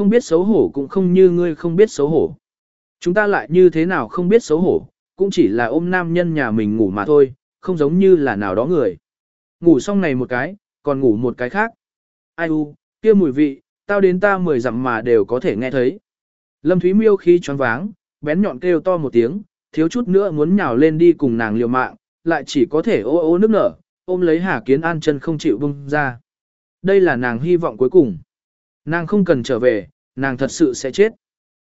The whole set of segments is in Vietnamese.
không biết xấu hổ cũng không như ngươi không biết xấu hổ. Chúng ta lại như thế nào không biết xấu hổ, cũng chỉ là ôm nam nhân nhà mình ngủ mà thôi, không giống như là nào đó người. Ngủ xong này một cái, còn ngủ một cái khác. Ai u, kia mùi vị, tao đến ta mười dặm mà đều có thể nghe thấy. Lâm Thúy Miêu khi choáng váng, bén nhọn kêu to một tiếng, thiếu chút nữa muốn nhào lên đi cùng nàng liều mạng, lại chỉ có thể ô ô nước nở, ôm lấy Hà Kiến An chân không chịu bung ra. Đây là nàng hy vọng cuối cùng. Nàng không cần trở về, nàng thật sự sẽ chết.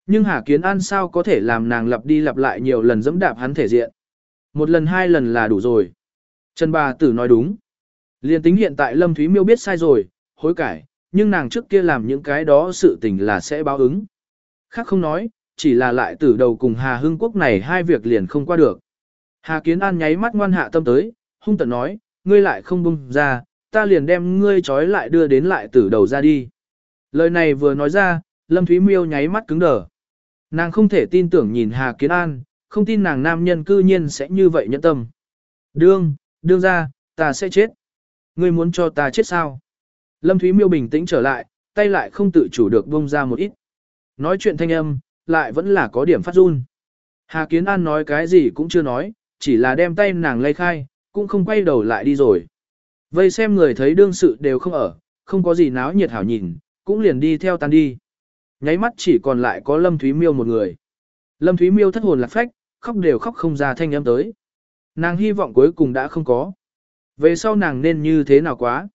Nhưng Hà Kiến An sao có thể làm nàng lặp đi lặp lại nhiều lần dẫm đạp hắn thể diện. Một lần hai lần là đủ rồi. Trần bà tử nói đúng. Liên tính hiện tại Lâm Thúy Miêu biết sai rồi, hối cải, nhưng nàng trước kia làm những cái đó sự tình là sẽ báo ứng. Khác không nói, chỉ là lại từ đầu cùng Hà Hưng Quốc này hai việc liền không qua được. Hà Kiến An nháy mắt ngoan hạ tâm tới, hung tận nói, ngươi lại không bung ra, ta liền đem ngươi trói lại đưa đến lại từ đầu ra đi. Lời này vừa nói ra, Lâm Thúy Miêu nháy mắt cứng đờ. Nàng không thể tin tưởng nhìn Hà Kiến An, không tin nàng nam nhân cư nhiên sẽ như vậy nhẫn tâm. Đương, đương ra, ta sẽ chết. Ngươi muốn cho ta chết sao? Lâm Thúy Miêu bình tĩnh trở lại, tay lại không tự chủ được bông ra một ít. Nói chuyện thanh âm, lại vẫn là có điểm phát run. Hà Kiến An nói cái gì cũng chưa nói, chỉ là đem tay nàng lay khai, cũng không quay đầu lại đi rồi. Vây xem người thấy đương sự đều không ở, không có gì náo nhiệt hảo nhìn, cũng liền đi theo tan đi. Nháy mắt chỉ còn lại có Lâm Thúy Miêu một người. Lâm Thúy Miêu thất hồn lạc phách, khóc đều khóc không ra thanh âm tới. Nàng hy vọng cuối cùng đã không có. Về sau nàng nên như thế nào quá?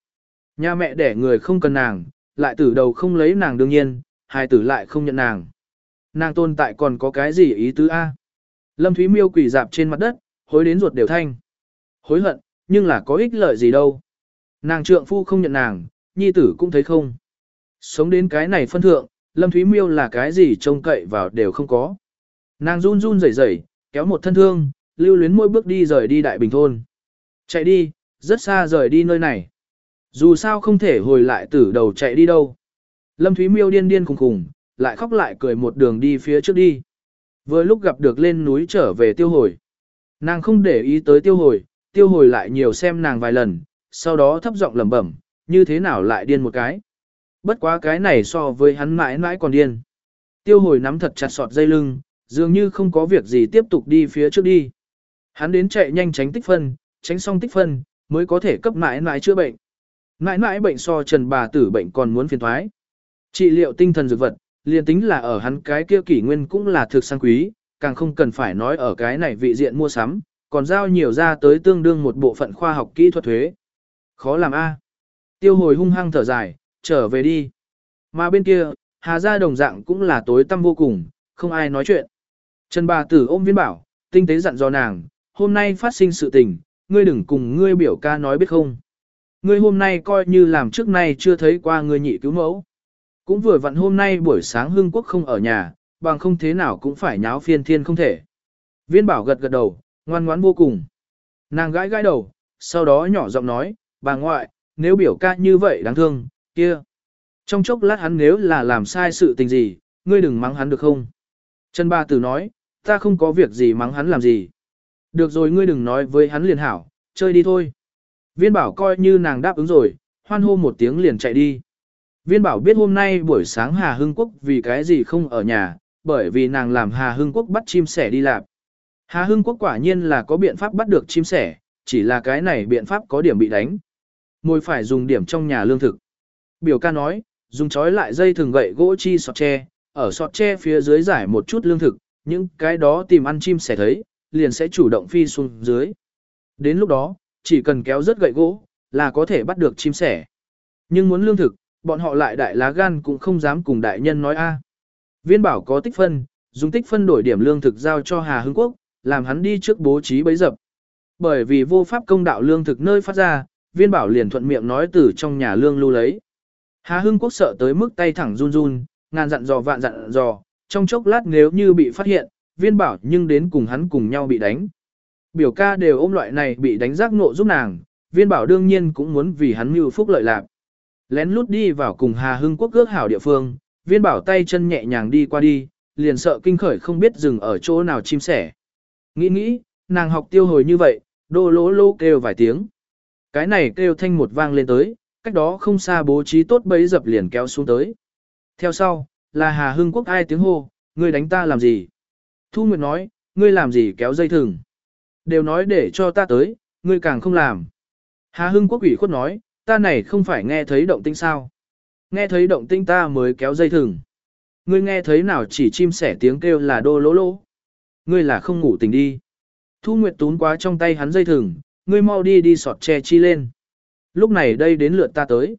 Nhà mẹ đẻ người không cần nàng, lại tử đầu không lấy nàng đương nhiên, hai tử lại không nhận nàng. Nàng tồn tại còn có cái gì ý tứ A? Lâm Thúy Miêu quỳ dạp trên mặt đất, hối đến ruột đều thanh. Hối hận, nhưng là có ích lợi gì đâu. Nàng trượng phu không nhận nàng, nhi tử cũng thấy không. Sống đến cái này phân thượng, Lâm Thúy Miêu là cái gì trông cậy vào đều không có. Nàng run run rẩy rẩy, kéo một thân thương, lưu luyến mỗi bước đi rời đi đại bình thôn. Chạy đi, rất xa rời đi nơi này. Dù sao không thể hồi lại từ đầu chạy đi đâu. Lâm Thúy Miêu điên điên khùng khùng, lại khóc lại cười một đường đi phía trước đi. Vừa lúc gặp được lên núi trở về tiêu hồi. Nàng không để ý tới tiêu hồi, tiêu hồi lại nhiều xem nàng vài lần, sau đó thấp giọng lẩm bẩm, như thế nào lại điên một cái. Bất quá cái này so với hắn mãi mãi còn điên. Tiêu hồi nắm thật chặt sọt dây lưng, dường như không có việc gì tiếp tục đi phía trước đi. Hắn đến chạy nhanh tránh tích phân, tránh xong tích phân, mới có thể cấp mãi mãi chữa bệnh. Mãi mãi bệnh so trần bà tử bệnh còn muốn phiền thoái. Trị liệu tinh thần dược vật, liền tính là ở hắn cái kia kỷ nguyên cũng là thực sang quý, càng không cần phải nói ở cái này vị diện mua sắm, còn giao nhiều ra tới tương đương một bộ phận khoa học kỹ thuật thuế. Khó làm a. Tiêu hồi hung hăng thở dài, trở về đi. Mà bên kia, Hà gia đồng dạng cũng là tối tăm vô cùng, không ai nói chuyện. Trần bà tử ôm viên bảo, tinh tế dặn dò nàng, hôm nay phát sinh sự tình, ngươi đừng cùng ngươi biểu ca nói biết không. Ngươi hôm nay coi như làm trước nay chưa thấy qua ngươi nhị cứu mẫu. Cũng vừa vặn hôm nay buổi sáng hương quốc không ở nhà, bằng không thế nào cũng phải nháo phiên thiên không thể. Viên bảo gật gật đầu, ngoan ngoãn vô cùng. Nàng gãi gãi đầu, sau đó nhỏ giọng nói, bà ngoại, nếu biểu ca như vậy đáng thương, kia. Trong chốc lát hắn nếu là làm sai sự tình gì, ngươi đừng mắng hắn được không? Trần Ba Tử nói, ta không có việc gì mắng hắn làm gì. Được rồi ngươi đừng nói với hắn liền hảo, chơi đi thôi. Viên bảo coi như nàng đáp ứng rồi, hoan hô một tiếng liền chạy đi. Viên bảo biết hôm nay buổi sáng Hà Hưng Quốc vì cái gì không ở nhà, bởi vì nàng làm Hà Hưng Quốc bắt chim sẻ đi lạp. Hà Hưng Quốc quả nhiên là có biện pháp bắt được chim sẻ, chỉ là cái này biện pháp có điểm bị đánh. Môi phải dùng điểm trong nhà lương thực. Biểu ca nói, dùng chói lại dây thường gậy gỗ chi sọt tre, ở sọt tre phía dưới giải một chút lương thực, những cái đó tìm ăn chim sẻ thấy, liền sẽ chủ động phi xuống dưới. Đến lúc đó, chỉ cần kéo rất gậy gỗ, là có thể bắt được chim sẻ. Nhưng muốn lương thực, bọn họ lại đại lá gan cũng không dám cùng đại nhân nói a. Viên bảo có tích phân, dùng tích phân đổi điểm lương thực giao cho Hà Hưng Quốc, làm hắn đi trước bố trí bấy dập. Bởi vì vô pháp công đạo lương thực nơi phát ra, viên bảo liền thuận miệng nói từ trong nhà lương lưu lấy. Hà Hưng Quốc sợ tới mức tay thẳng run run, ngàn dặn dò vạn dặn dò, trong chốc lát nếu như bị phát hiện, viên bảo nhưng đến cùng hắn cùng nhau bị đánh. Biểu ca đều ôm loại này bị đánh giác nộ giúp nàng, viên bảo đương nhiên cũng muốn vì hắn mưu phúc lợi lạc. Lén lút đi vào cùng Hà Hưng Quốc ước hảo địa phương, viên bảo tay chân nhẹ nhàng đi qua đi, liền sợ kinh khởi không biết dừng ở chỗ nào chim sẻ. Nghĩ nghĩ, nàng học tiêu hồi như vậy, đô lỗ lô kêu vài tiếng. Cái này kêu thanh một vang lên tới, cách đó không xa bố trí tốt bấy dập liền kéo xuống tới. Theo sau, là Hà Hưng Quốc ai tiếng hô, ngươi đánh ta làm gì? Thu Nguyệt nói, ngươi làm gì kéo dây thừng? Đều nói để cho ta tới, ngươi càng không làm. Hà Hưng Quốc ủy khuất nói, ta này không phải nghe thấy động tĩnh sao? Nghe thấy động tĩnh ta mới kéo dây thừng. Ngươi nghe thấy nào chỉ chim sẻ tiếng kêu là đô lỗ lỗ. Ngươi là không ngủ tỉnh đi. Thu Nguyệt tún quá trong tay hắn dây thừng, ngươi mau đi đi sọt che chi lên. Lúc này đây đến lượt ta tới.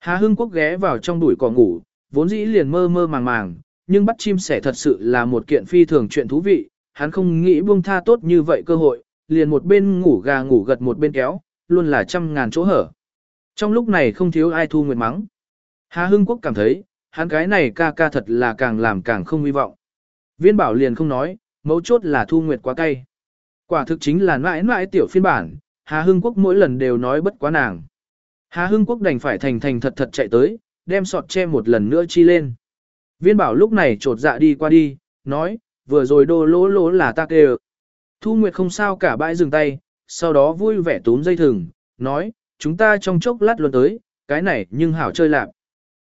Hà Hưng Quốc ghé vào trong đuổi cỏ ngủ, vốn dĩ liền mơ mơ màng màng, nhưng bắt chim sẻ thật sự là một kiện phi thường chuyện thú vị, hắn không nghĩ buông tha tốt như vậy cơ hội, liền một bên ngủ gà ngủ gật một bên kéo, luôn là trăm ngàn chỗ hở. Trong lúc này không thiếu ai thu nguyệt mắng. Hà Hưng Quốc cảm thấy, hắn cái này ca ca thật là càng làm càng không hy vọng. Viên bảo liền không nói, mấu chốt là thu nguyệt quá cay. Quả thực chính là mãi mãi tiểu phiên bản, Hà Hưng Quốc mỗi lần đều nói bất quá nàng. Hà Hưng Quốc đành phải thành thành thật thật chạy tới, đem sọt che một lần nữa chi lên. Viên bảo lúc này trột dạ đi qua đi, nói, vừa rồi đô lỗ lỗ là ta kêu. Thu Nguyệt không sao cả bãi dừng tay, sau đó vui vẻ túm dây thừng, nói, chúng ta trong chốc lát luôn tới, cái này nhưng hảo chơi lạc.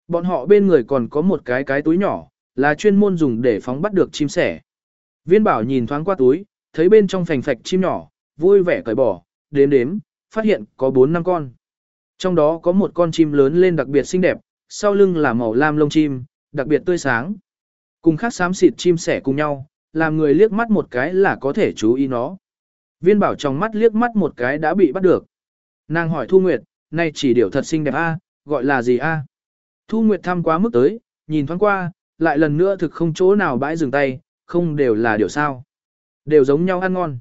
Bọn họ bên người còn có một cái cái túi nhỏ, là chuyên môn dùng để phóng bắt được chim sẻ. Viên bảo nhìn thoáng qua túi, thấy bên trong phành phạch chim nhỏ, vui vẻ cởi bỏ, đếm đếm, phát hiện có 4 năm con. Trong đó có một con chim lớn lên đặc biệt xinh đẹp, sau lưng là màu lam lông chim, đặc biệt tươi sáng. Cùng khác xám xịt chim sẻ cùng nhau, làm người liếc mắt một cái là có thể chú ý nó. Viên bảo trong mắt liếc mắt một cái đã bị bắt được. Nàng hỏi Thu Nguyệt, này chỉ điều thật xinh đẹp a, gọi là gì a? Thu Nguyệt thăm quá mức tới, nhìn thoáng qua, lại lần nữa thực không chỗ nào bãi dừng tay, không đều là điều sao. Đều giống nhau ăn ngon.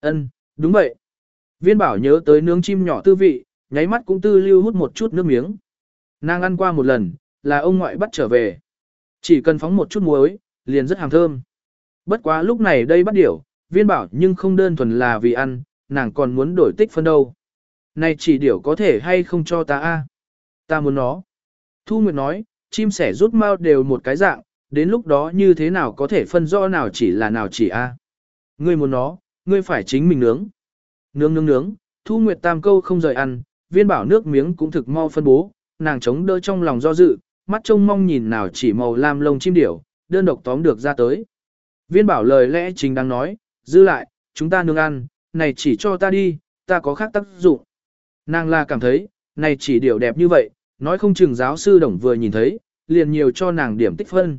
Ân, đúng vậy. Viên bảo nhớ tới nướng chim nhỏ tư vị, nháy mắt cũng tư lưu hút một chút nước miếng. Nàng ăn qua một lần, là ông ngoại bắt trở về. Chỉ cần phóng một chút muối, liền rất hàng thơm. Bất quá lúc này đây bắt điểu, viên bảo nhưng không đơn thuần là vì ăn, nàng còn muốn đổi tích phân đâu. Này chỉ điểu có thể hay không cho ta a? Ta muốn nó. Thu Nguyệt nói, chim sẻ rút mau đều một cái dạng, đến lúc đó như thế nào có thể phân rõ nào chỉ là nào chỉ a? Ngươi muốn nó, ngươi phải chính mình nướng. Nướng nướng nướng, Thu Nguyệt tam câu không rời ăn, viên bảo nước miếng cũng thực mau phân bố, nàng chống đỡ trong lòng do dự, mắt trông mong nhìn nào chỉ màu lam lông chim điểu, đơn độc tóm được ra tới. Viên bảo lời lẽ chính đang nói, dư lại, chúng ta nương ăn, này chỉ cho ta đi, ta có khác tác dụng. Nàng là cảm thấy, này chỉ điểu đẹp như vậy, nói không chừng giáo sư đồng vừa nhìn thấy, liền nhiều cho nàng điểm tích phân.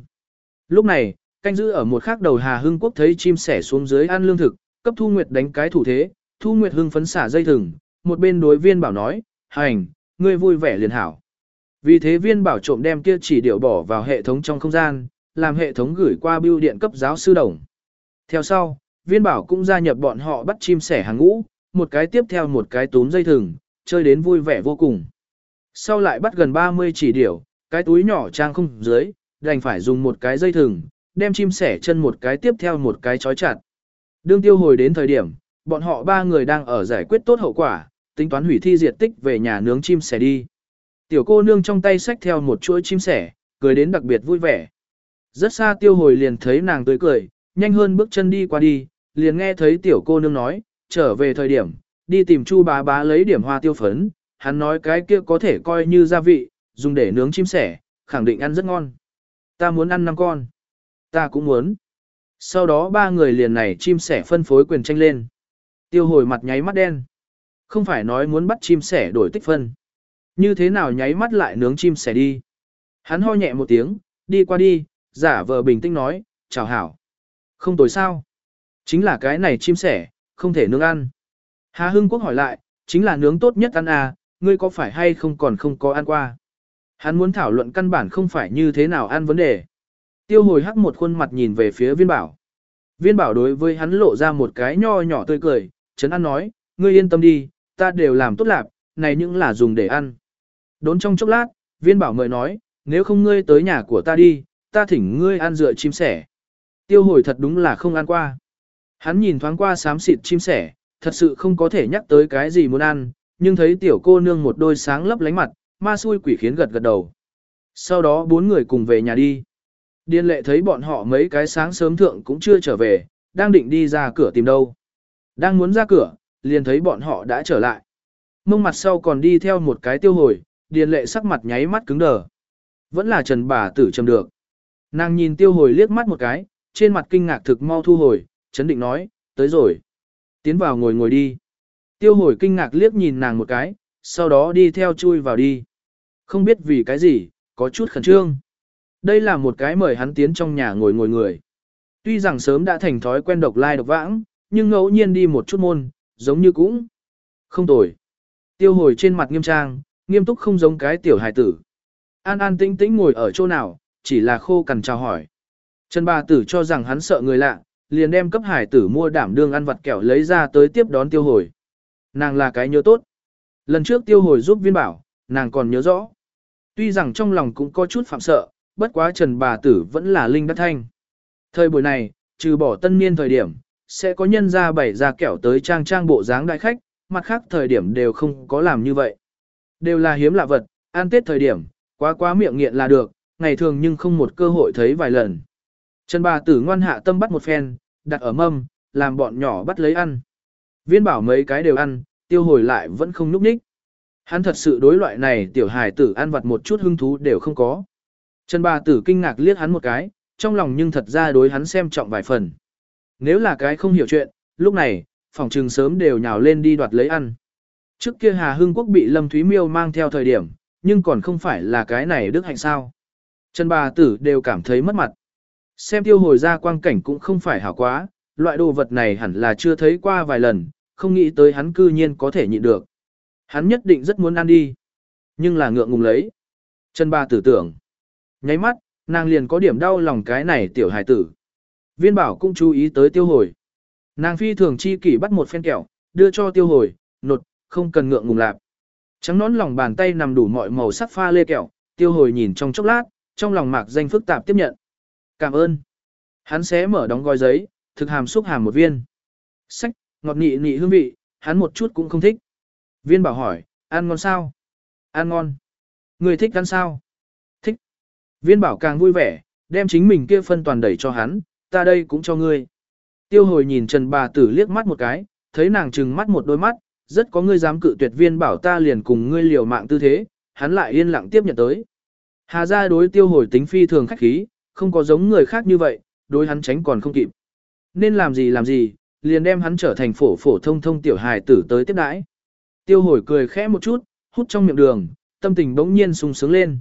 Lúc này, canh giữ ở một khác đầu Hà Hưng Quốc thấy chim sẻ xuống dưới ăn lương thực, cấp Thu Nguyệt đánh cái thủ thế, Thu Nguyệt hưng phấn xả dây thừng, một bên đối viên bảo nói, hành, ngươi vui vẻ liền hảo. Vì thế viên bảo trộm đem kia chỉ điệu bỏ vào hệ thống trong không gian, làm hệ thống gửi qua bưu điện cấp giáo sư đồng. Theo sau, viên bảo cũng gia nhập bọn họ bắt chim sẻ hàng ngũ, một cái tiếp theo một cái túm dây thừng, chơi đến vui vẻ vô cùng. Sau lại bắt gần 30 chỉ điểu, cái túi nhỏ trang không dưới, đành phải dùng một cái dây thừng, đem chim sẻ chân một cái tiếp theo một cái chói chặt. Đương tiêu hồi đến thời điểm, bọn họ ba người đang ở giải quyết tốt hậu quả, tính toán hủy thi diệt tích về nhà nướng chim sẻ đi. Tiểu cô nương trong tay xách theo một chuỗi chim sẻ, cười đến đặc biệt vui vẻ. Rất xa tiêu hồi liền thấy nàng tươi cười, nhanh hơn bước chân đi qua đi, liền nghe thấy tiểu cô nương nói, trở về thời điểm, đi tìm chu bá bá lấy điểm hoa tiêu phấn, hắn nói cái kia có thể coi như gia vị, dùng để nướng chim sẻ, khẳng định ăn rất ngon. Ta muốn ăn năm con. Ta cũng muốn. Sau đó ba người liền này chim sẻ phân phối quyền tranh lên. Tiêu hồi mặt nháy mắt đen. Không phải nói muốn bắt chim sẻ đổi tích phân. Như thế nào nháy mắt lại nướng chim sẻ đi. Hắn ho nhẹ một tiếng, đi qua đi, giả vờ bình tĩnh nói, chào hảo. Không tối sao. Chính là cái này chim sẻ, không thể nướng ăn. Hà Hưng Quốc hỏi lại, chính là nướng tốt nhất ăn à, ngươi có phải hay không còn không có ăn qua. Hắn muốn thảo luận căn bản không phải như thế nào ăn vấn đề. Tiêu hồi hắc một khuôn mặt nhìn về phía viên bảo. Viên bảo đối với hắn lộ ra một cái nho nhỏ tươi cười, chấn An nói, ngươi yên tâm đi, ta đều làm tốt lạc, này những là dùng để ăn. Đốn trong chốc lát, viên bảo mời nói, nếu không ngươi tới nhà của ta đi, ta thỉnh ngươi ăn dựa chim sẻ. Tiêu hồi thật đúng là không ăn qua. Hắn nhìn thoáng qua xám xịt chim sẻ, thật sự không có thể nhắc tới cái gì muốn ăn, nhưng thấy tiểu cô nương một đôi sáng lấp lánh mặt, ma xui quỷ khiến gật gật đầu. Sau đó bốn người cùng về nhà đi. Điên lệ thấy bọn họ mấy cái sáng sớm thượng cũng chưa trở về, đang định đi ra cửa tìm đâu. Đang muốn ra cửa, liền thấy bọn họ đã trở lại. Mông mặt sau còn đi theo một cái tiêu hồi, điền lệ sắc mặt nháy mắt cứng đờ. Vẫn là trần bà tử trầm được. Nàng nhìn tiêu hồi liếc mắt một cái, trên mặt kinh ngạc thực mau thu hồi, chấn định nói, tới rồi. Tiến vào ngồi ngồi đi. Tiêu hồi kinh ngạc liếc nhìn nàng một cái, sau đó đi theo chui vào đi. Không biết vì cái gì, có chút khẩn trương. Đây là một cái mời hắn tiến trong nhà ngồi ngồi người. Tuy rằng sớm đã thành thói quen độc lai độc vãng, nhưng ngẫu nhiên đi một chút môn, giống như cũng không tồi. Tiêu hồi trên mặt nghiêm trang, nghiêm túc không giống cái tiểu hài tử. An an tĩnh tĩnh ngồi ở chỗ nào, chỉ là khô cằn chào hỏi. Trần bà tử cho rằng hắn sợ người lạ, liền đem cấp hải tử mua đảm đương ăn vặt kẹo lấy ra tới tiếp đón tiêu hồi. Nàng là cái nhớ tốt. Lần trước tiêu hồi giúp viên bảo, nàng còn nhớ rõ. Tuy rằng trong lòng cũng có chút phạm sợ, bất quá trần bà tử vẫn là linh đắc thanh. Thời buổi này, trừ bỏ tân niên thời điểm, sẽ có nhân ra bày ra kẹo tới trang trang bộ dáng đại khách, mặt khác thời điểm đều không có làm như vậy. Đều là hiếm lạ vật, ăn tết thời điểm, quá quá miệng nghiện là được, ngày thường nhưng không một cơ hội thấy vài lần. Trần bà tử ngoan hạ tâm bắt một phen, đặt ở mâm, làm bọn nhỏ bắt lấy ăn. Viên bảo mấy cái đều ăn, tiêu hồi lại vẫn không núp ních. Hắn thật sự đối loại này tiểu hài tử ăn vặt một chút hứng thú đều không có. Trần bà tử kinh ngạc liếc hắn một cái, trong lòng nhưng thật ra đối hắn xem trọng vài phần. Nếu là cái không hiểu chuyện, lúc này, phòng trừng sớm đều nhào lên đi đoạt lấy ăn. Trước kia Hà Hưng Quốc bị Lâm Thúy Miêu mang theo thời điểm, nhưng còn không phải là cái này đức hạnh sao. Trần bà tử đều cảm thấy mất mặt. Xem tiêu hồi ra quang cảnh cũng không phải hảo quá, loại đồ vật này hẳn là chưa thấy qua vài lần, không nghĩ tới hắn cư nhiên có thể nhịn được. Hắn nhất định rất muốn ăn đi, nhưng là ngượng ngùng lấy. Trần bà tử tưởng. Nháy mắt, nàng liền có điểm đau lòng cái này tiểu hài tử. Viên bảo cũng chú ý tới tiêu hồi. Nàng phi thường chi kỷ bắt một phen kẹo, đưa cho tiêu hồi, nột, không cần ngượng ngùng lạp. Trắng nón lòng bàn tay nằm đủ mọi màu sắc pha lê kẹo, tiêu hồi nhìn trong chốc lát, trong lòng mạc danh phức tạp tiếp nhận. Cảm ơn. Hắn sẽ mở đóng gói giấy, thực hàm xúc hàm một viên. Sách, ngọt nị nị hương vị, hắn một chút cũng không thích. Viên bảo hỏi, ăn ngon sao? Ăn ngon. Người thích ăn sao? Thích. Viên bảo càng vui vẻ, đem chính mình kia phân toàn đẩy cho hắn, ta đây cũng cho ngươi. Tiêu hồi nhìn Trần bà tử liếc mắt một cái, thấy nàng trừng mắt một đôi mắt, rất có ngươi dám cự tuyệt viên bảo ta liền cùng ngươi liều mạng tư thế, hắn lại yên lặng tiếp nhận tới. Hà gia đối tiêu hồi tính phi thường khách khí, không có giống người khác như vậy, đối hắn tránh còn không kịp. Nên làm gì làm gì, liền đem hắn trở thành phổ phổ thông thông tiểu hài tử tới tiếp đãi. Tiêu hồi cười khẽ một chút, hút trong miệng đường, tâm tình bỗng nhiên sung sướng lên.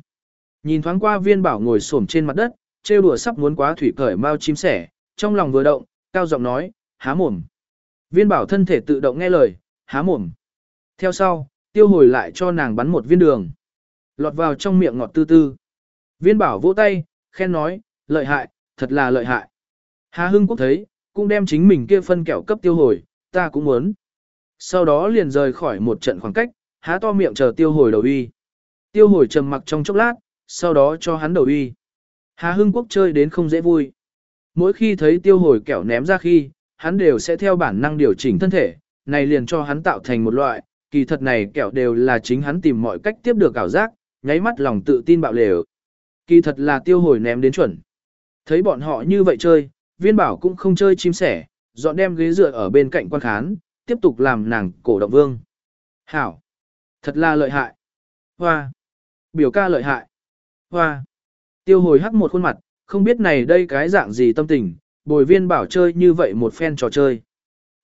Nhìn thoáng qua viên bảo ngồi xổm trên mặt đất, trêu đùa sắp muốn quá thủy cởi mau chim sẻ, trong lòng vừa động, cao giọng nói, há mồm. Viên bảo thân thể tự động nghe lời, há mồm. Theo sau, tiêu hồi lại cho nàng bắn một viên đường. Lọt vào trong miệng ngọt tư tư. Viên bảo vỗ tay, khen nói, lợi hại, thật là lợi hại. Hà Hưng Quốc thấy, cũng đem chính mình kia phân kẹo cấp tiêu hồi, ta cũng muốn. Sau đó liền rời khỏi một trận khoảng cách, há to miệng chờ tiêu hồi đầu uy. Tiêu hồi trầm mặc trong chốc lát, sau đó cho hắn đầu uy. Hà Hưng Quốc chơi đến không dễ vui. Mỗi khi thấy tiêu hồi kẹo ném ra khi, hắn đều sẽ theo bản năng điều chỉnh thân thể, này liền cho hắn tạo thành một loại, kỳ thật này kẹo đều là chính hắn tìm mọi cách tiếp được ảo giác, nháy mắt lòng tự tin bạo lều. Kỳ thật là tiêu hồi ném đến chuẩn. Thấy bọn họ như vậy chơi, viên bảo cũng không chơi chim sẻ, dọn đem ghế dựa ở bên cạnh quan khán, tiếp tục làm nàng cổ động vương. Hảo! Thật là lợi hại! Hoa! Biểu ca lợi hại! Hoa! Tiêu hồi hắc một khuôn mặt, không biết này đây cái dạng gì tâm tình, bồi viên bảo chơi như vậy một phen trò chơi.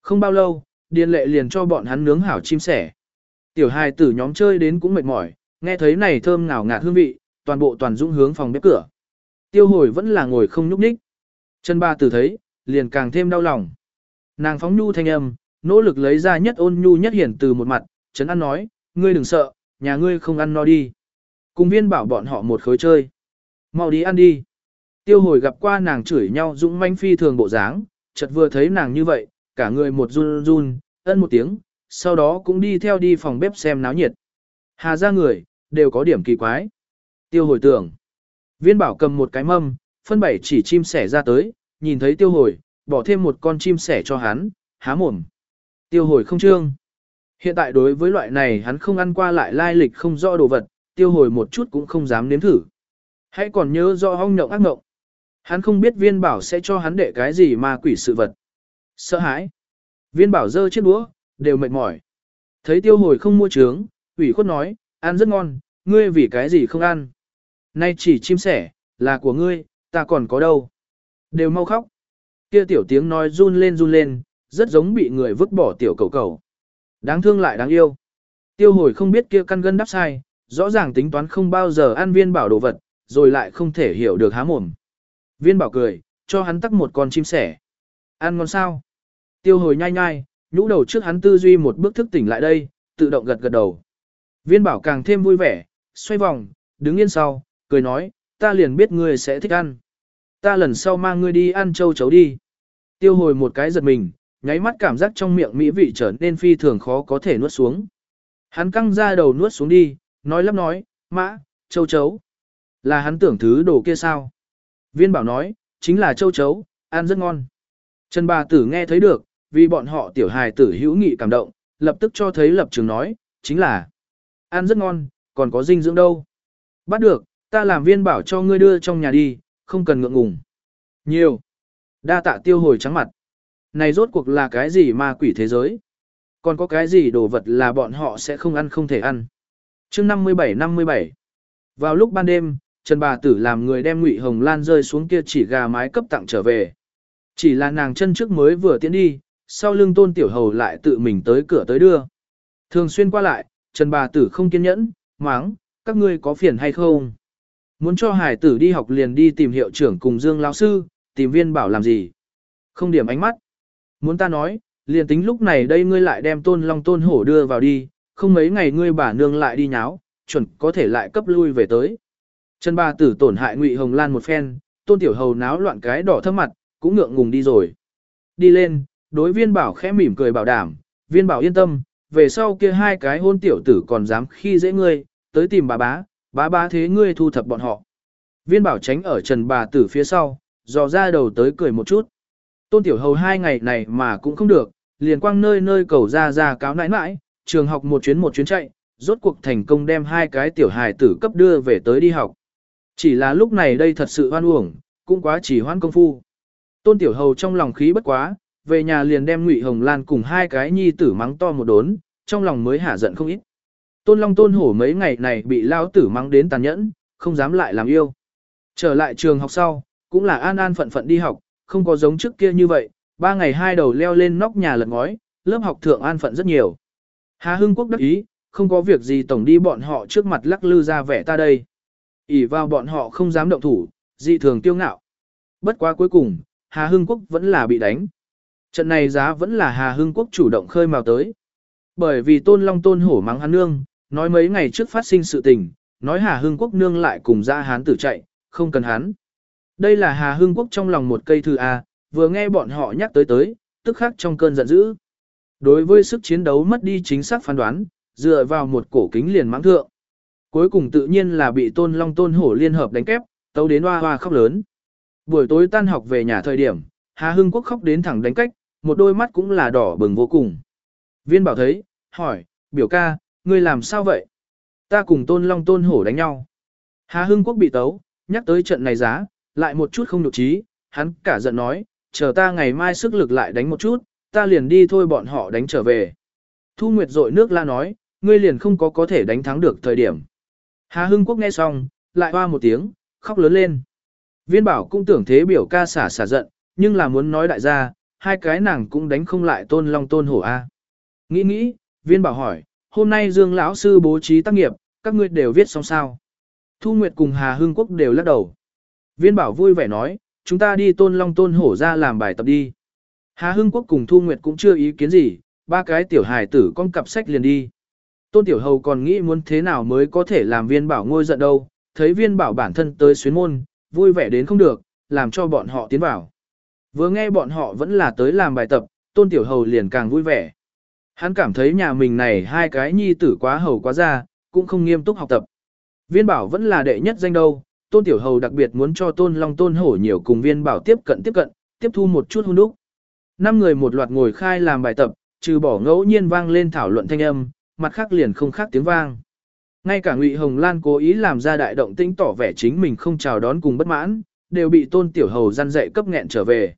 Không bao lâu, điền lệ liền cho bọn hắn nướng hảo chim sẻ. Tiểu hài tử nhóm chơi đến cũng mệt mỏi, nghe thấy này thơm ngào ngạt hương vị, toàn bộ toàn dũng hướng phòng bếp cửa. Tiêu hồi vẫn là ngồi không nhúc nhích. Chân ba tử thấy, liền càng thêm đau lòng. Nàng phóng nhu thanh âm, nỗ lực lấy ra nhất ôn nhu nhất hiển từ một mặt, chấn ăn nói, ngươi đừng sợ, nhà ngươi không ăn no đi. Cùng viên bảo bọn họ một khối chơi. Mau đi ăn đi. Tiêu hồi gặp qua nàng chửi nhau dũng manh phi thường bộ dáng, chợt vừa thấy nàng như vậy, cả người một run run, ân một tiếng, sau đó cũng đi theo đi phòng bếp xem náo nhiệt. Hà ra người, đều có điểm kỳ quái. Tiêu hồi tưởng. Viên bảo cầm một cái mâm, phân bảy chỉ chim sẻ ra tới, nhìn thấy tiêu hồi, bỏ thêm một con chim sẻ cho hắn, há mồm. Tiêu hồi không trương. Hiện tại đối với loại này hắn không ăn qua lại lai lịch không rõ đồ vật, tiêu hồi một chút cũng không dám nếm thử. Hãy còn nhớ rõ hong nhộng ác ngộng. Hắn không biết viên bảo sẽ cho hắn đệ cái gì mà quỷ sự vật. Sợ hãi. Viên bảo dơ chiếc đũa, đều mệt mỏi. Thấy tiêu hồi không mua trướng, ủy khuất nói, ăn rất ngon, ngươi vì cái gì không ăn. Nay chỉ chim sẻ, là của ngươi, Ta còn có đâu? Đều mau khóc. Kia tiểu tiếng nói run lên run lên, rất giống bị người vứt bỏ tiểu cầu cầu. Đáng thương lại đáng yêu. Tiêu hồi không biết kia căn gân đắp sai, rõ ràng tính toán không bao giờ ăn viên bảo đồ vật, rồi lại không thể hiểu được há mồm. Viên bảo cười, cho hắn tắc một con chim sẻ. Ăn ngon sao? Tiêu hồi nhai nhai, nhũ đầu trước hắn tư duy một bước thức tỉnh lại đây, tự động gật gật đầu. Viên bảo càng thêm vui vẻ, xoay vòng, đứng yên sau, cười nói, ta liền biết ngươi sẽ thích ăn. Ta lần sau mang ngươi đi ăn châu chấu đi. Tiêu hồi một cái giật mình, nháy mắt cảm giác trong miệng mỹ vị trở nên phi thường khó có thể nuốt xuống. Hắn căng ra đầu nuốt xuống đi, nói lắp nói, mã, châu chấu. Là hắn tưởng thứ đồ kia sao? Viên bảo nói, chính là châu chấu, ăn rất ngon. Trần bà tử nghe thấy được, vì bọn họ tiểu hài tử hữu nghị cảm động, lập tức cho thấy lập trường nói, chính là ăn rất ngon, còn có dinh dưỡng đâu. Bắt được, ta làm viên bảo cho ngươi đưa trong nhà đi, không cần ngượng ngùng. Nhiều. Đa tạ tiêu hồi trắng mặt. Này rốt cuộc là cái gì ma quỷ thế giới? Còn có cái gì đồ vật là bọn họ sẽ không ăn không thể ăn? chương 57-57 Vào lúc ban đêm, Trần bà tử làm người đem Ngụy Hồng Lan rơi xuống kia chỉ gà mái cấp tặng trở về. Chỉ là nàng chân trước mới vừa tiến đi, sau lưng tôn tiểu hầu lại tự mình tới cửa tới đưa. Thường xuyên qua lại, Trần bà tử không kiên nhẫn, máng, các ngươi có phiền hay không? Muốn cho hải tử đi học liền đi tìm hiệu trưởng cùng Dương lão sư, tìm viên bảo làm gì? Không điểm ánh mắt. Muốn ta nói, liền tính lúc này đây ngươi lại đem tôn long tôn hổ đưa vào đi, không mấy ngày ngươi bà nương lại đi nháo, chuẩn có thể lại cấp lui về tới. Trần bà tử tổn hại Ngụy Hồng Lan một phen, tôn tiểu hầu náo loạn cái đỏ thâm mặt, cũng ngượng ngùng đi rồi. Đi lên, đối viên bảo khẽ mỉm cười bảo đảm, viên bảo yên tâm, về sau kia hai cái hôn tiểu tử còn dám khi dễ ngươi, tới tìm bà bá, bá bá thế ngươi thu thập bọn họ. Viên bảo tránh ở trần bà tử phía sau, dò ra đầu tới cười một chút. Tôn tiểu hầu hai ngày này mà cũng không được, liền quang nơi nơi cầu ra ra cáo nãi nãi, trường học một chuyến một chuyến chạy, rốt cuộc thành công đem hai cái tiểu hài tử cấp đưa về tới đi học. Chỉ là lúc này đây thật sự hoan uổng, cũng quá chỉ hoan công phu. Tôn tiểu hầu trong lòng khí bất quá, về nhà liền đem Ngụy Hồng Lan cùng hai cái nhi tử mắng to một đốn, trong lòng mới hả giận không ít. Tôn Long Tôn Hổ mấy ngày này bị lao tử mắng đến tàn nhẫn, không dám lại làm yêu. Trở lại trường học sau, cũng là an an phận phận đi học, không có giống trước kia như vậy, ba ngày hai đầu leo lên nóc nhà lật ngói, lớp học thượng an phận rất nhiều. Hà Hưng Quốc đắc ý, không có việc gì tổng đi bọn họ trước mặt lắc lư ra vẻ ta đây ỉ vào bọn họ không dám động thủ, dị thường tiêu ngạo. Bất quá cuối cùng, Hà Hưng Quốc vẫn là bị đánh. Trận này giá vẫn là Hà Hưng Quốc chủ động khơi mào tới. Bởi vì Tôn Long Tôn hổ mắng hắn nương, nói mấy ngày trước phát sinh sự tình, nói Hà Hưng Quốc nương lại cùng ra hán tử chạy, không cần hắn. Đây là Hà Hưng Quốc trong lòng một cây thư A, vừa nghe bọn họ nhắc tới tới, tức khắc trong cơn giận dữ. Đối với sức chiến đấu mất đi chính xác phán đoán, dựa vào một cổ kính liền mắng thượng. Cuối cùng tự nhiên là bị Tôn Long Tôn hổ liên hợp đánh kép, tấu đến hoa hoa khóc lớn. Buổi tối tan học về nhà thời điểm, Hà Hưng Quốc khóc đến thẳng đánh cách, một đôi mắt cũng là đỏ bừng vô cùng. Viên bảo thấy, hỏi, biểu ca, ngươi làm sao vậy? Ta cùng tôn long tôn hổ đánh nhau. Hà Hưng Quốc bị tấu, nhắc tới trận này giá, lại một chút không nhục trí, hắn cả giận nói, chờ ta ngày mai sức lực lại đánh một chút, ta liền đi thôi bọn họ đánh trở về. Thu Nguyệt dội nước la nói, ngươi liền không có có thể đánh thắng được thời điểm. Hà Hưng Quốc nghe xong, lại hoa một tiếng, khóc lớn lên. Viên bảo cũng tưởng thế biểu ca xả xả giận, nhưng là muốn nói đại gia, hai cái nàng cũng đánh không lại tôn long tôn hổ a. Nghĩ nghĩ, viên bảo hỏi, hôm nay Dương lão sư bố trí tác nghiệp, các ngươi đều viết xong sao? Thu Nguyệt cùng Hà Hưng Quốc đều lắc đầu. Viên bảo vui vẻ nói, chúng ta đi tôn long tôn hổ ra làm bài tập đi. Hà Hưng Quốc cùng Thu Nguyệt cũng chưa ý kiến gì, ba cái tiểu hài tử con cặp sách liền đi. Tôn Tiểu Hầu còn nghĩ muốn thế nào mới có thể làm viên bảo ngôi giận đâu, thấy viên bảo bản thân tới xuyến môn, vui vẻ đến không được, làm cho bọn họ tiến vào. Vừa nghe bọn họ vẫn là tới làm bài tập, Tôn Tiểu Hầu liền càng vui vẻ. Hắn cảm thấy nhà mình này hai cái nhi tử quá hầu quá ra, cũng không nghiêm túc học tập. Viên bảo vẫn là đệ nhất danh đâu, Tôn Tiểu Hầu đặc biệt muốn cho Tôn Long Tôn Hổ nhiều cùng viên bảo tiếp cận tiếp cận, tiếp thu một chút hôn đúc. Năm người một loạt ngồi khai làm bài tập, trừ bỏ ngẫu nhiên vang lên thảo luận thanh âm, mặt khác liền không khác tiếng vang. Ngay cả Ngụy Hồng Lan cố ý làm ra đại động tĩnh tỏ vẻ chính mình không chào đón cùng bất mãn, đều bị Tôn Tiểu Hầu gian dạy cấp nghẹn trở về.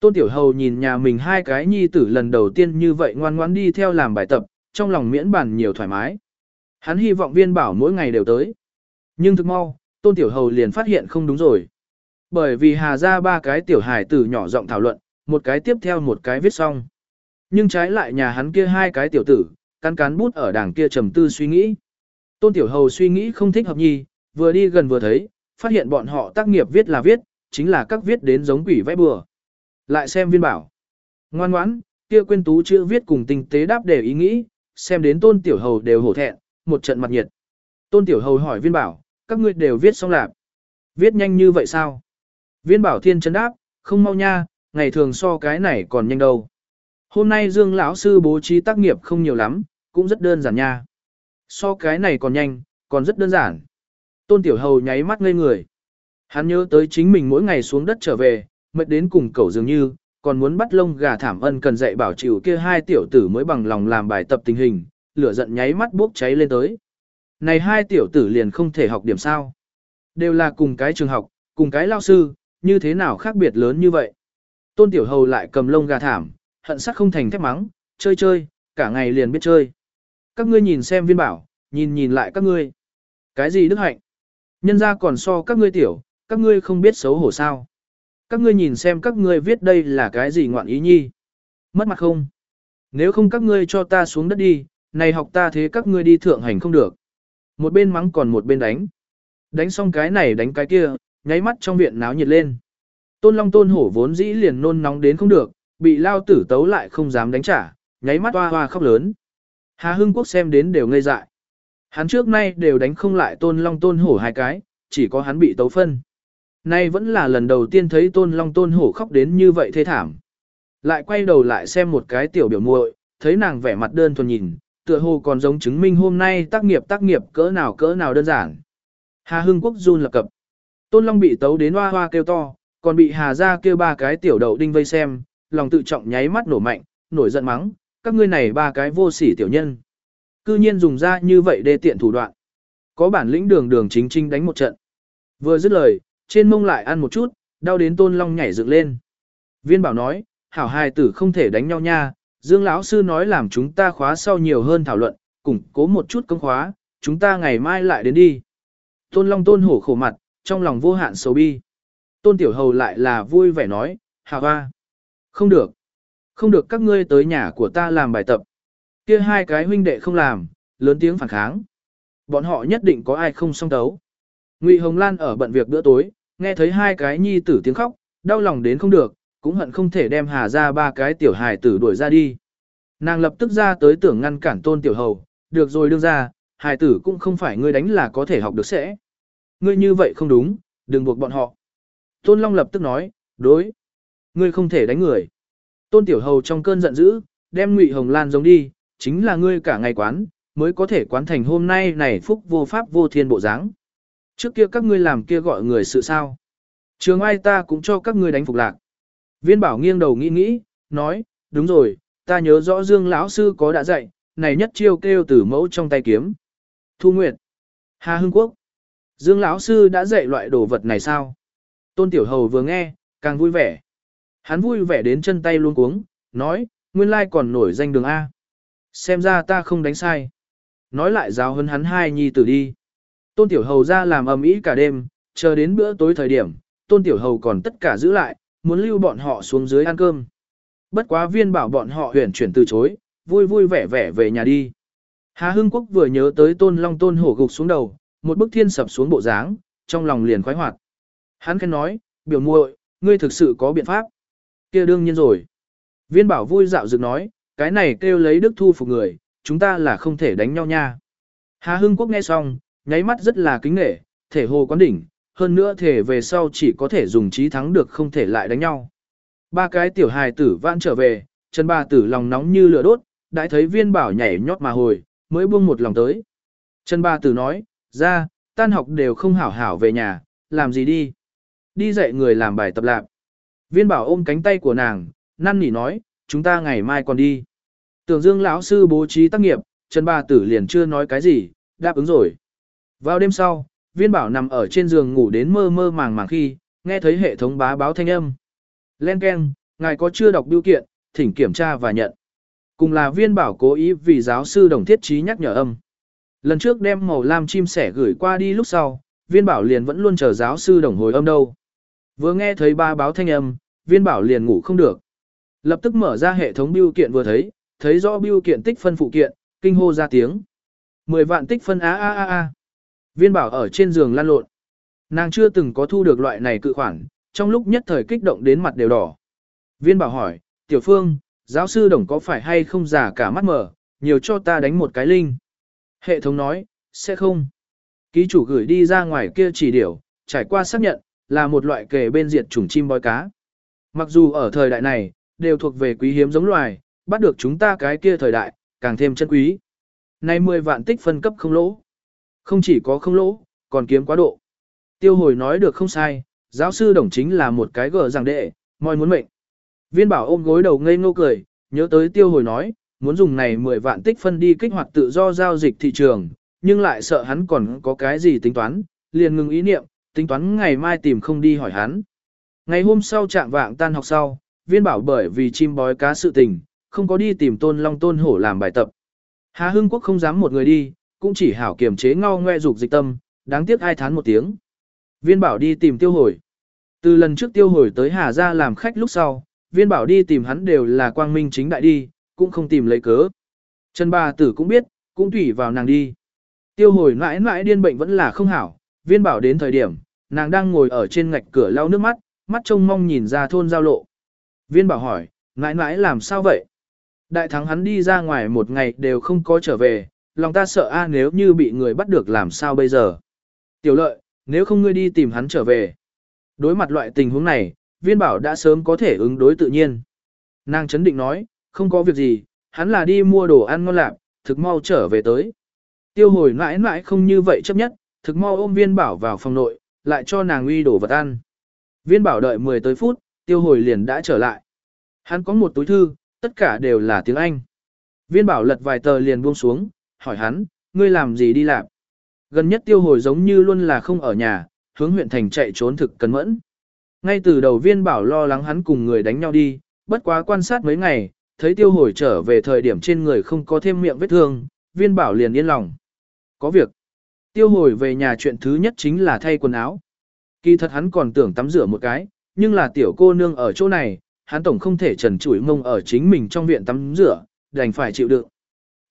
Tôn Tiểu Hầu nhìn nhà mình hai cái nhi tử lần đầu tiên như vậy ngoan ngoãn đi theo làm bài tập, trong lòng miễn bản nhiều thoải mái. Hắn hy vọng viên bảo mỗi ngày đều tới. Nhưng thực mau, Tôn Tiểu Hầu liền phát hiện không đúng rồi. Bởi vì hà ra ba cái tiểu hài tử nhỏ giọng thảo luận, một cái tiếp theo một cái viết xong. Nhưng trái lại nhà hắn kia hai cái tiểu tử, cắn cán bút ở đảng kia trầm tư suy nghĩ. Tôn tiểu hầu suy nghĩ không thích hợp nhi, vừa đi gần vừa thấy, phát hiện bọn họ tác nghiệp viết là viết, chính là các viết đến giống quỷ vẽ bừa. Lại xem viên bảo. Ngoan ngoãn, kia quên tú chữ viết cùng tinh tế đáp để ý nghĩ, xem đến tôn tiểu hầu đều hổ thẹn, một trận mặt nhiệt. Tôn tiểu hầu hỏi viên bảo, các ngươi đều viết xong lạc. Viết nhanh như vậy sao? Viên bảo thiên chân đáp, không mau nha, ngày thường so cái này còn nhanh đâu. Hôm nay Dương lão sư bố trí tác nghiệp không nhiều lắm, cũng rất đơn giản nha. So cái này còn nhanh, còn rất đơn giản. Tôn Tiểu Hầu nháy mắt ngây người. Hắn nhớ tới chính mình mỗi ngày xuống đất trở về, mệt đến cùng cậu dường như, còn muốn bắt lông gà thảm ân cần dạy bảo chịu kia hai tiểu tử mới bằng lòng làm bài tập tình hình, lửa giận nháy mắt bốc cháy lên tới. Này hai tiểu tử liền không thể học điểm sao. Đều là cùng cái trường học, cùng cái lao sư, như thế nào khác biệt lớn như vậy. Tôn Tiểu Hầu lại cầm lông gà thảm, hận sắc không thành thép mắng, chơi chơi, cả ngày liền biết chơi. Các ngươi nhìn xem viên bảo, nhìn nhìn lại các ngươi. Cái gì đức hạnh? Nhân ra còn so các ngươi tiểu, các ngươi không biết xấu hổ sao. Các ngươi nhìn xem các ngươi viết đây là cái gì ngoạn ý nhi. Mất mặt không? Nếu không các ngươi cho ta xuống đất đi, này học ta thế các ngươi đi thượng hành không được. Một bên mắng còn một bên đánh. Đánh xong cái này đánh cái kia, nháy mắt trong viện náo nhiệt lên. Tôn Long Tôn Hổ vốn dĩ liền nôn nóng đến không được, bị lao tử tấu lại không dám đánh trả, nháy mắt hoa hoa khóc lớn. Hà Hưng Quốc xem đến đều ngây dại. Hắn trước nay đều đánh không lại Tôn Long Tôn Hổ hai cái, chỉ có hắn bị tấu phân. Nay vẫn là lần đầu tiên thấy Tôn Long Tôn Hổ khóc đến như vậy thê thảm. Lại quay đầu lại xem một cái tiểu biểu muội, thấy nàng vẻ mặt đơn thuần nhìn, tựa hồ còn giống chứng minh hôm nay tác nghiệp tác nghiệp cỡ nào cỡ nào đơn giản. Hà Hưng Quốc run lập cập. Tôn Long bị tấu đến hoa hoa kêu to, còn bị Hà ra kêu ba cái tiểu đậu đinh vây xem, lòng tự trọng nháy mắt nổ mạnh, nổi giận mắng, các ngươi này ba cái vô sỉ tiểu nhân. Cư nhiên dùng ra như vậy để tiện thủ đoạn. Có bản lĩnh đường đường chính chính đánh một trận. Vừa dứt lời, trên mông lại ăn một chút, đau đến tôn long nhảy dựng lên. Viên bảo nói, hảo hài tử không thể đánh nhau nha, Dương lão sư nói làm chúng ta khóa sau nhiều hơn thảo luận, củng cố một chút công khóa, chúng ta ngày mai lại đến đi. Tôn long tôn hổ khổ mặt, trong lòng vô hạn sầu bi. Tôn tiểu hầu lại là vui vẻ nói, hào hoa. Không được. Không được các ngươi tới nhà của ta làm bài tập. Kia hai cái huynh đệ không làm, lớn tiếng phản kháng. Bọn họ nhất định có ai không song tấu. Ngụy Hồng Lan ở bận việc bữa tối, nghe thấy hai cái nhi tử tiếng khóc, đau lòng đến không được, cũng hận không thể đem hà ra ba cái tiểu hài tử đuổi ra đi. Nàng lập tức ra tới tưởng ngăn cản tôn tiểu hầu, được rồi đương ra, hài tử cũng không phải ngươi đánh là có thể học được sẽ. Ngươi như vậy không đúng, đừng buộc bọn họ. Tôn Long lập tức nói, đối. Ngươi không thể đánh người. Tôn Tiểu Hầu trong cơn giận dữ, đem Ngụy Hồng Lan giống đi, chính là ngươi cả ngày quán, mới có thể quán thành hôm nay này phúc vô pháp vô thiên bộ dáng. Trước kia các ngươi làm kia gọi người sự sao. Trường ai ta cũng cho các ngươi đánh phục lạc. Viên bảo nghiêng đầu nghĩ nghĩ, nói, đúng rồi, ta nhớ rõ Dương lão sư có đã dạy, này nhất chiêu kêu tử mẫu trong tay kiếm. Thu Nguyệt, Hà Hưng Quốc, Dương lão sư đã dạy loại đồ vật này sao? Tôn Tiểu Hầu vừa nghe, càng vui vẻ. Hắn vui vẻ đến chân tay luôn cuống, nói, nguyên lai còn nổi danh đường A. Xem ra ta không đánh sai. Nói lại giáo hơn hắn hai nhi tử đi. Tôn Tiểu Hầu ra làm ầm ĩ cả đêm, chờ đến bữa tối thời điểm, Tôn Tiểu Hầu còn tất cả giữ lại, muốn lưu bọn họ xuống dưới ăn cơm. Bất quá viên bảo bọn họ huyền chuyển từ chối, vui vui vẻ vẻ về nhà đi. Hà Hưng Quốc vừa nhớ tới Tôn Long Tôn hổ gục xuống đầu, một bức thiên sập xuống bộ dáng, trong lòng liền khoái hoạt. Hắn khen nói, biểu muội, ngươi thực sự có biện pháp kia đương nhiên rồi. Viên bảo vui dạo dựng nói, cái này kêu lấy đức thu phục người, chúng ta là không thể đánh nhau nha. Hà Hưng Quốc nghe xong, nháy mắt rất là kính nghệ, thể hồ quán đỉnh, hơn nữa thể về sau chỉ có thể dùng trí thắng được không thể lại đánh nhau. Ba cái tiểu hài tử vãn trở về, chân ba tử lòng nóng như lửa đốt, đã thấy viên bảo nhảy nhót mà hồi, mới buông một lòng tới. Chân ba tử nói, ra, tan học đều không hảo hảo về nhà, làm gì đi. Đi dạy người làm bài tập lạc. Viên bảo ôm cánh tay của nàng, năn nỉ nói, chúng ta ngày mai còn đi. Tưởng dương lão sư bố trí tác nghiệp, Trần Ba Tử liền chưa nói cái gì, đáp ứng rồi. Vào đêm sau, viên bảo nằm ở trên giường ngủ đến mơ mơ màng màng khi, nghe thấy hệ thống bá báo thanh âm. Len Ken, ngài có chưa đọc biểu kiện, thỉnh kiểm tra và nhận. Cùng là viên bảo cố ý vì giáo sư đồng thiết trí nhắc nhở âm. Lần trước đem màu lam chim sẻ gửi qua đi lúc sau, viên bảo liền vẫn luôn chờ giáo sư đồng hồi âm đâu. Vừa nghe thấy ba báo thanh âm, viên bảo liền ngủ không được. Lập tức mở ra hệ thống biêu kiện vừa thấy, thấy rõ biêu kiện tích phân phụ kiện, kinh hô ra tiếng. 10 vạn tích phân á á á á. Viên bảo ở trên giường lăn lộn. Nàng chưa từng có thu được loại này cự khoản, trong lúc nhất thời kích động đến mặt đều đỏ. Viên bảo hỏi, tiểu phương, giáo sư đồng có phải hay không giả cả mắt mở, nhiều cho ta đánh một cái linh. Hệ thống nói, sẽ không. Ký chủ gửi đi ra ngoài kia chỉ điểu, trải qua xác nhận, là một loại kề bên diệt chủng chim bói cá. Mặc dù ở thời đại này, đều thuộc về quý hiếm giống loài, bắt được chúng ta cái kia thời đại, càng thêm chân quý. Nay 10 vạn tích phân cấp không lỗ. Không chỉ có không lỗ, còn kiếm quá độ. Tiêu hồi nói được không sai, giáo sư đồng chính là một cái gờ rằng đệ, moi muốn mệnh. Viên bảo ôm gối đầu ngây ngô cười, nhớ tới tiêu hồi nói, muốn dùng này 10 vạn tích phân đi kích hoạt tự do giao dịch thị trường, nhưng lại sợ hắn còn có cái gì tính toán, liền ngừng ý niệm, tính toán ngày mai tìm không đi hỏi hắn. Ngày hôm sau trạng vạng tan học sau, viên bảo bởi vì chim bói cá sự tình, không có đi tìm tôn long tôn hổ làm bài tập. Hà Hưng Quốc không dám một người đi, cũng chỉ hảo kiềm chế ngao ngoe dục dịch tâm, đáng tiếc ai thán một tiếng. Viên bảo đi tìm tiêu hồi. Từ lần trước tiêu hồi tới Hà Gia làm khách lúc sau, viên bảo đi tìm hắn đều là quang minh chính đại đi, cũng không tìm lấy cớ. Trần bà tử cũng biết, cũng tùy vào nàng đi. Tiêu hồi mãi mãi điên bệnh vẫn là không hảo, viên bảo đến thời điểm, nàng đang ngồi ở trên ngạch cửa lau nước mắt, mắt trông mong nhìn ra thôn giao lộ. Viên bảo hỏi, mãi mãi làm sao vậy? Đại thắng hắn đi ra ngoài một ngày đều không có trở về, lòng ta sợ a nếu như bị người bắt được làm sao bây giờ. Tiểu lợi, nếu không ngươi đi tìm hắn trở về. Đối mặt loại tình huống này, viên bảo đã sớm có thể ứng đối tự nhiên. Nàng chấn định nói, không có việc gì, hắn là đi mua đồ ăn ngon lạc, thực mau trở về tới. Tiêu hồi mãi mãi không như vậy chấp nhất, thực mau ôm viên bảo vào phòng nội, lại cho nàng uy đổ vật ăn. Viên bảo đợi 10 tới phút, tiêu hồi liền đã trở lại. Hắn có một túi thư, tất cả đều là tiếng Anh. Viên bảo lật vài tờ liền buông xuống, hỏi hắn, ngươi làm gì đi làm? Gần nhất tiêu hồi giống như luôn là không ở nhà, hướng huyện thành chạy trốn thực cẩn mẫn. Ngay từ đầu viên bảo lo lắng hắn cùng người đánh nhau đi, bất quá quan sát mấy ngày, thấy tiêu hồi trở về thời điểm trên người không có thêm miệng vết thương, viên bảo liền yên lòng. Có việc. Tiêu hồi về nhà chuyện thứ nhất chính là thay quần áo. Kỳ thật hắn còn tưởng tắm rửa một cái, nhưng là tiểu cô nương ở chỗ này, hắn tổng không thể trần trụi mông ở chính mình trong viện tắm rửa, đành phải chịu đựng.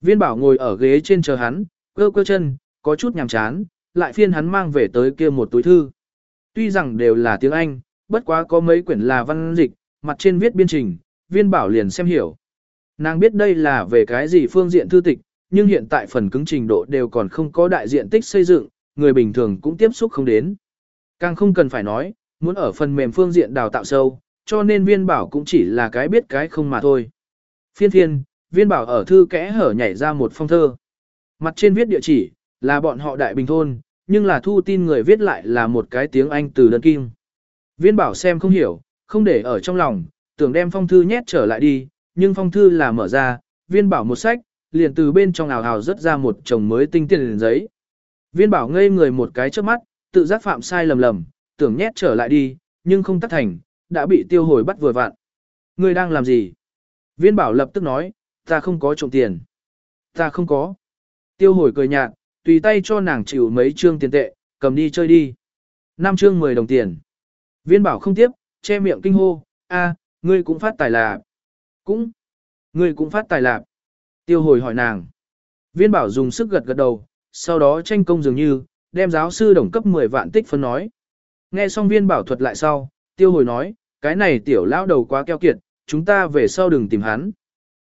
Viên bảo ngồi ở ghế trên chờ hắn, cơ cơ chân, có chút nhàm chán, lại phiên hắn mang về tới kia một túi thư. Tuy rằng đều là tiếng Anh, bất quá có mấy quyển là văn dịch, mặt trên viết biên trình, viên bảo liền xem hiểu. Nàng biết đây là về cái gì phương diện thư tịch, nhưng hiện tại phần cứng trình độ đều còn không có đại diện tích xây dựng, người bình thường cũng tiếp xúc không đến. Càng không cần phải nói, muốn ở phần mềm phương diện đào tạo sâu, cho nên viên bảo cũng chỉ là cái biết cái không mà thôi. Phiên thiên viên bảo ở thư kẽ hở nhảy ra một phong thơ. Mặt trên viết địa chỉ, là bọn họ đại bình thôn, nhưng là thu tin người viết lại là một cái tiếng Anh từ đơn kim. Viên bảo xem không hiểu, không để ở trong lòng, tưởng đem phong thư nhét trở lại đi, nhưng phong thư là mở ra, viên bảo một sách, liền từ bên trong ảo hào rớt ra một chồng mới tinh tiền liền giấy. Viên bảo ngây người một cái trước mắt, tự giác phạm sai lầm lầm, tưởng nhét trở lại đi, nhưng không tắt thành, đã bị tiêu hồi bắt vừa vặn. Ngươi đang làm gì? Viên bảo lập tức nói, ta không có trộm tiền. Ta không có. Tiêu hồi cười nhạt, tùy tay cho nàng chịu mấy trương tiền tệ, cầm đi chơi đi. Năm trương 10 đồng tiền. Viên bảo không tiếp, che miệng kinh hô, a, ngươi cũng phát tài lạc. Cũng. Ngươi cũng phát tài lạc. Tiêu hồi hỏi nàng. Viên bảo dùng sức gật gật đầu, sau đó tranh công dường như, đem giáo sư đồng cấp 10 vạn tích phân nói. Nghe xong viên bảo thuật lại sau, tiêu hồi nói, cái này tiểu lão đầu quá keo kiệt, chúng ta về sau đừng tìm hắn.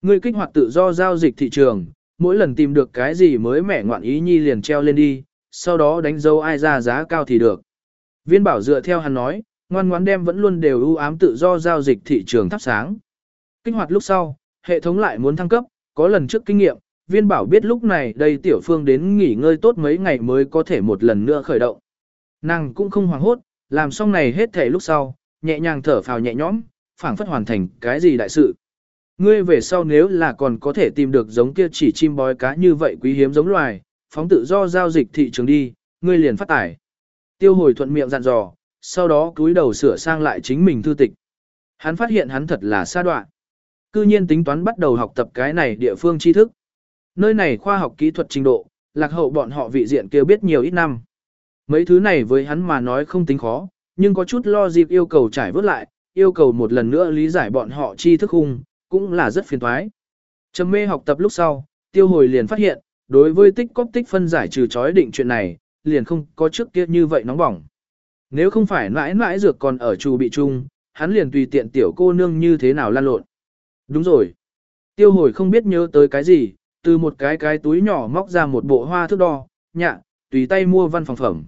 Ngươi kích hoạt tự do giao dịch thị trường, mỗi lần tìm được cái gì mới mẻ ngoạn ý nhi liền treo lên đi, sau đó đánh dấu ai ra giá cao thì được. Viên bảo dựa theo hắn nói, ngoan ngoãn đem vẫn luôn đều ưu ám tự do giao dịch thị trường thắp sáng. Kích hoạt lúc sau, hệ thống lại muốn thăng cấp, có lần trước kinh nghiệm, viên bảo biết lúc này đây tiểu phương đến nghỉ ngơi tốt mấy ngày mới có thể một lần nữa khởi động. Nàng cũng không hoảng hốt, làm xong này hết thể lúc sau, nhẹ nhàng thở phào nhẹ nhõm, phảng phất hoàn thành cái gì đại sự. Ngươi về sau nếu là còn có thể tìm được giống kia chỉ chim bói cá như vậy quý hiếm giống loài, phóng tự do giao dịch thị trường đi, ngươi liền phát tải. Tiêu hồi thuận miệng dặn dò, sau đó cúi đầu sửa sang lại chính mình thư tịch. Hắn phát hiện hắn thật là xa đoạn. Cư nhiên tính toán bắt đầu học tập cái này địa phương tri thức. Nơi này khoa học kỹ thuật trình độ, lạc hậu bọn họ vị diện kêu biết nhiều ít năm. Mấy thứ này với hắn mà nói không tính khó, nhưng có chút lo dịp yêu cầu trải vớt lại, yêu cầu một lần nữa lý giải bọn họ tri thức hung, cũng là rất phiền toái. Trầm mê học tập lúc sau, tiêu hồi liền phát hiện, đối với tích cóp tích phân giải trừ chói định chuyện này, liền không có trước kia như vậy nóng bỏng. Nếu không phải mãi mãi dược còn ở trù bị chung, hắn liền tùy tiện tiểu cô nương như thế nào lan lộn. Đúng rồi. Tiêu hồi không biết nhớ tới cái gì, từ một cái cái túi nhỏ móc ra một bộ hoa thước đo, nhạ, tùy tay mua văn phòng phẩm.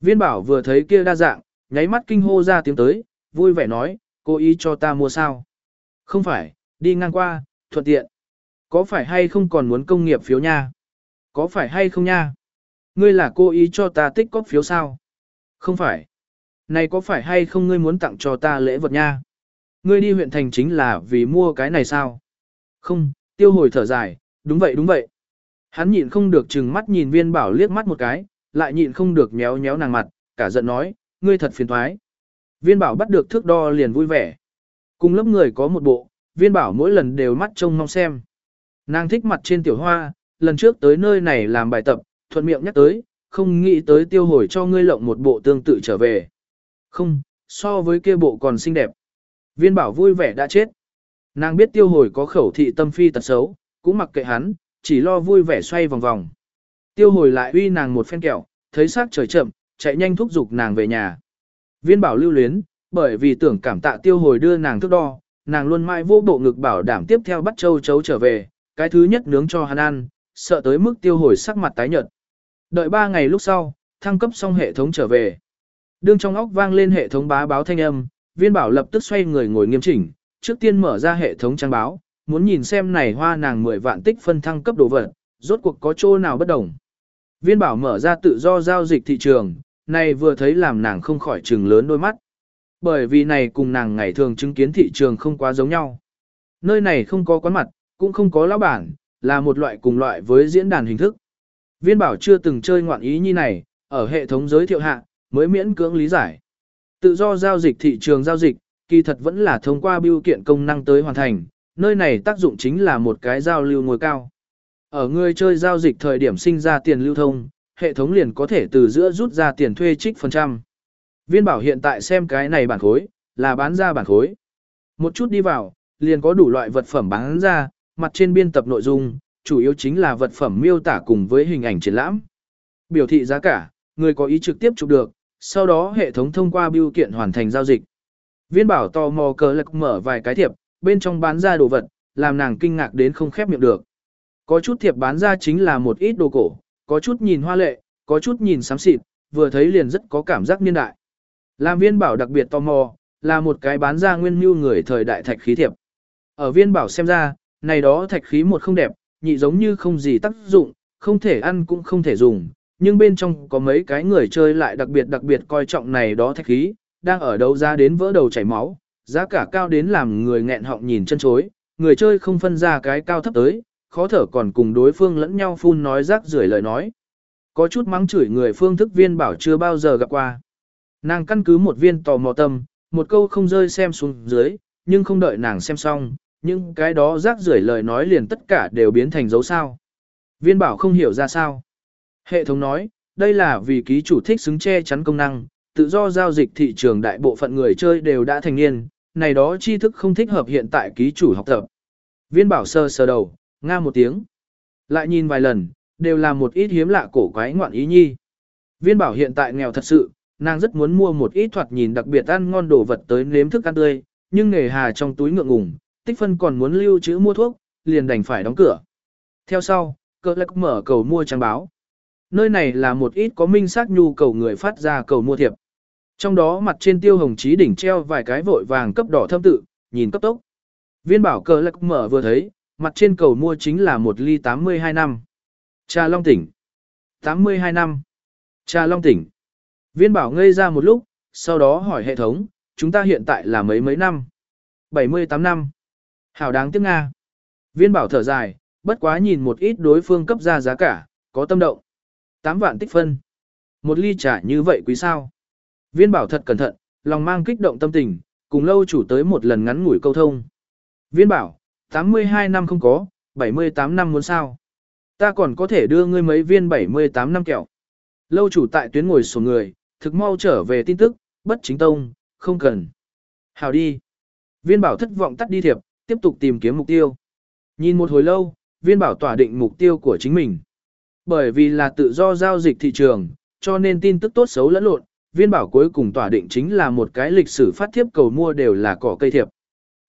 Viên bảo vừa thấy kia đa dạng, nháy mắt kinh hô ra tiếng tới, vui vẻ nói, cô ý cho ta mua sao. Không phải, đi ngang qua, thuận tiện. Có phải hay không còn muốn công nghiệp phiếu nha? Có phải hay không nha? Ngươi là cô ý cho ta tích cóp phiếu sao? Không phải. Này có phải hay không ngươi muốn tặng cho ta lễ vật nha? Ngươi đi huyện thành chính là vì mua cái này sao? Không, tiêu hồi thở dài, đúng vậy đúng vậy. Hắn nhịn không được chừng mắt nhìn viên bảo liếc mắt một cái, lại nhịn không được méo méo nàng mặt, cả giận nói, ngươi thật phiền thoái. Viên bảo bắt được thước đo liền vui vẻ. Cùng lớp người có một bộ, viên bảo mỗi lần đều mắt trông mong xem. Nàng thích mặt trên tiểu hoa, lần trước tới nơi này làm bài tập, thuận miệng nhắc tới, không nghĩ tới tiêu hồi cho ngươi lộng một bộ tương tự trở về. Không, so với kia bộ còn xinh đẹp. Viên bảo vui vẻ đã chết. Nàng biết tiêu hồi có khẩu thị tâm phi tật xấu, cũng mặc kệ hắn, chỉ lo vui vẻ xoay vòng vòng. Tiêu hồi lại uy nàng một phen kẹo, thấy sắc trời chậm, chạy nhanh thúc giục nàng về nhà. Viên bảo lưu luyến, bởi vì tưởng cảm tạ tiêu hồi đưa nàng thức đo, nàng luôn mãi vô bộ ngực bảo đảm tiếp theo bắt châu chấu trở về, cái thứ nhất nướng cho hắn ăn, sợ tới mức tiêu hồi sắc mặt tái nhợt. Đợi ba ngày lúc sau, thăng cấp xong hệ thống trở về. Đương trong óc vang lên hệ thống bá báo thanh âm, viên bảo lập tức xoay người ngồi nghiêm chỉnh, trước tiên mở ra hệ thống trang báo, muốn nhìn xem này hoa nàng 10 vạn tích phân thăng cấp đồ vật, rốt cuộc có chỗ nào bất đồng. Viên bảo mở ra tự do giao dịch thị trường, này vừa thấy làm nàng không khỏi trừng lớn đôi mắt. Bởi vì này cùng nàng ngày thường chứng kiến thị trường không quá giống nhau. Nơi này không có quán mặt, cũng không có lão bản, là một loại cùng loại với diễn đàn hình thức. Viên bảo chưa từng chơi ngoạn ý như này, ở hệ thống giới thiệu hạ, mới miễn cưỡng lý giải. Tự do giao dịch thị trường giao dịch, kỳ thật vẫn là thông qua biêu kiện công năng tới hoàn thành, nơi này tác dụng chính là một cái giao lưu ngôi cao. Ở người chơi giao dịch thời điểm sinh ra tiền lưu thông, hệ thống liền có thể từ giữa rút ra tiền thuê trích phần trăm. Viên bảo hiện tại xem cái này bản khối, là bán ra bản khối. Một chút đi vào, liền có đủ loại vật phẩm bán ra, mặt trên biên tập nội dung, chủ yếu chính là vật phẩm miêu tả cùng với hình ảnh triển lãm. Biểu thị giá cả, người có ý trực tiếp chụp được, sau đó hệ thống thông qua biêu kiện hoàn thành giao dịch. Viên bảo tò mò cờ lạc mở vài cái thiệp, bên trong bán ra đồ vật, làm nàng kinh ngạc đến không khép miệng được. Có chút thiệp bán ra chính là một ít đồ cổ, có chút nhìn hoa lệ, có chút nhìn xám xịt, vừa thấy liền rất có cảm giác niên đại. Làm viên bảo đặc biệt tò mò, là một cái bán ra nguyên mưu người thời đại thạch khí thiệp. Ở viên bảo xem ra, này đó thạch khí một không đẹp, nhị giống như không gì tác dụng, không thể ăn cũng không thể dùng, nhưng bên trong có mấy cái người chơi lại đặc biệt đặc biệt coi trọng này đó thạch khí, đang ở đấu ra đến vỡ đầu chảy máu, giá cả cao đến làm người nghẹn họng nhìn chân chối, người chơi không phân ra cái cao thấp tới, khó thở còn cùng đối phương lẫn nhau phun nói rác rưởi lời nói. Có chút mắng chửi người phương thức viên bảo chưa bao giờ gặp qua. Nàng căn cứ một viên tò mò tâm, một câu không rơi xem xuống dưới, nhưng không đợi nàng xem xong, nhưng cái đó rác rưởi lời nói liền tất cả đều biến thành dấu sao. Viên bảo không hiểu ra sao. Hệ thống nói, đây là vì ký chủ thích xứng che chắn công năng, tự do giao dịch thị trường đại bộ phận người chơi đều đã thành niên, này đó tri thức không thích hợp hiện tại ký chủ học tập. Viên bảo sơ sơ đầu, nga một tiếng. Lại nhìn vài lần, đều là một ít hiếm lạ cổ quái ngoạn ý nhi. Viên bảo hiện tại nghèo thật sự, nàng rất muốn mua một ít thoạt nhìn đặc biệt ăn ngon đồ vật tới nếm thức ăn tươi, nhưng nghề hà trong túi ngượng ngùng, tích phân còn muốn lưu trữ mua thuốc, liền đành phải đóng cửa. Theo sau, cơ lạc mở cầu mua trang báo. Nơi này là một ít có minh xác nhu cầu người phát ra cầu mua thiệp. Trong đó mặt trên tiêu hồng chí đỉnh treo vài cái vội vàng cấp đỏ thâm tự, nhìn cấp tốc. Viên bảo cờ lạc mở vừa thấy, mặt trên cầu mua chính là một ly 82 năm. Trà Long tỉnh. 82 năm. Trà Long tỉnh. Viên bảo ngây ra một lúc, sau đó hỏi hệ thống, chúng ta hiện tại là mấy mấy năm? 78 năm. Hảo đáng tiếc Nga. Viên bảo thở dài, bất quá nhìn một ít đối phương cấp ra giá cả, có tâm động. 8 vạn tích phân. Một ly trà như vậy quý sao? Viên bảo thật cẩn thận, lòng mang kích động tâm tình, cùng lâu chủ tới một lần ngắn ngủi câu thông. Viên bảo, 82 năm không có, 78 năm muốn sao? Ta còn có thể đưa ngươi mấy viên 78 năm kẹo. Lâu chủ tại tuyến ngồi sổ người, thực mau trở về tin tức, bất chính tông, không cần. Hào đi. Viên bảo thất vọng tắt đi thiệp, tiếp tục tìm kiếm mục tiêu. Nhìn một hồi lâu, viên bảo tỏa định mục tiêu của chính mình. Bởi vì là tự do giao dịch thị trường, cho nên tin tức tốt xấu lẫn lộn, viên bảo cuối cùng tỏa định chính là một cái lịch sử phát thiếp cầu mua đều là cỏ cây thiệp.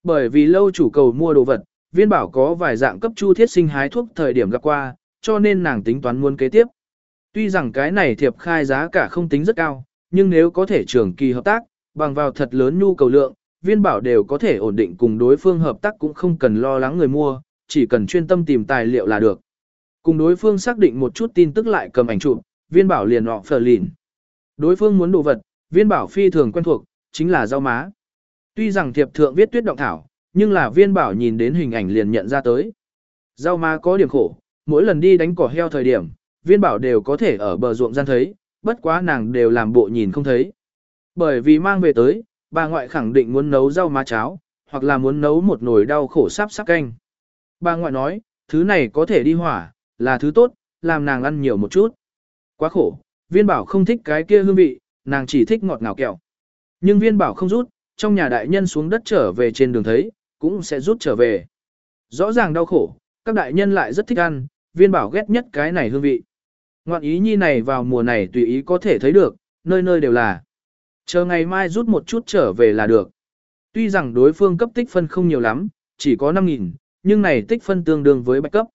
Bởi vì lâu chủ cầu mua đồ vật, viên bảo có vài dạng cấp chu thiết sinh hái thuốc thời điểm gặp qua, cho nên nàng tính toán muốn kế tiếp. Tuy rằng cái này thiệp khai giá cả không tính rất cao, nhưng nếu có thể trường kỳ hợp tác, bằng vào thật lớn nhu cầu lượng, viên bảo đều có thể ổn định cùng đối phương hợp tác cũng không cần lo lắng người mua, chỉ cần chuyên tâm tìm tài liệu là được. Cùng đối phương xác định một chút tin tức lại cầm ảnh chụp, viên bảo liền họ phờ lìn. Đối phương muốn đồ vật, viên bảo phi thường quen thuộc, chính là rau má. Tuy rằng thiệp thượng viết tuyết động thảo, nhưng là viên bảo nhìn đến hình ảnh liền nhận ra tới. Rau má có điểm khổ, mỗi lần đi đánh cỏ heo thời điểm, viên bảo đều có thể ở bờ ruộng gian thấy, bất quá nàng đều làm bộ nhìn không thấy. Bởi vì mang về tới, bà ngoại khẳng định muốn nấu rau má cháo, hoặc là muốn nấu một nồi đau khổ sáp sắc canh. Bà ngoại nói, thứ này có thể đi hỏa, là thứ tốt, làm nàng ăn nhiều một chút. Quá khổ, viên bảo không thích cái kia hương vị, nàng chỉ thích ngọt ngào kẹo. Nhưng viên bảo không rút, trong nhà đại nhân xuống đất trở về trên đường thấy, cũng sẽ rút trở về. Rõ ràng đau khổ, các đại nhân lại rất thích ăn, viên bảo ghét nhất cái này hương vị. Ngoạn ý nhi này vào mùa này tùy ý có thể thấy được, nơi nơi đều là. Chờ ngày mai rút một chút trở về là được. Tuy rằng đối phương cấp tích phân không nhiều lắm, chỉ có 5.000, nhưng này tích phân tương đương với bạch cấp.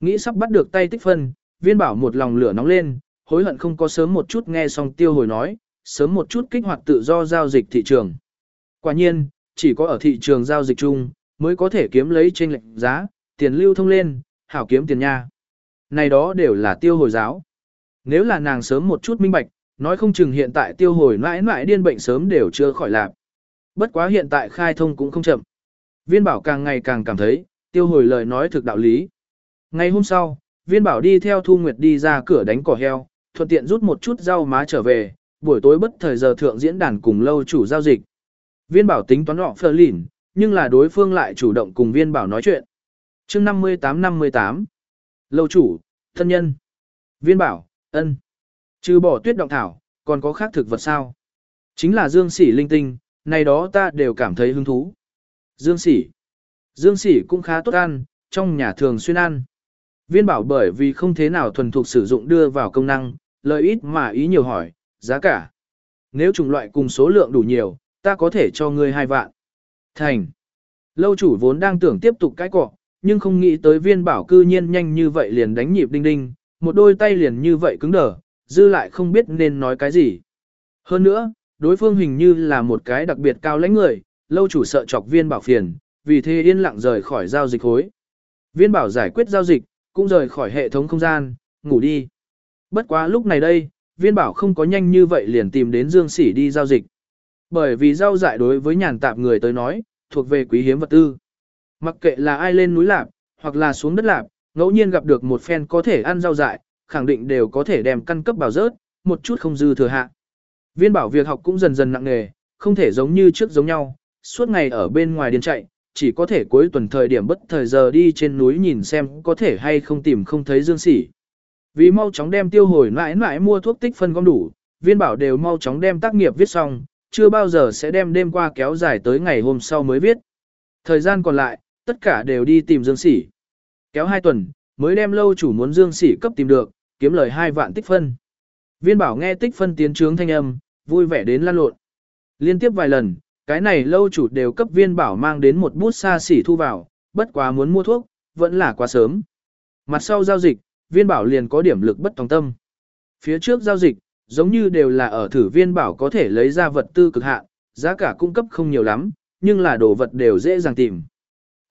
Nghĩ sắp bắt được tay tích phân, viên bảo một lòng lửa nóng lên, hối hận không có sớm một chút nghe xong tiêu hồi nói, sớm một chút kích hoạt tự do giao dịch thị trường. Quả nhiên, chỉ có ở thị trường giao dịch chung, mới có thể kiếm lấy trên lệnh giá, tiền lưu thông lên, hảo kiếm tiền nha. Này đó đều là tiêu hồi giáo. Nếu là nàng sớm một chút minh bạch, nói không chừng hiện tại tiêu hồi mãi mãi điên bệnh sớm đều chưa khỏi lạc. Bất quá hiện tại khai thông cũng không chậm. Viên bảo càng ngày càng cảm thấy, tiêu hồi lời nói thực đạo lý. Ngày hôm sau, viên bảo đi theo Thu Nguyệt đi ra cửa đánh cỏ heo, thuận tiện rút một chút rau má trở về, buổi tối bất thời giờ thượng diễn đàn cùng lâu chủ giao dịch. Viên bảo tính toán họ phơ lỉn, nhưng là đối phương lại chủ động cùng viên bảo nói chuyện. chương 58-58 Lâu chủ, thân nhân. Viên bảo, ân. Trừ bỏ tuyết động thảo, còn có khác thực vật sao? Chính là dương sỉ linh tinh, này đó ta đều cảm thấy hứng thú. Dương sỉ. Dương sỉ cũng khá tốt ăn, trong nhà thường xuyên ăn. Viên bảo bởi vì không thế nào thuần thục sử dụng đưa vào công năng, lợi ít mà ý nhiều hỏi, giá cả. Nếu chủng loại cùng số lượng đủ nhiều, ta có thể cho ngươi hai vạn. Thành. Lâu chủ vốn đang tưởng tiếp tục cái cọ, nhưng không nghĩ tới viên bảo cư nhiên nhanh như vậy liền đánh nhịp đinh đinh, một đôi tay liền như vậy cứng đờ, dư lại không biết nên nói cái gì. Hơn nữa, đối phương hình như là một cái đặc biệt cao lãnh người, lâu chủ sợ chọc viên bảo phiền, vì thế yên lặng rời khỏi giao dịch hối. Viên bảo giải quyết giao dịch, cũng rời khỏi hệ thống không gian, ngủ đi. Bất quá lúc này đây, viên bảo không có nhanh như vậy liền tìm đến Dương Sỉ đi giao dịch. Bởi vì giao dại đối với nhàn tạp người tới nói, thuộc về quý hiếm vật tư. Mặc kệ là ai lên núi lạp, hoặc là xuống đất lạp, ngẫu nhiên gặp được một phen có thể ăn rau dại, khẳng định đều có thể đem căn cấp bảo rớt, một chút không dư thừa hạ. Viên bảo việc học cũng dần dần nặng nề, không thể giống như trước giống nhau, suốt ngày ở bên ngoài điên chạy, chỉ có thể cuối tuần thời điểm bất thời giờ đi trên núi nhìn xem có thể hay không tìm không thấy dương sỉ. Vì mau chóng đem tiêu hồi mãi mãi mua thuốc tích phân gom đủ, viên bảo đều mau chóng đem tác nghiệp viết xong, chưa bao giờ sẽ đem đêm qua kéo dài tới ngày hôm sau mới viết. Thời gian còn lại, tất cả đều đi tìm dương sỉ. Kéo hai tuần, mới đem lâu chủ muốn dương sỉ cấp tìm được, kiếm lời hai vạn tích phân. Viên bảo nghe tích phân tiến trướng thanh âm, vui vẻ đến lan lộn. Liên tiếp vài lần, cái này lâu chủ đều cấp viên bảo mang đến một bút xa xỉ thu vào, bất quá muốn mua thuốc, vẫn là quá sớm. Mặt sau giao dịch, viên bảo liền có điểm lực bất tòng tâm. Phía trước giao dịch, giống như đều là ở thử viên bảo có thể lấy ra vật tư cực hạn, giá cả cung cấp không nhiều lắm, nhưng là đồ vật đều dễ dàng tìm.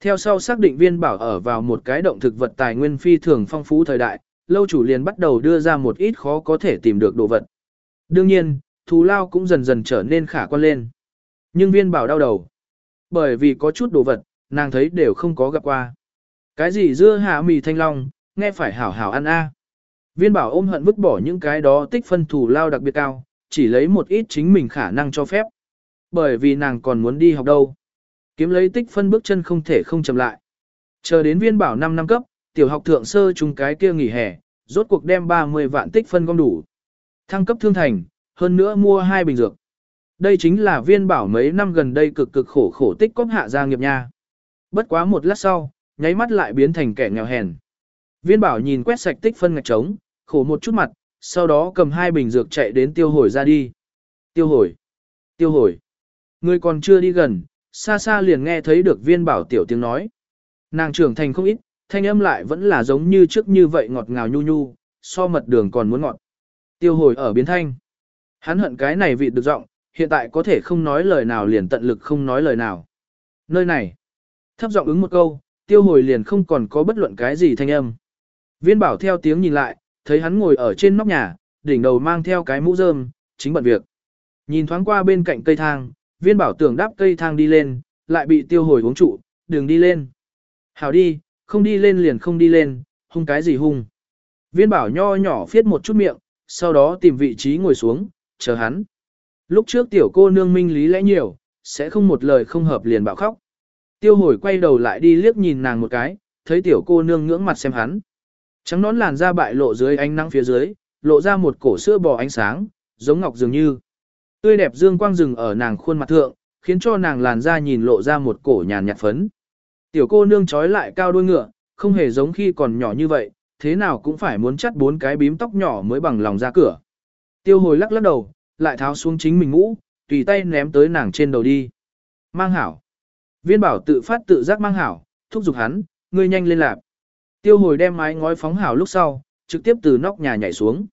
Theo sau xác định viên bảo ở vào một cái động thực vật tài nguyên phi thường phong phú thời đại, lâu chủ liền bắt đầu đưa ra một ít khó có thể tìm được đồ vật. Đương nhiên, thù lao cũng dần dần trở nên khả quan lên. Nhưng viên bảo đau đầu. Bởi vì có chút đồ vật, nàng thấy đều không có gặp qua. Cái gì dưa hạ mì thanh long, nghe phải hảo hảo ăn a. Viên bảo ôm hận vứt bỏ những cái đó tích phân thủ lao đặc biệt cao, chỉ lấy một ít chính mình khả năng cho phép. Bởi vì nàng còn muốn đi học đâu. Kiếm lấy tích phân bước chân không thể không chậm lại. Chờ đến viên bảo 5 năm cấp, tiểu học thượng sơ chung cái kia nghỉ hè, rốt cuộc đem 30 vạn tích phân gom đủ. Thăng cấp thương thành, hơn nữa mua hai bình dược. Đây chính là viên bảo mấy năm gần đây cực cực khổ khổ tích cóp hạ gia nghiệp nha. Bất quá một lát sau, nháy mắt lại biến thành kẻ nghèo hèn. Viên bảo nhìn quét sạch tích phân ngạch trống, khổ một chút mặt, sau đó cầm hai bình dược chạy đến tiêu hồi ra đi. Tiêu hồi, tiêu hồi. Người còn chưa đi gần, xa xa liền nghe thấy được viên bảo tiểu tiếng nói. Nàng trưởng thành không ít, thanh âm lại vẫn là giống như trước như vậy ngọt ngào nhu nhu, so mật đường còn muốn ngọt. Tiêu hồi ở biến thanh. Hắn hận cái này vị được giọng, hiện tại có thể không nói lời nào liền tận lực không nói lời nào. Nơi này, thấp giọng ứng một câu, tiêu hồi liền không còn có bất luận cái gì thanh âm. Viên bảo theo tiếng nhìn lại, thấy hắn ngồi ở trên nóc nhà, đỉnh đầu mang theo cái mũ rơm, chính bận việc. Nhìn thoáng qua bên cạnh cây thang, viên bảo tưởng đáp cây thang đi lên, lại bị tiêu hồi uống trụ, đừng đi lên. Hảo đi, không đi lên liền không đi lên, hung cái gì hung. Viên bảo nho nhỏ phiết một chút miệng, sau đó tìm vị trí ngồi xuống, chờ hắn. Lúc trước tiểu cô nương minh lý lẽ nhiều, sẽ không một lời không hợp liền bạo khóc. Tiêu hồi quay đầu lại đi liếc nhìn nàng một cái, thấy tiểu cô nương ngưỡng mặt xem hắn. Trắng nón làn da bại lộ dưới ánh nắng phía dưới, lộ ra một cổ sữa bò ánh sáng, giống ngọc dường như. Tươi đẹp dương quang rừng ở nàng khuôn mặt thượng, khiến cho nàng làn da nhìn lộ ra một cổ nhàn nhạt phấn. Tiểu cô nương trói lại cao đuôi ngựa, không hề giống khi còn nhỏ như vậy, thế nào cũng phải muốn chắt bốn cái bím tóc nhỏ mới bằng lòng ra cửa. Tiêu hồi lắc lắc đầu, lại tháo xuống chính mình mũ, tùy tay ném tới nàng trên đầu đi. Mang hảo. Viên bảo tự phát tự giác mang hảo, thúc giục hắn, ngươi nhanh lên lạp. Tiêu hồi đem mái ngói phóng hảo lúc sau, trực tiếp từ nóc nhà nhảy xuống.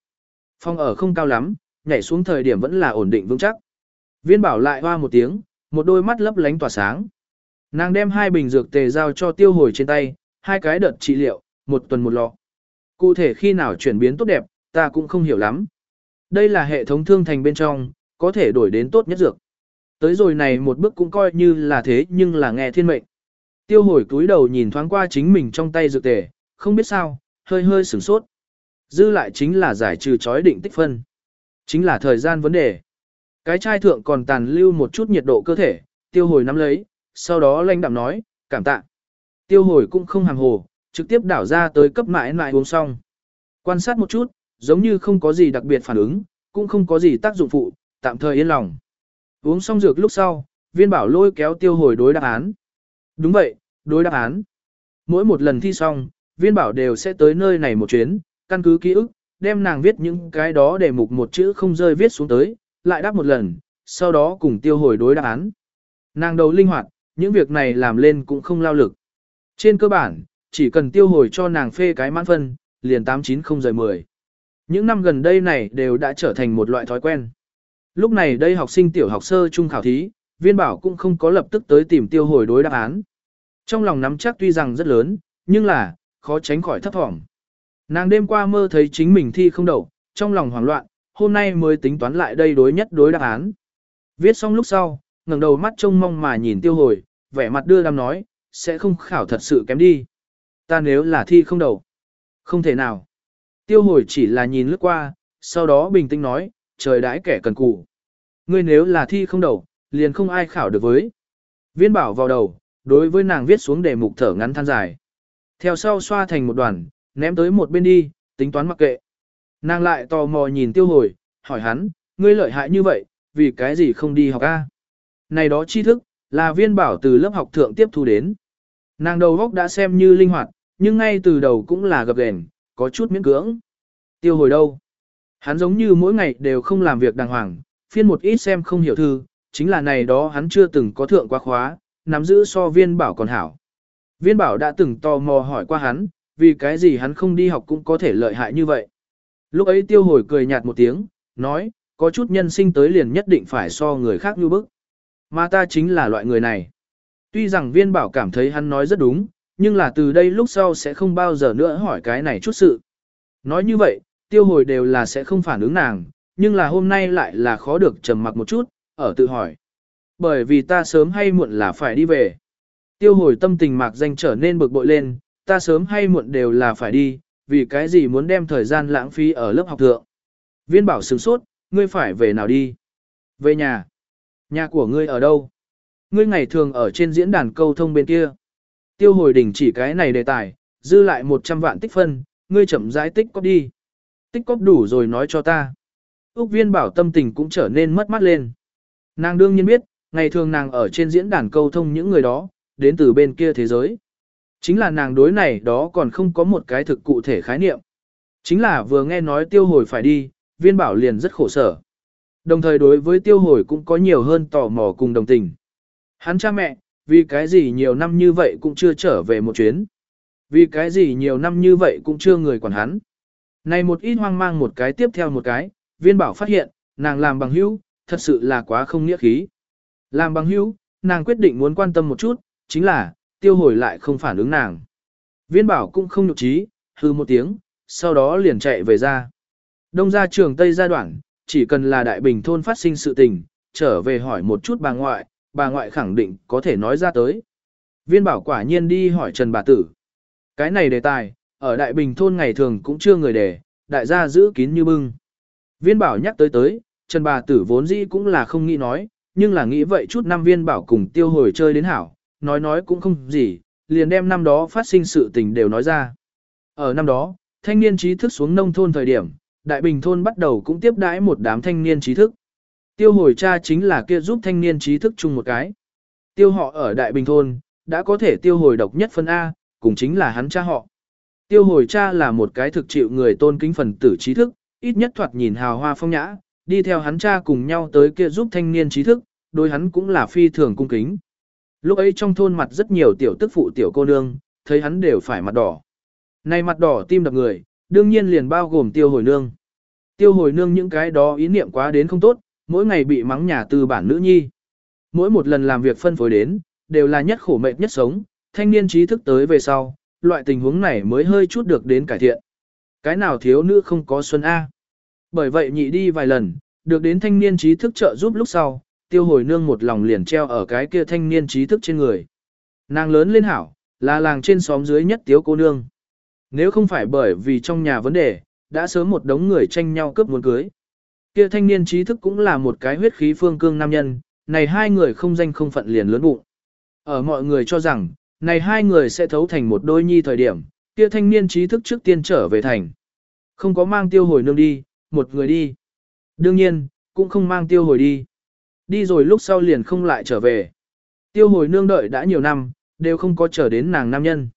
Phong ở không cao lắm, nhảy xuống thời điểm vẫn là ổn định vững chắc. Viên bảo lại hoa một tiếng, một đôi mắt lấp lánh tỏa sáng. Nàng đem hai bình dược tề giao cho tiêu hồi trên tay, hai cái đợt trị liệu, một tuần một lọ. Cụ thể khi nào chuyển biến tốt đẹp, ta cũng không hiểu lắm. Đây là hệ thống thương thành bên trong, có thể đổi đến tốt nhất dược. Tới rồi này một bước cũng coi như là thế nhưng là nghe thiên mệnh. Tiêu hồi cúi đầu nhìn thoáng qua chính mình trong tay dược tề, không biết sao, hơi hơi sửng sốt. Dư lại chính là giải trừ chói định tích phân. Chính là thời gian vấn đề. Cái chai thượng còn tàn lưu một chút nhiệt độ cơ thể, tiêu hồi nắm lấy, sau đó lanh đạm nói, cảm tạ. Tiêu hồi cũng không hàng hồ, trực tiếp đảo ra tới cấp mãi mãi uống xong. Quan sát một chút, giống như không có gì đặc biệt phản ứng, cũng không có gì tác dụng phụ, tạm thời yên lòng. Uống xong dược lúc sau, viên bảo lôi kéo tiêu hồi đối đáp án. Đúng vậy, đối đáp án. Mỗi một lần thi xong, viên bảo đều sẽ tới nơi này một chuyến, căn cứ ký ức, đem nàng viết những cái đó để mục một chữ không rơi viết xuống tới, lại đáp một lần, sau đó cùng tiêu hồi đối đáp án. Nàng đầu linh hoạt, những việc này làm lên cũng không lao lực. Trên cơ bản, chỉ cần tiêu hồi cho nàng phê cái mãn phân, liền 890 rời 10. Những năm gần đây này đều đã trở thành một loại thói quen. Lúc này đây học sinh tiểu học sơ trung khảo thí, viên bảo cũng không có lập tức tới tìm tiêu hồi đối đáp án. Trong lòng nắm chắc tuy rằng rất lớn, nhưng là, khó tránh khỏi thấp thỏm. Nàng đêm qua mơ thấy chính mình thi không đậu, trong lòng hoảng loạn, hôm nay mới tính toán lại đây đối nhất đối đáp án. Viết xong lúc sau, ngẩng đầu mắt trông mong mà nhìn tiêu hồi, vẻ mặt đưa đam nói, sẽ không khảo thật sự kém đi. Ta nếu là thi không đậu. Không thể nào. Tiêu hồi chỉ là nhìn lướt qua, sau đó bình tĩnh nói, trời đãi kẻ cần cù. Ngươi nếu là thi không đầu, liền không ai khảo được với. Viên bảo vào đầu, đối với nàng viết xuống đề mục thở ngắn than dài. Theo sau xoa thành một đoàn, ném tới một bên đi, tính toán mặc kệ. Nàng lại tò mò nhìn tiêu hồi, hỏi hắn, ngươi lợi hại như vậy, vì cái gì không đi học A? Này đó tri thức, là viên bảo từ lớp học thượng tiếp thu đến. Nàng đầu góc đã xem như linh hoạt, nhưng ngay từ đầu cũng là gập ghềnh, có chút miễn cưỡng. Tiêu hồi đâu? Hắn giống như mỗi ngày đều không làm việc đàng hoàng, phiên một ít xem không hiểu thư, chính là này đó hắn chưa từng có thượng quá khóa, nắm giữ so viên bảo còn hảo. Viên bảo đã từng tò mò hỏi qua hắn, vì cái gì hắn không đi học cũng có thể lợi hại như vậy. Lúc ấy tiêu hồi cười nhạt một tiếng, nói, có chút nhân sinh tới liền nhất định phải so người khác như bức. Mà ta chính là loại người này. Tuy rằng viên bảo cảm thấy hắn nói rất đúng, nhưng là từ đây lúc sau sẽ không bao giờ nữa hỏi cái này chút sự. Nói như vậy, tiêu hồi đều là sẽ không phản ứng nàng, nhưng là hôm nay lại là khó được trầm mặc một chút, ở tự hỏi. Bởi vì ta sớm hay muộn là phải đi về. Tiêu hồi tâm tình mạc danh trở nên bực bội lên, ta sớm hay muộn đều là phải đi, vì cái gì muốn đem thời gian lãng phí ở lớp học thượng. Viên bảo sửng sốt, ngươi phải về nào đi? Về nhà. Nhà của ngươi ở đâu? Ngươi ngày thường ở trên diễn đàn câu thông bên kia. Tiêu hồi đỉnh chỉ cái này đề tài, dư lại 100 vạn tích phân, ngươi chậm rãi tích cóp đi. Tích cóp đủ rồi nói cho ta. Úc viên bảo tâm tình cũng trở nên mất mát lên. Nàng đương nhiên biết, ngày thường nàng ở trên diễn đàn câu thông những người đó, đến từ bên kia thế giới. Chính là nàng đối này đó còn không có một cái thực cụ thể khái niệm. Chính là vừa nghe nói tiêu hồi phải đi, viên bảo liền rất khổ sở. Đồng thời đối với tiêu hồi cũng có nhiều hơn tò mò cùng đồng tình. Hắn cha mẹ, vì cái gì nhiều năm như vậy cũng chưa trở về một chuyến. Vì cái gì nhiều năm như vậy cũng chưa người quản hắn. Này một ít hoang mang một cái tiếp theo một cái, viên bảo phát hiện, nàng làm bằng hữu, thật sự là quá không nghĩa khí. Làm bằng hữu, nàng quyết định muốn quan tâm một chút, chính là, tiêu hồi lại không phản ứng nàng. Viên bảo cũng không nhục trí, hư một tiếng, sau đó liền chạy về ra. Đông ra trường Tây gia đoạn, chỉ cần là đại bình thôn phát sinh sự tình, trở về hỏi một chút bà ngoại, bà ngoại khẳng định có thể nói ra tới. Viên bảo quả nhiên đi hỏi Trần bà tử. Cái này đề tài, ở đại bình thôn ngày thường cũng chưa người đề, đại gia giữ kín như bưng. Viên bảo nhắc tới tới, Trần bà tử vốn dĩ cũng là không nghĩ nói, nhưng là nghĩ vậy chút năm viên bảo cùng tiêu hồi chơi đến hảo, nói nói cũng không gì, liền đem năm đó phát sinh sự tình đều nói ra. Ở năm đó, thanh niên trí thức xuống nông thôn thời điểm, đại bình thôn bắt đầu cũng tiếp đãi một đám thanh niên trí thức. Tiêu hồi cha chính là kia giúp thanh niên trí thức chung một cái. Tiêu họ ở đại bình thôn, đã có thể tiêu hồi độc nhất phân A, cùng chính là hắn cha họ. Tiêu hồi cha là một cái thực chịu người tôn kính phần tử trí thức, ít nhất thoạt nhìn hào hoa phong nhã, đi theo hắn cha cùng nhau tới kia giúp thanh niên trí thức, đối hắn cũng là phi thường cung kính. Lúc ấy trong thôn mặt rất nhiều tiểu tức phụ tiểu cô nương, thấy hắn đều phải mặt đỏ. Này mặt đỏ tim đập người, đương nhiên liền bao gồm tiêu hồi nương. Tiêu hồi nương những cái đó ý niệm quá đến không tốt, mỗi ngày bị mắng nhà tư bản nữ nhi. Mỗi một lần làm việc phân phối đến, đều là nhất khổ mệt nhất sống, thanh niên trí thức tới về sau, loại tình huống này mới hơi chút được đến cải thiện. Cái nào thiếu nữ không có xuân A. Bởi vậy nhị đi vài lần, được đến thanh niên trí thức trợ giúp lúc sau, tiêu hồi nương một lòng liền treo ở cái kia thanh niên trí thức trên người. Nàng lớn lên hảo, là làng trên xóm dưới nhất tiếu cô nương. Nếu không phải bởi vì trong nhà vấn đề, đã sớm một đống người tranh nhau cướp muốn cưới. Kia thanh niên trí thức cũng là một cái huyết khí phương cương nam nhân, này hai người không danh không phận liền lớn bụng. Ở mọi người cho rằng, này hai người sẽ thấu thành một đôi nhi thời điểm, kia thanh niên trí thức trước tiên trở về thành. Không có mang tiêu hồi nương đi, một người đi. Đương nhiên, cũng không mang tiêu hồi đi. Đi rồi lúc sau liền không lại trở về. Tiêu hồi nương đợi đã nhiều năm, đều không có trở đến nàng nam nhân.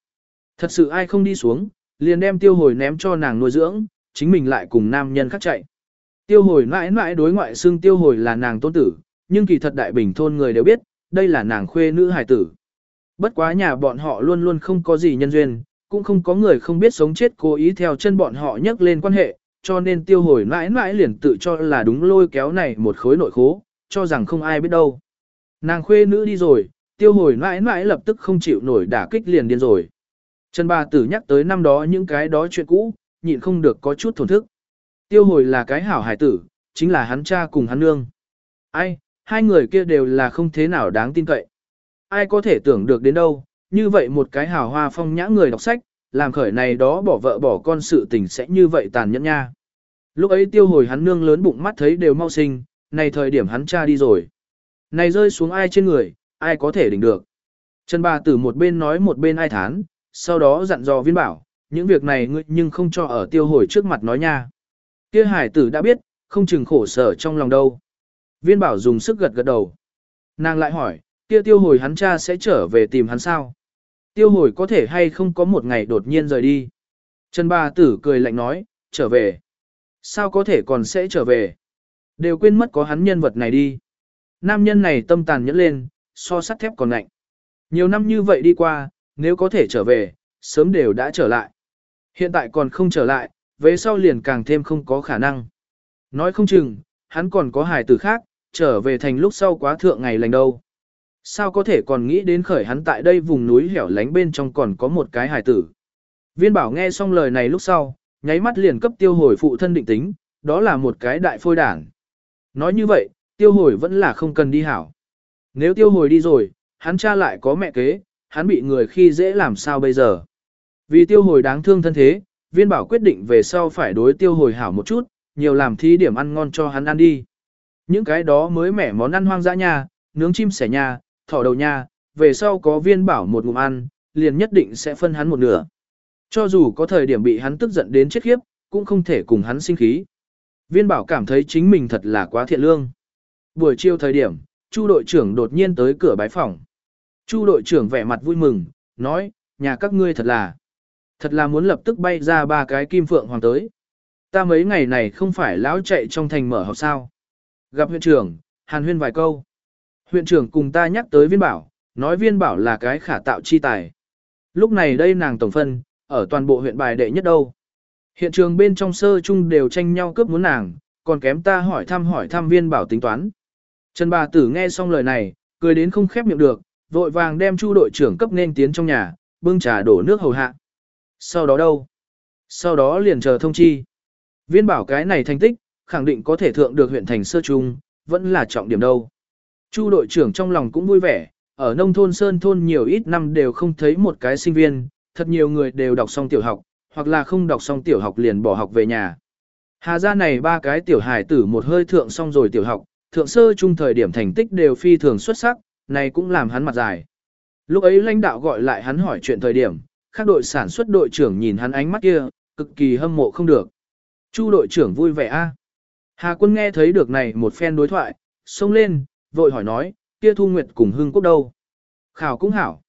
Thật sự ai không đi xuống, liền đem tiêu hồi ném cho nàng nuôi dưỡng, chính mình lại cùng nam nhân khác chạy. Tiêu hồi mãi mãi đối ngoại xưng tiêu hồi là nàng tôn tử, nhưng kỳ thật đại bình thôn người đều biết, đây là nàng khuê nữ hài tử. Bất quá nhà bọn họ luôn luôn không có gì nhân duyên, cũng không có người không biết sống chết cố ý theo chân bọn họ nhắc lên quan hệ, cho nên tiêu hồi mãi mãi liền tự cho là đúng lôi kéo này một khối nội khố, cho rằng không ai biết đâu. Nàng khuê nữ đi rồi, tiêu hồi mãi mãi lập tức không chịu nổi đả kích liền điên rồi. Trần bà tử nhắc tới năm đó những cái đó chuyện cũ, nhịn không được có chút thổn thức. Tiêu hồi là cái hảo hải tử, chính là hắn cha cùng hắn nương. Ai, hai người kia đều là không thế nào đáng tin cậy. Ai có thể tưởng được đến đâu, như vậy một cái hào hoa phong nhã người đọc sách, làm khởi này đó bỏ vợ bỏ con sự tình sẽ như vậy tàn nhẫn nha. Lúc ấy tiêu hồi hắn nương lớn bụng mắt thấy đều mau sinh, này thời điểm hắn cha đi rồi. Này rơi xuống ai trên người, ai có thể đỉnh được. Trần bà tử một bên nói một bên ai thán, sau đó dặn dò viên bảo, những việc này ngươi nhưng không cho ở tiêu hồi trước mặt nói nha. Kia hải tử đã biết, không chừng khổ sở trong lòng đâu. Viên bảo dùng sức gật gật đầu. Nàng lại hỏi, kia tiêu hồi hắn cha sẽ trở về tìm hắn sao? Tiêu hồi có thể hay không có một ngày đột nhiên rời đi? Trần bà tử cười lạnh nói, trở về. Sao có thể còn sẽ trở về? Đều quên mất có hắn nhân vật này đi. Nam nhân này tâm tàn nhẫn lên, so sắt thép còn lạnh. Nhiều năm như vậy đi qua, nếu có thể trở về, sớm đều đã trở lại. Hiện tại còn không trở lại, về sau liền càng thêm không có khả năng. Nói không chừng, hắn còn có hài tử khác, trở về thành lúc sau quá thượng ngày lành đâu. Sao có thể còn nghĩ đến khởi hắn tại đây vùng núi hẻo lánh bên trong còn có một cái hài tử. Viên bảo nghe xong lời này lúc sau, nháy mắt liền cấp tiêu hồi phụ thân định tính, đó là một cái đại phôi đảng. Nói như vậy, tiêu hồi vẫn là không cần đi hảo. Nếu tiêu hồi đi rồi, hắn cha lại có mẹ kế, hắn bị người khi dễ làm sao bây giờ. Vì tiêu hồi đáng thương thân thế, viên bảo quyết định về sau phải đối tiêu hồi hảo một chút, nhiều làm thí điểm ăn ngon cho hắn ăn đi. Những cái đó mới mẻ món ăn hoang dã nha, nướng chim sẻ nha, thỏ đầu nha, về sau có viên bảo một ngụm ăn, liền nhất định sẽ phân hắn một nửa. Cho dù có thời điểm bị hắn tức giận đến chết khiếp, cũng không thể cùng hắn sinh khí. Viên bảo cảm thấy chính mình thật là quá thiện lương. Buổi chiều thời điểm, Chu đội trưởng đột nhiên tới cửa bái phòng. Chu đội trưởng vẻ mặt vui mừng, nói, nhà các ngươi thật là, thật là muốn lập tức bay ra ba cái kim phượng hoàng tới. Ta mấy ngày này không phải lão chạy trong thành mở học sao. Gặp huyện trưởng, hàn huyên vài câu. Huyện trưởng cùng ta nhắc tới viên bảo, nói viên bảo là cái khả tạo chi tài. Lúc này đây nàng tổng phân, ở toàn bộ huyện bài đệ nhất đâu. Hiện trường bên trong sơ chung đều tranh nhau cướp muốn nàng, còn kém ta hỏi thăm hỏi thăm viên bảo tính toán. Trần bà tử nghe xong lời này, cười đến không khép miệng được, vội vàng đem chu đội trưởng cấp nên tiến trong nhà, bưng trà đổ nước hầu hạ. Sau đó đâu? Sau đó liền chờ thông chi. Viên bảo cái này thành tích, khẳng định có thể thượng được huyện thành sơ trung, vẫn là trọng điểm đâu. Chu đội trưởng trong lòng cũng vui vẻ, ở nông thôn Sơn thôn nhiều ít năm đều không thấy một cái sinh viên, thật nhiều người đều đọc xong tiểu học, hoặc là không đọc xong tiểu học liền bỏ học về nhà. Hà gia này ba cái tiểu hài tử một hơi thượng xong rồi tiểu học, thượng sơ trung thời điểm thành tích đều phi thường xuất sắc, này cũng làm hắn mặt dài. Lúc ấy lãnh đạo gọi lại hắn hỏi chuyện thời điểm, khác đội sản xuất đội trưởng nhìn hắn ánh mắt kia, cực kỳ hâm mộ không được. Chu đội trưởng vui vẻ a. Hà quân nghe thấy được này một phen đối thoại, xông lên, vội hỏi nói, kia thu nguyệt cùng hưng quốc đâu. Khảo cũng hảo.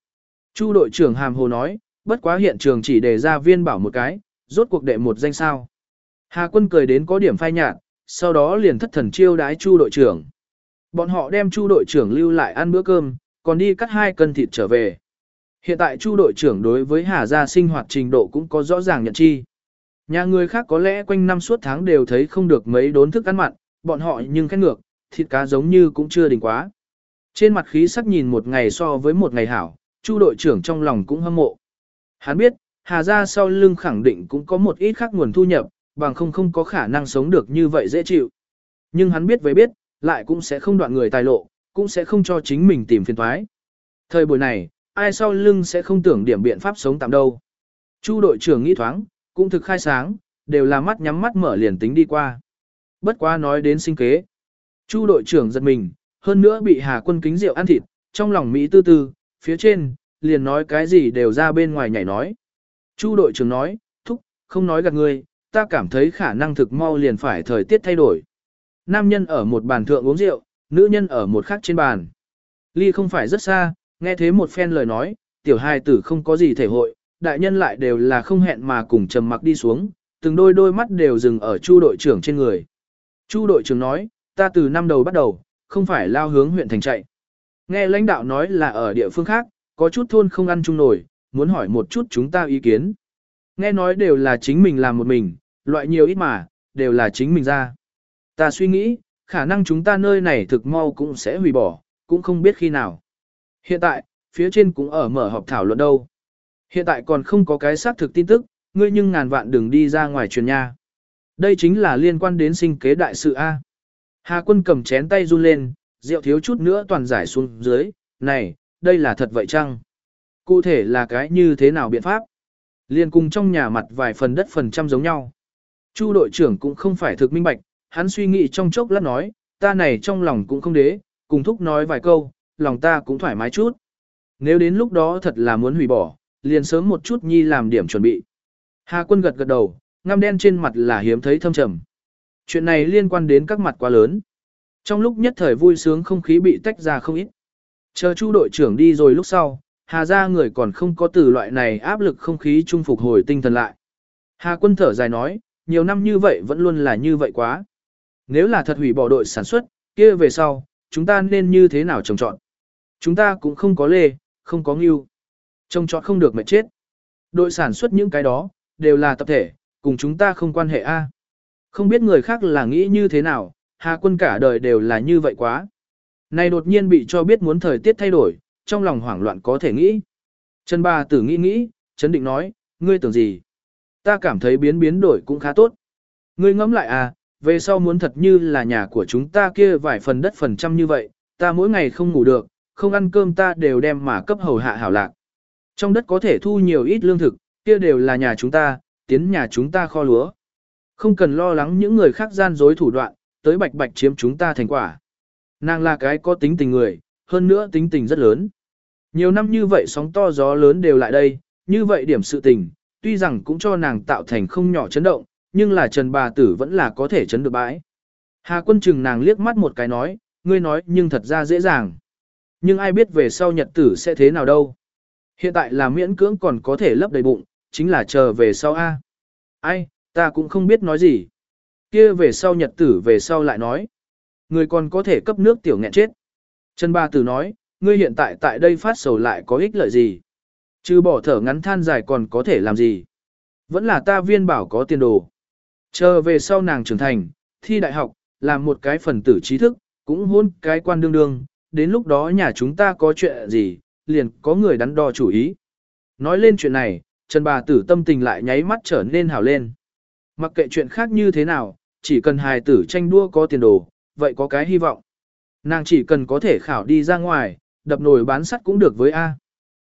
Chu đội trưởng hàm hồ nói, bất quá hiện trường chỉ đề ra viên bảo một cái, rốt cuộc đệ một danh sao. Hà quân cười đến có điểm phai nhạt, sau đó liền thất thần chiêu đái chu đội trưởng. Bọn họ đem chu đội trưởng lưu lại ăn bữa cơm, còn đi cắt hai cân thịt trở về. Hiện tại chu đội trưởng đối với Hà gia sinh hoạt trình độ cũng có rõ ràng nhận chi. Nhà người khác có lẽ quanh năm suốt tháng đều thấy không được mấy đốn thức ăn mặn, bọn họ nhưng khét ngược, thịt cá giống như cũng chưa đỉnh quá. Trên mặt khí sắc nhìn một ngày so với một ngày hảo, chu đội trưởng trong lòng cũng hâm mộ. Hắn biết, Hà gia sau lưng khẳng định cũng có một ít khác nguồn thu nhập, bằng không không có khả năng sống được như vậy dễ chịu. Nhưng hắn biết với biết, lại cũng sẽ không đoạn người tài lộ, cũng sẽ không cho chính mình tìm phiền toái. Thời buổi này, ai sau lưng sẽ không tưởng điểm biện pháp sống tạm đâu. Chu đội trưởng nghĩ thoáng, cũng thực khai sáng, đều là mắt nhắm mắt mở liền tính đi qua. Bất quá nói đến sinh kế. Chu đội trưởng giật mình, hơn nữa bị Hà quân kính rượu ăn thịt, trong lòng Mỹ tư tư, phía trên, liền nói cái gì đều ra bên ngoài nhảy nói. Chu đội trưởng nói, thúc, không nói gạt ngươi, ta cảm thấy khả năng thực mau liền phải thời tiết thay đổi. Nam nhân ở một bàn thượng uống rượu, nữ nhân ở một khác trên bàn. Ly không phải rất xa, nghe thế một phen lời nói, tiểu hài tử không có gì thể hội, đại nhân lại đều là không hẹn mà cùng trầm mặc đi xuống, từng đôi đôi mắt đều dừng ở chu đội trưởng trên người. Chu đội trưởng nói, ta từ năm đầu bắt đầu, không phải lao hướng huyện thành chạy. Nghe lãnh đạo nói là ở địa phương khác, có chút thôn không ăn chung nổi, muốn hỏi một chút chúng ta ý kiến. Nghe nói đều là chính mình làm một mình, loại nhiều ít mà, đều là chính mình ra. Ta suy nghĩ, khả năng chúng ta nơi này thực mau cũng sẽ hủy bỏ, cũng không biết khi nào. Hiện tại, phía trên cũng ở mở họp thảo luận đâu. Hiện tại còn không có cái xác thực tin tức, ngươi nhưng ngàn vạn đừng đi ra ngoài truyền nha. Đây chính là liên quan đến sinh kế đại sự A. Hà quân cầm chén tay run lên, rượu thiếu chút nữa toàn giải xuống dưới, này, đây là thật vậy chăng? Cụ thể là cái như thế nào biện pháp? Liên cùng trong nhà mặt vài phần đất phần trăm giống nhau. Chu đội trưởng cũng không phải thực minh bạch, hắn suy nghĩ trong chốc lát nói, ta này trong lòng cũng không đế, cùng thúc nói vài câu, lòng ta cũng thoải mái chút. Nếu đến lúc đó thật là muốn hủy bỏ, liền sớm một chút nhi làm điểm chuẩn bị. Hà quân gật gật đầu, ngăm đen trên mặt là hiếm thấy thâm trầm. Chuyện này liên quan đến các mặt quá lớn. Trong lúc nhất thời vui sướng không khí bị tách ra không ít. Chờ chu đội trưởng đi rồi lúc sau, Hà ra người còn không có từ loại này áp lực không khí trung phục hồi tinh thần lại. Hà quân thở dài nói, nhiều năm như vậy vẫn luôn là như vậy quá. Nếu là thật hủy bỏ đội sản xuất, kia về sau, chúng ta nên như thế nào trồng trọn? Chúng ta cũng không có lê, không có ngưu. Trông trọt không được mệt chết. Đội sản xuất những cái đó, đều là tập thể, cùng chúng ta không quan hệ A. Không biết người khác là nghĩ như thế nào, Hà quân cả đời đều là như vậy quá. Này đột nhiên bị cho biết muốn thời tiết thay đổi, trong lòng hoảng loạn có thể nghĩ. Trần Ba tử nghĩ nghĩ, Trấn định nói, ngươi tưởng gì? Ta cảm thấy biến biến đổi cũng khá tốt. Ngươi ngẫm lại à, về sau muốn thật như là nhà của chúng ta kia vài phần đất phần trăm như vậy, ta mỗi ngày không ngủ được, không ăn cơm ta đều đem mà cấp hầu hạ hảo lạc. Trong đất có thể thu nhiều ít lương thực, kia đều là nhà chúng ta, tiến nhà chúng ta kho lúa. Không cần lo lắng những người khác gian dối thủ đoạn, tới bạch bạch chiếm chúng ta thành quả. Nàng là cái có tính tình người, hơn nữa tính tình rất lớn. Nhiều năm như vậy sóng to gió lớn đều lại đây, như vậy điểm sự tình, tuy rằng cũng cho nàng tạo thành không nhỏ chấn động, nhưng là Trần bà tử vẫn là có thể chấn được bãi. Hà quân chừng nàng liếc mắt một cái nói, ngươi nói nhưng thật ra dễ dàng. Nhưng ai biết về sau nhật tử sẽ thế nào đâu. Hiện tại là miễn cưỡng còn có thể lấp đầy bụng, chính là chờ về sau A. Ai, ta cũng không biết nói gì. kia về sau nhật tử về sau lại nói. Người còn có thể cấp nước tiểu nghẹn chết. Trần Ba Tử nói, ngươi hiện tại tại đây phát sầu lại có ích lợi gì? Chứ bỏ thở ngắn than dài còn có thể làm gì? Vẫn là ta viên bảo có tiền đồ. Chờ về sau nàng trưởng thành, thi đại học, làm một cái phần tử trí thức, cũng hôn cái quan đương đương, đến lúc đó nhà chúng ta có chuyện gì, liền có người đắn đo chủ ý. Nói lên chuyện này, Trần bà tử tâm tình lại nháy mắt trở nên hào lên. Mặc kệ chuyện khác như thế nào, chỉ cần hài tử tranh đua có tiền đồ, vậy có cái hy vọng. Nàng chỉ cần có thể khảo đi ra ngoài, đập nồi bán sắt cũng được với A.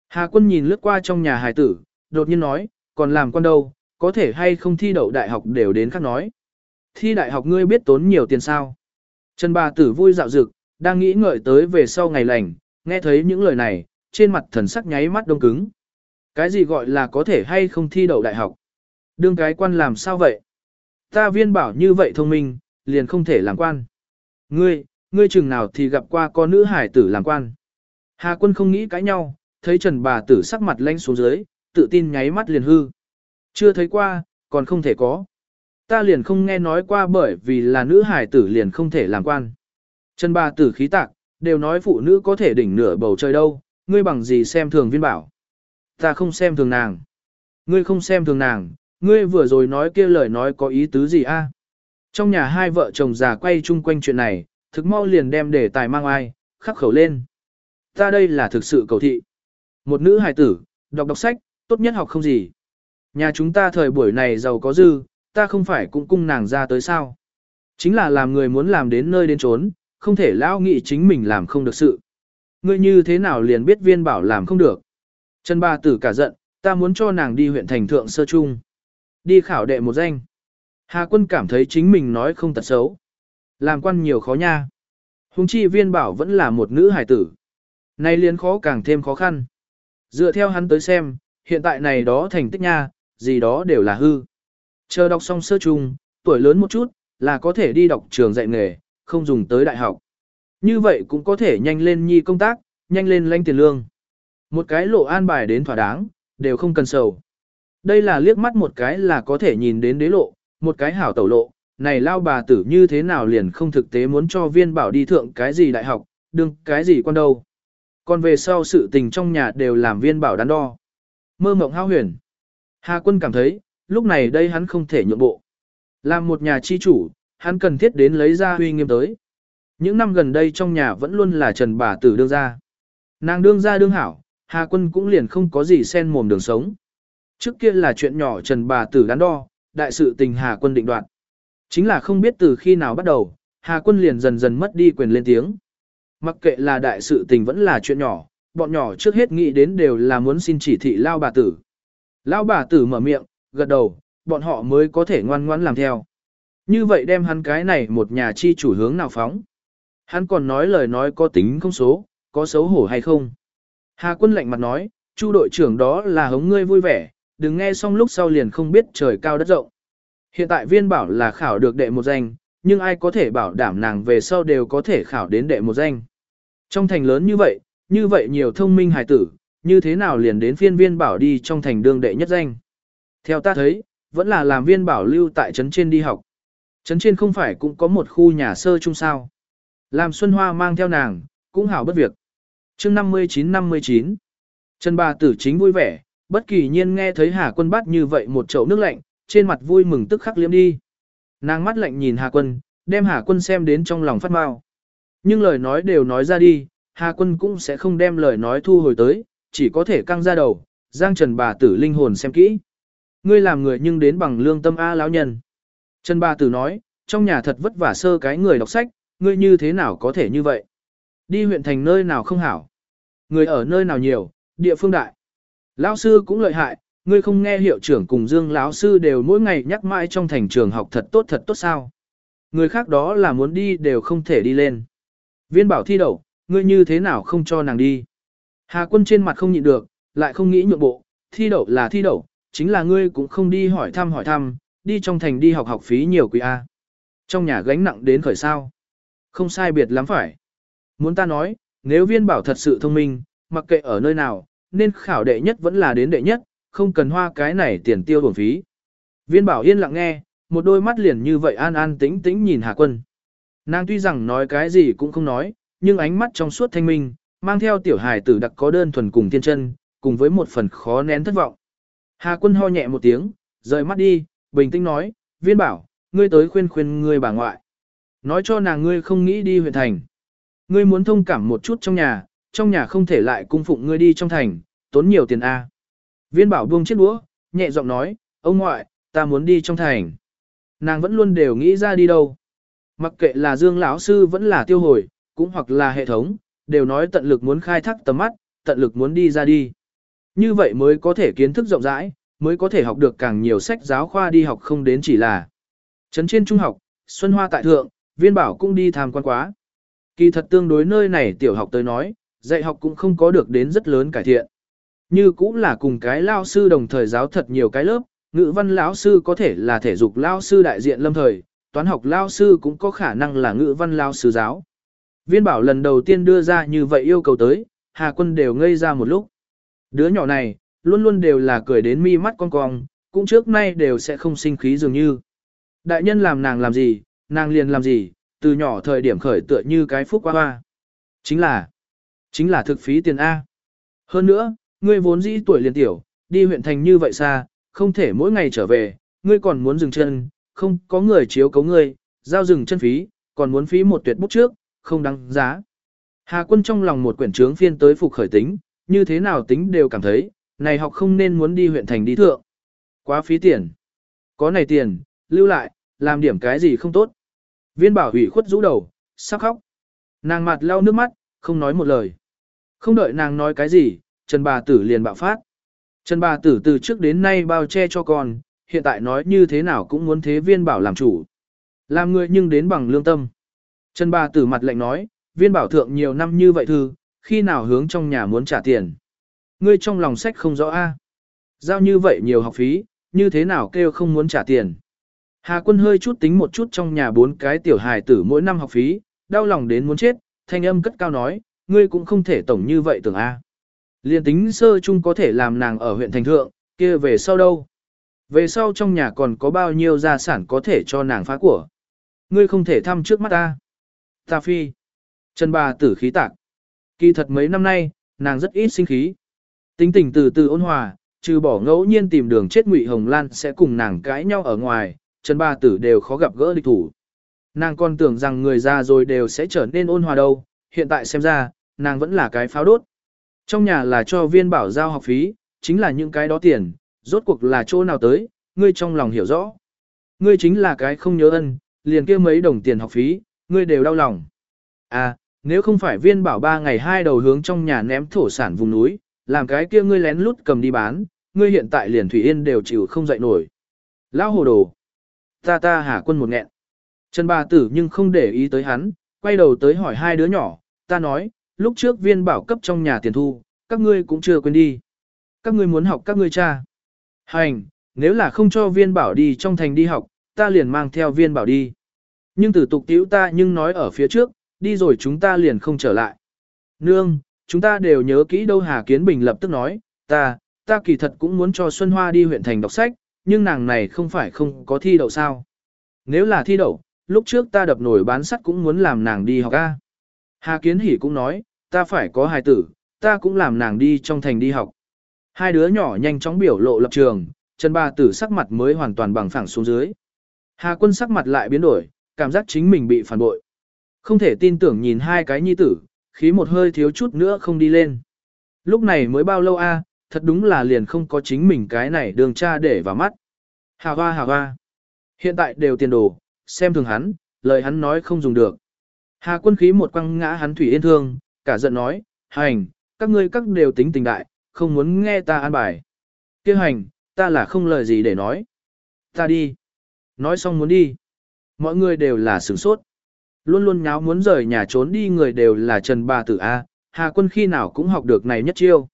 Hà quân nhìn lướt qua trong nhà hài tử, đột nhiên nói, còn làm con đâu, có thể hay không thi đậu đại học đều đến khác nói. Thi đại học ngươi biết tốn nhiều tiền sao. Trần bà tử vui dạo dực, đang nghĩ ngợi tới về sau ngày lành, nghe thấy những lời này, trên mặt thần sắc nháy mắt đông cứng. Cái gì gọi là có thể hay không thi đậu đại học? Đương cái quan làm sao vậy? Ta viên bảo như vậy thông minh, liền không thể làm quan. Ngươi, ngươi chừng nào thì gặp qua con nữ hải tử làm quan. Hà quân không nghĩ cãi nhau, thấy trần bà tử sắc mặt lanh xuống dưới, tự tin nháy mắt liền hư. Chưa thấy qua, còn không thể có. Ta liền không nghe nói qua bởi vì là nữ hải tử liền không thể làm quan. Trần bà tử khí tạc, đều nói phụ nữ có thể đỉnh nửa bầu trời đâu, ngươi bằng gì xem thường viên bảo. Ta không xem thường nàng. Ngươi không xem thường nàng, ngươi vừa rồi nói kia lời nói có ý tứ gì a? Trong nhà hai vợ chồng già quay chung quanh chuyện này, thực mau liền đem để tài mang ai, khắc khẩu lên. Ta đây là thực sự cầu thị. Một nữ hài tử, đọc đọc sách, tốt nhất học không gì. Nhà chúng ta thời buổi này giàu có dư, ta không phải cũng cung nàng ra tới sao. Chính là làm người muốn làm đến nơi đến trốn, không thể lão nghị chính mình làm không được sự. Ngươi như thế nào liền biết viên bảo làm không được. Trần ba tử cả giận, ta muốn cho nàng đi huyện thành thượng sơ trung. Đi khảo đệ một danh. Hà quân cảm thấy chính mình nói không tật xấu. Làm quan nhiều khó nha. Hùng chi viên bảo vẫn là một nữ hải tử. Nay liền khó càng thêm khó khăn. Dựa theo hắn tới xem, hiện tại này đó thành tích nha, gì đó đều là hư. Chờ đọc xong sơ trung, tuổi lớn một chút, là có thể đi đọc trường dạy nghề, không dùng tới đại học. Như vậy cũng có thể nhanh lên nhi công tác, nhanh lên lãnh tiền lương. Một cái lộ an bài đến thỏa đáng, đều không cần sầu. Đây là liếc mắt một cái là có thể nhìn đến đế lộ, một cái hảo tẩu lộ, này lao bà tử như thế nào liền không thực tế muốn cho viên bảo đi thượng cái gì đại học, đừng cái gì con đâu. Còn về sau sự tình trong nhà đều làm viên bảo đắn đo. Mơ mộng hao huyền. Hà quân cảm thấy, lúc này đây hắn không thể nhượng bộ. Làm một nhà chi chủ, hắn cần thiết đến lấy ra huy nghiêm tới. Những năm gần đây trong nhà vẫn luôn là trần bà tử đương ra Nàng đương ra đương hảo, Hà quân cũng liền không có gì xen mồm đường sống. Trước kia là chuyện nhỏ trần bà tử đắn đo, đại sự tình Hà quân định đoạt. Chính là không biết từ khi nào bắt đầu, Hà quân liền dần dần mất đi quyền lên tiếng. Mặc kệ là đại sự tình vẫn là chuyện nhỏ, bọn nhỏ trước hết nghĩ đến đều là muốn xin chỉ thị lao bà tử. Lao bà tử mở miệng, gật đầu, bọn họ mới có thể ngoan ngoãn làm theo. Như vậy đem hắn cái này một nhà chi chủ hướng nào phóng. Hắn còn nói lời nói có tính không số, có xấu hổ hay không. Hà quân lạnh mặt nói, chu đội trưởng đó là hống ngươi vui vẻ, đừng nghe xong lúc sau liền không biết trời cao đất rộng. Hiện tại viên bảo là khảo được đệ một danh, nhưng ai có thể bảo đảm nàng về sau đều có thể khảo đến đệ một danh. Trong thành lớn như vậy, như vậy nhiều thông minh hài tử, như thế nào liền đến phiên viên bảo đi trong thành đương đệ nhất danh. Theo ta thấy, vẫn là làm viên bảo lưu tại trấn trên đi học. Trấn trên không phải cũng có một khu nhà sơ chung sao. Làm Xuân Hoa mang theo nàng, cũng hảo bất việc. chương 59-59, Trần bà tử chính vui vẻ, bất kỳ nhiên nghe thấy Hà quân bắt như vậy một chậu nước lạnh, trên mặt vui mừng tức khắc liếm đi. Nàng mắt lạnh nhìn Hà quân, đem Hà quân xem đến trong lòng phát mau. Nhưng lời nói đều nói ra đi, Hà quân cũng sẽ không đem lời nói thu hồi tới, chỉ có thể căng ra đầu, giang trần bà tử linh hồn xem kỹ. Ngươi làm người nhưng đến bằng lương tâm A lão nhân. Trần ba tử nói, trong nhà thật vất vả sơ cái người đọc sách, ngươi như thế nào có thể như vậy? Đi huyện thành nơi nào không hảo? Người ở nơi nào nhiều, địa phương đại. Lão sư cũng lợi hại, ngươi không nghe hiệu trưởng cùng Dương lão sư đều mỗi ngày nhắc mãi trong thành trường học thật tốt thật tốt sao? Người khác đó là muốn đi đều không thể đi lên. Viên bảo thi đậu, ngươi như thế nào không cho nàng đi? Hà quân trên mặt không nhịn được, lại không nghĩ nhượng bộ, thi đậu là thi đậu, chính là ngươi cũng không đi hỏi thăm hỏi thăm, đi trong thành đi học học phí nhiều quý A. Trong nhà gánh nặng đến khởi sao. Không sai biệt lắm phải. Muốn ta nói, nếu viên bảo thật sự thông minh, mặc kệ ở nơi nào, nên khảo đệ nhất vẫn là đến đệ nhất, không cần hoa cái này tiền tiêu bổng phí. Viên bảo yên lặng nghe, một đôi mắt liền như vậy an an tĩnh tĩnh nhìn Hà Quân. Nàng tuy rằng nói cái gì cũng không nói, nhưng ánh mắt trong suốt thanh minh, mang theo tiểu hài tử đặc có đơn thuần cùng tiên chân, cùng với một phần khó nén thất vọng. Hà Quân ho nhẹ một tiếng, rời mắt đi, bình tĩnh nói, viên bảo, ngươi tới khuyên khuyên ngươi bà ngoại. Nói cho nàng ngươi không nghĩ đi huyện thành. Ngươi muốn thông cảm một chút trong nhà, trong nhà không thể lại cung phụng ngươi đi trong thành, tốn nhiều tiền A. Viên bảo buông chiếc đũa, nhẹ giọng nói, ông ngoại, ta muốn đi trong thành. Nàng vẫn luôn đều nghĩ ra đi đâu. Mặc kệ là Dương lão sư vẫn là tiêu hồi, cũng hoặc là hệ thống, đều nói tận lực muốn khai thác tầm mắt, tận lực muốn đi ra đi. Như vậy mới có thể kiến thức rộng rãi, mới có thể học được càng nhiều sách giáo khoa đi học không đến chỉ là. Trấn trên trung học, Xuân Hoa tại thượng, viên bảo cũng đi tham quan quá. Kỳ thật tương đối nơi này tiểu học tới nói, dạy học cũng không có được đến rất lớn cải thiện. Như cũng là cùng cái lao sư đồng thời giáo thật nhiều cái lớp, ngữ văn lão sư có thể là thể dục lao sư đại diện lâm thời, toán học lao sư cũng có khả năng là ngữ văn lao sư giáo. Viên bảo lần đầu tiên đưa ra như vậy yêu cầu tới, Hà quân đều ngây ra một lúc. Đứa nhỏ này, luôn luôn đều là cười đến mi mắt con cong, cũng trước nay đều sẽ không sinh khí dường như. Đại nhân làm nàng làm gì, nàng liền làm gì, từ nhỏ thời điểm khởi tựa như cái phúc qua hoa. Chính là, chính là thực phí tiền A. Hơn nữa, ngươi vốn dĩ tuổi liền tiểu, đi huyện thành như vậy xa, không thể mỗi ngày trở về, ngươi còn muốn dừng chân, không có người chiếu cấu ngươi, giao dừng chân phí, còn muốn phí một tuyệt bút trước, không đáng giá. Hà quân trong lòng một quyển trướng phiên tới phục khởi tính, như thế nào tính đều cảm thấy, này học không nên muốn đi huyện thành đi thượng. Quá phí tiền. Có này tiền, lưu lại, làm điểm cái gì không tốt. Viên bảo hủy khuất rũ đầu, sắp khóc. Nàng mặt lau nước mắt, không nói một lời. Không đợi nàng nói cái gì, Trần bà tử liền bạo phát. Trần bà tử từ trước đến nay bao che cho con, hiện tại nói như thế nào cũng muốn thế viên bảo làm chủ. Làm người nhưng đến bằng lương tâm. Trần bà tử mặt lạnh nói, viên bảo thượng nhiều năm như vậy thư, khi nào hướng trong nhà muốn trả tiền. Ngươi trong lòng sách không rõ a Giao như vậy nhiều học phí, như thế nào kêu không muốn trả tiền. Hà quân hơi chút tính một chút trong nhà bốn cái tiểu hài tử mỗi năm học phí, đau lòng đến muốn chết, thanh âm cất cao nói, ngươi cũng không thể tổng như vậy tưởng A. Liên tính sơ chung có thể làm nàng ở huyện thành thượng, kia về sau đâu? Về sau trong nhà còn có bao nhiêu gia sản có thể cho nàng phá của? Ngươi không thể thăm trước mắt ta. Ta phi. chân bà tử khí tạc. Kỳ thật mấy năm nay, nàng rất ít sinh khí. Tính tình từ từ ôn hòa, trừ bỏ ngẫu nhiên tìm đường chết Ngụy Hồng Lan sẽ cùng nàng cãi nhau ở ngoài, Trần Ba Tử đều khó gặp gỡ địch thủ. Nàng còn tưởng rằng người già rồi đều sẽ trở nên ôn hòa đâu, hiện tại xem ra, nàng vẫn là cái pháo đốt. Trong nhà là cho viên bảo giao học phí, chính là những cái đó tiền, rốt cuộc là chỗ nào tới, ngươi trong lòng hiểu rõ. Ngươi chính là cái không nhớ ân, liền kia mấy đồng tiền học phí, ngươi đều đau lòng. À, nếu không phải viên bảo ba ngày hai đầu hướng trong nhà ném thổ sản vùng núi, làm cái kia ngươi lén lút cầm đi bán, ngươi hiện tại liền Thủy Yên đều chịu không dậy nổi. Lão hồ đồ. Ta ta hà quân một nghẹn. Trần bà tử nhưng không để ý tới hắn, quay đầu tới hỏi hai đứa nhỏ, ta nói, lúc trước viên bảo cấp trong nhà tiền thu, các ngươi cũng chưa quên đi. Các ngươi muốn học các ngươi cha. Hành, nếu là không cho viên bảo đi trong thành đi học, ta liền mang theo viên bảo đi. Nhưng tử tục tiểu ta nhưng nói ở phía trước, đi rồi chúng ta liền không trở lại. Nương, chúng ta đều nhớ kỹ đâu Hà Kiến Bình lập tức nói, ta, ta kỳ thật cũng muốn cho Xuân Hoa đi huyện thành đọc sách, nhưng nàng này không phải không có thi đậu sao. Nếu là thi đậu, lúc trước ta đập nổi bán sắt cũng muốn làm nàng đi học A. Hà Kiến Hỷ cũng nói, ta phải có hài tử, ta cũng làm nàng đi trong thành đi học. Hai đứa nhỏ nhanh chóng biểu lộ lập trường, Trần Ba Tử sắc mặt mới hoàn toàn bằng phẳng xuống dưới. Hà Quân sắc mặt lại biến đổi, cảm giác chính mình bị phản bội. Không thể tin tưởng nhìn hai cái nhi tử, khí một hơi thiếu chút nữa không đi lên. Lúc này mới bao lâu a, à, thật đúng là liền không có chính mình cái này đường cha để vào mắt. Hà hoa hà hoa. Hiện tại đều tiền đồ, xem thường hắn, lời hắn nói không dùng được. Hà quân khí một quăng ngã hắn thủy yên thương, cả giận nói, hành, các ngươi các đều tính tình đại, không muốn nghe ta an bài. Kêu hành, ta là không lời gì để nói. Ta đi. Nói xong muốn đi. Mọi người đều là sửng sốt. Luôn luôn nháo muốn rời nhà trốn đi người đều là Trần Bà Tử A, Hà quân khi nào cũng học được này nhất chiêu.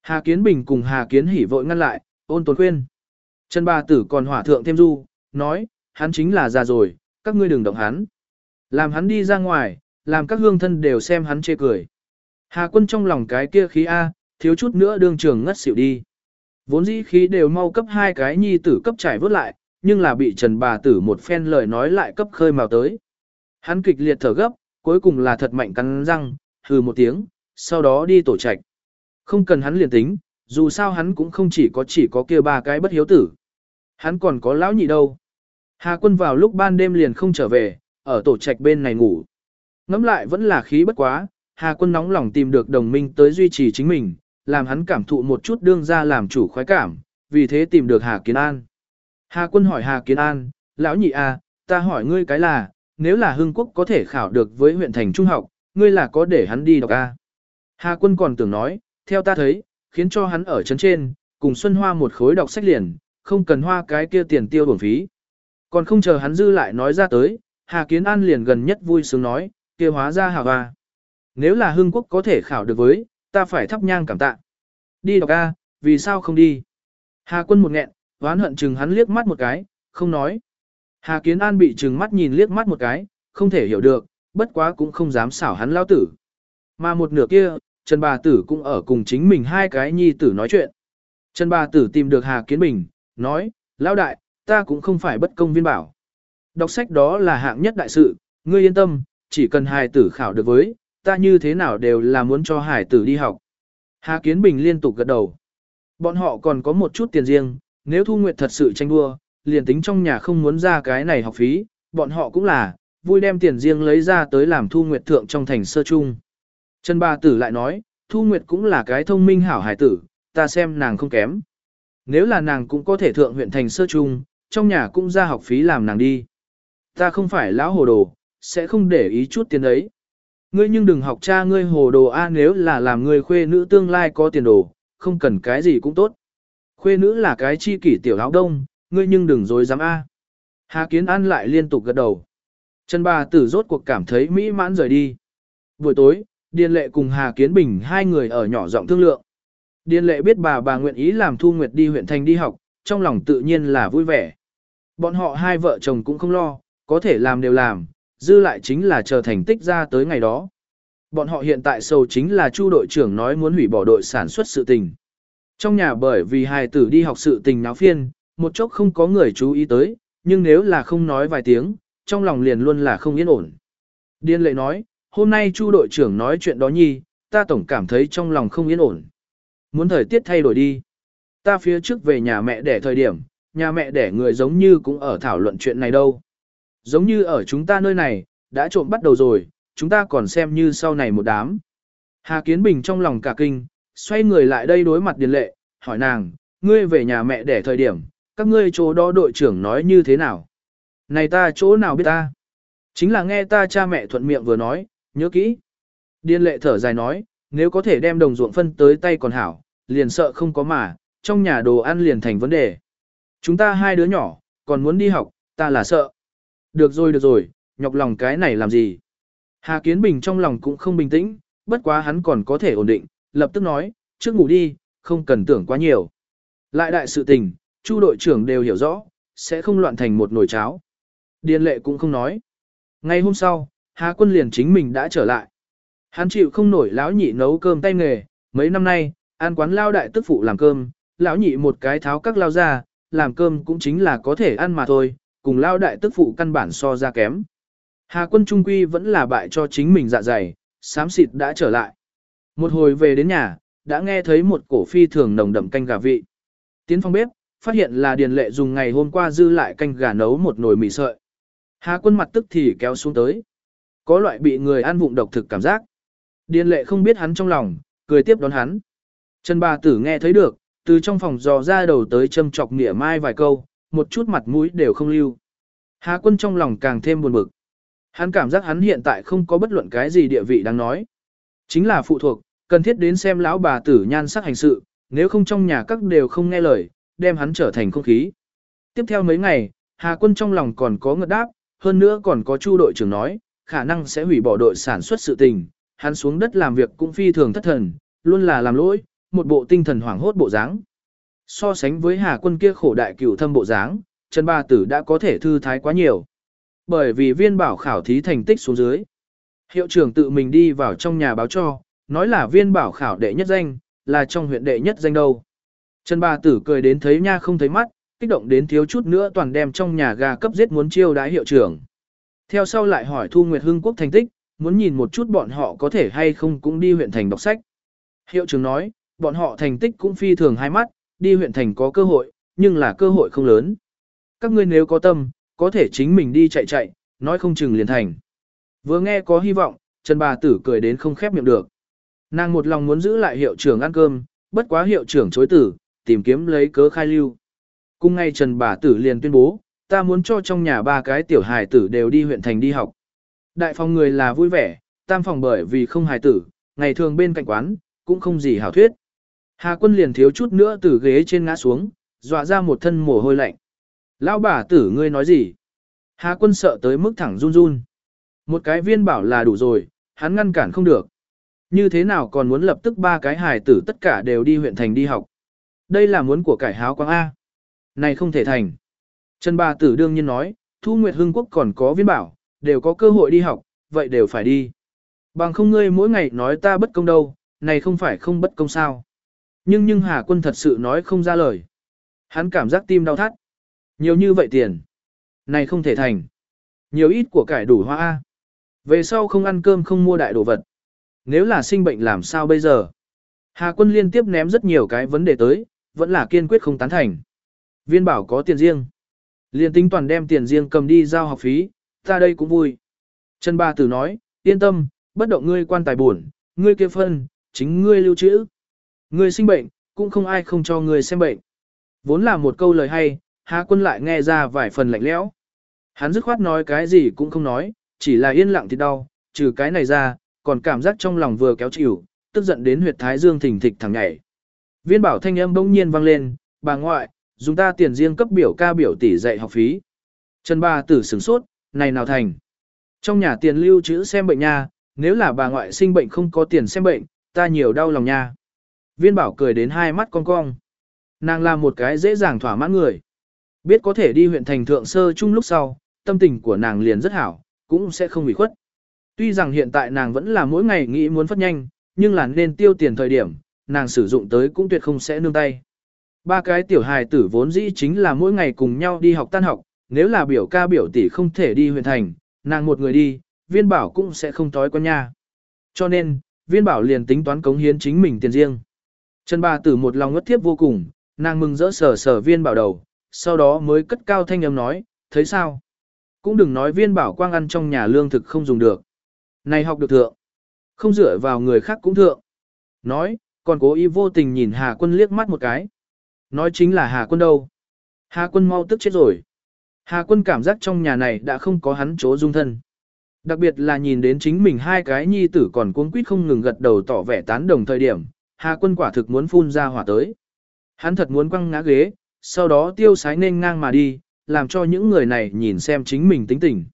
Hà Kiến Bình cùng Hà Kiến Hỉ vội ngăn lại, ôn tồn khuyên. Trần Bà Tử còn hỏa thượng thêm du, nói, hắn chính là già rồi, các ngươi đừng động hắn. Làm hắn đi ra ngoài, làm các hương thân đều xem hắn chê cười. Hà quân trong lòng cái kia khí A, thiếu chút nữa đương trường ngất xỉu đi. Vốn dĩ khí đều mau cấp hai cái nhi tử cấp trải vớt lại, nhưng là bị Trần bà tử một phen lời nói lại cấp khơi màu tới. Hắn kịch liệt thở gấp, cuối cùng là thật mạnh cắn răng, hừ một tiếng, sau đó đi tổ trạch. Không cần hắn liền tính, dù sao hắn cũng không chỉ có chỉ có kia ba cái bất hiếu tử. Hắn còn có lão nhị đâu. Hà quân vào lúc ban đêm liền không trở về, ở tổ trạch bên này ngủ. Ngắm lại vẫn là khí bất quá, Hà quân nóng lòng tìm được đồng minh tới duy trì chính mình, làm hắn cảm thụ một chút đương ra làm chủ khoái cảm, vì thế tìm được Hà Kiến An. Hà quân hỏi Hà Kiến An, lão nhị à, ta hỏi ngươi cái là, nếu là Hưng Quốc có thể khảo được với huyện thành trung học, ngươi là có để hắn đi đọc à? Hà quân còn tưởng nói, theo ta thấy, khiến cho hắn ở chấn trên, cùng Xuân Hoa một khối đọc sách liền, không cần hoa cái kia tiền tiêu bổng phí. Còn không chờ hắn dư lại nói ra tới, Hà Kiến An liền gần nhất vui sướng nói, kia hóa ra Hà Hoa. Nếu là Hưng Quốc có thể khảo được với, ta phải thắp nhang cảm tạ. Đi đọc A, vì sao không đi? Hà quân một nghẹn, oán hận chừng hắn liếc mắt một cái, không nói. Hà Kiến An bị chừng mắt nhìn liếc mắt một cái, không thể hiểu được, bất quá cũng không dám xảo hắn lao tử. Mà một nửa kia, Trần Bà Tử cũng ở cùng chính mình hai cái nhi tử nói chuyện. Trần Bà Tử tìm được Hà Kiến Bình, nói, lão đại, ta cũng không phải bất công viên bảo. Đọc sách đó là hạng nhất đại sự, ngươi yên tâm, chỉ cần hài tử khảo được với, ta như thế nào đều là muốn cho hải tử đi học. Hà Kiến Bình liên tục gật đầu. Bọn họ còn có một chút tiền riêng, nếu Thu Nguyệt thật sự tranh đua, liền tính trong nhà không muốn ra cái này học phí, bọn họ cũng là, vui đem tiền riêng lấy ra tới làm Thu Nguyệt thượng trong thành sơ chung. Trần Ba Tử lại nói, Thu Nguyệt cũng là cái thông minh hảo hải tử, ta xem nàng không kém. Nếu là nàng cũng có thể thượng huyện thành sơ chung, trong nhà cũng ra học phí làm nàng đi. Ta không phải lão hồ đồ, sẽ không để ý chút tiền ấy. Ngươi nhưng đừng học cha ngươi hồ đồ a nếu là làm ngươi khuê nữ tương lai có tiền đồ, không cần cái gì cũng tốt. Khuê nữ là cái chi kỷ tiểu áo đông, ngươi nhưng đừng dối dám a. Hà Kiến An lại liên tục gật đầu. Trần bà tử rốt cuộc cảm thấy mỹ mãn rời đi. Buổi tối, Điền Lệ cùng Hà Kiến Bình hai người ở nhỏ giọng thương lượng. Điền Lệ biết bà bà nguyện ý làm Thu Nguyệt đi huyện thành đi học, trong lòng tự nhiên là vui vẻ. Bọn họ hai vợ chồng cũng không lo, có thể làm đều làm, dư lại chính là chờ thành tích ra tới ngày đó. Bọn họ hiện tại sầu chính là Chu đội trưởng nói muốn hủy bỏ đội sản xuất sự tình. Trong nhà bởi vì hài tử đi học sự tình náo phiên, một chốc không có người chú ý tới, nhưng nếu là không nói vài tiếng, trong lòng liền luôn là không yên ổn. Điên lệ nói, hôm nay Chu đội trưởng nói chuyện đó nhi, ta tổng cảm thấy trong lòng không yên ổn. Muốn thời tiết thay đổi đi. Ta phía trước về nhà mẹ đẻ thời điểm, nhà mẹ đẻ người giống như cũng ở thảo luận chuyện này đâu. Giống như ở chúng ta nơi này, đã trộm bắt đầu rồi, chúng ta còn xem như sau này một đám. Hà Kiến Bình trong lòng cả kinh, xoay người lại đây đối mặt Điền Lệ, hỏi nàng, ngươi về nhà mẹ để thời điểm, các ngươi chỗ đó đội trưởng nói như thế nào? Này ta chỗ nào biết ta? Chính là nghe ta cha mẹ thuận miệng vừa nói, nhớ kỹ. điên Lệ thở dài nói, nếu có thể đem đồng ruộng phân tới tay còn hảo, liền sợ không có mà, trong nhà đồ ăn liền thành vấn đề. Chúng ta hai đứa nhỏ, còn muốn đi học, ta là sợ. Được rồi được rồi, nhọc lòng cái này làm gì? Hà Kiến Bình trong lòng cũng không bình tĩnh, bất quá hắn còn có thể ổn định, lập tức nói, trước ngủ đi, không cần tưởng quá nhiều. Lại đại sự tình, Chu đội trưởng đều hiểu rõ, sẽ không loạn thành một nồi cháo. Điền lệ cũng không nói. Ngay hôm sau, Hà Quân liền chính mình đã trở lại. Hắn chịu không nổi lão nhị nấu cơm tay nghề, mấy năm nay, ăn quán lao đại tức phụ làm cơm, lão nhị một cái tháo các lao ra, làm cơm cũng chính là có thể ăn mà thôi, cùng lao đại tức phụ căn bản so ra kém. Hà quân trung quy vẫn là bại cho chính mình dạ dày, sám xịt đã trở lại. Một hồi về đến nhà, đã nghe thấy một cổ phi thường nồng đậm canh gà vị. Tiến phong bếp, phát hiện là Điền Lệ dùng ngày hôm qua dư lại canh gà nấu một nồi mì sợi. Hà quân mặt tức thì kéo xuống tới. Có loại bị người ăn vụng độc thực cảm giác. Điền Lệ không biết hắn trong lòng, cười tiếp đón hắn. Trần bà tử nghe thấy được, từ trong phòng dò ra đầu tới châm chọc nỉa mai vài câu, một chút mặt mũi đều không lưu. Hà quân trong lòng càng thêm buồn bực. Hắn cảm giác hắn hiện tại không có bất luận cái gì địa vị đáng nói. Chính là phụ thuộc, cần thiết đến xem lão bà tử nhan sắc hành sự, nếu không trong nhà các đều không nghe lời, đem hắn trở thành không khí. Tiếp theo mấy ngày, Hà quân trong lòng còn có ngợt đáp, hơn nữa còn có chu đội trưởng nói, khả năng sẽ hủy bỏ đội sản xuất sự tình, hắn xuống đất làm việc cũng phi thường thất thần, luôn là làm lỗi, một bộ tinh thần hoảng hốt bộ dáng. So sánh với Hà quân kia khổ đại cửu thâm bộ dáng, Trần Ba Tử đã có thể thư thái quá nhiều. Bởi vì viên bảo khảo thí thành tích xuống dưới. Hiệu trưởng tự mình đi vào trong nhà báo cho, nói là viên bảo khảo đệ nhất danh, là trong huyện đệ nhất danh đâu. Trần bà tử cười đến thấy nha không thấy mắt, kích động đến thiếu chút nữa toàn đem trong nhà gà cấp giết muốn chiêu đái hiệu trưởng. Theo sau lại hỏi Thu Nguyệt Hưng Quốc thành tích, muốn nhìn một chút bọn họ có thể hay không cũng đi huyện thành đọc sách. Hiệu trưởng nói, bọn họ thành tích cũng phi thường hai mắt, đi huyện thành có cơ hội, nhưng là cơ hội không lớn. Các ngươi nếu có tâm, có thể chính mình đi chạy chạy, nói không chừng liền thành. Vừa nghe có hy vọng, Trần bà tử cười đến không khép miệng được. Nàng một lòng muốn giữ lại hiệu trưởng ăn cơm, bất quá hiệu trưởng chối tử, tìm kiếm lấy cớ khai lưu. Cùng ngay Trần bà tử liền tuyên bố, ta muốn cho trong nhà ba cái tiểu hài tử đều đi huyện thành đi học. Đại phòng người là vui vẻ, tam phòng bởi vì không hài tử, ngày thường bên cạnh quán, cũng không gì hảo thuyết. Hà quân liền thiếu chút nữa từ ghế trên ngã xuống, dọa ra một thân mồ hôi lạnh. Lão bà tử ngươi nói gì? Hà quân sợ tới mức thẳng run run. Một cái viên bảo là đủ rồi, hắn ngăn cản không được. Như thế nào còn muốn lập tức ba cái hài tử tất cả đều đi huyện thành đi học. Đây là muốn của cải háo quang A. Này không thể thành. Trần bà tử đương nhiên nói, Thu Nguyệt Hưng Quốc còn có viên bảo, đều có cơ hội đi học, vậy đều phải đi. Bằng không ngươi mỗi ngày nói ta bất công đâu, này không phải không bất công sao. Nhưng nhưng Hà Quân thật sự nói không ra lời. Hắn cảm giác tim đau thắt. Nhiều như vậy tiền. Này không thể thành. Nhiều ít của cải đủ hoa A. Về sau không ăn cơm không mua đại đồ vật. Nếu là sinh bệnh làm sao bây giờ? Hà Quân liên tiếp ném rất nhiều cái vấn đề tới, vẫn là kiên quyết không tán thành. Viên bảo có tiền riêng. Liên tính toàn đem tiền riêng cầm đi giao học phí, ta đây cũng vui. Trần Ba Tử nói, yên tâm, bất động ngươi quan tài buồn, ngươi kia phân, chính ngươi lưu trữ. Ngươi sinh bệnh, cũng không ai không cho ngươi xem bệnh. Vốn là một câu lời hay, Hà Quân lại nghe ra vài phần lạnh lẽo. Hắn dứt khoát nói cái gì cũng không nói, chỉ là yên lặng thì đau, trừ cái này ra, còn cảm giác trong lòng vừa kéo chịu, tức giận đến huyệt thái dương thỉnh thịch thẳng nhảy. Viên bảo thanh âm bỗng nhiên vang lên, bà ngoại, dùng ta tiền riêng cấp biểu ca biểu tỷ dạy học phí. Trần bà tử sửng sốt, này nào thành. Trong nhà tiền lưu trữ xem bệnh nha, nếu là bà ngoại sinh bệnh không có tiền xem bệnh, ta nhiều đau lòng nha. Viên bảo cười đến hai mắt cong cong. Nàng là một cái dễ dàng thỏa mãn người. Biết có thể đi huyện thành thượng sơ chung lúc sau, tâm tình của nàng liền rất hảo, cũng sẽ không bị khuất. Tuy rằng hiện tại nàng vẫn là mỗi ngày nghĩ muốn phát nhanh, nhưng là nên tiêu tiền thời điểm, nàng sử dụng tới cũng tuyệt không sẽ nương tay. Ba cái tiểu hài tử vốn dĩ chính là mỗi ngày cùng nhau đi học tan học, nếu là biểu ca biểu tỷ không thể đi huyện thành, nàng một người đi, viên bảo cũng sẽ không thói quen nha. Cho nên, viên bảo liền tính toán cống hiến chính mình tiền riêng. Trần bà tử một lòng ngất thiếp vô cùng, nàng mừng rỡ sở sở viên bảo đầu, sau đó mới cất cao thanh âm nói, thấy sao? Cũng đừng nói viên bảo quang ăn trong nhà lương thực không dùng được. Này học được thượng. Không dựa vào người khác cũng thượng. Nói, còn cố ý vô tình nhìn Hà quân liếc mắt một cái. Nói chính là Hà quân đâu. Hà quân mau tức chết rồi. Hà quân cảm giác trong nhà này đã không có hắn chỗ dung thân. Đặc biệt là nhìn đến chính mình hai cái nhi tử còn cuống quýt không ngừng gật đầu tỏ vẻ tán đồng thời điểm, Hà quân quả thực muốn phun ra hỏa tới. Hắn thật muốn quăng ngã ghế, sau đó tiêu sái nên ngang mà đi, làm cho những người này nhìn xem chính mình tính tình.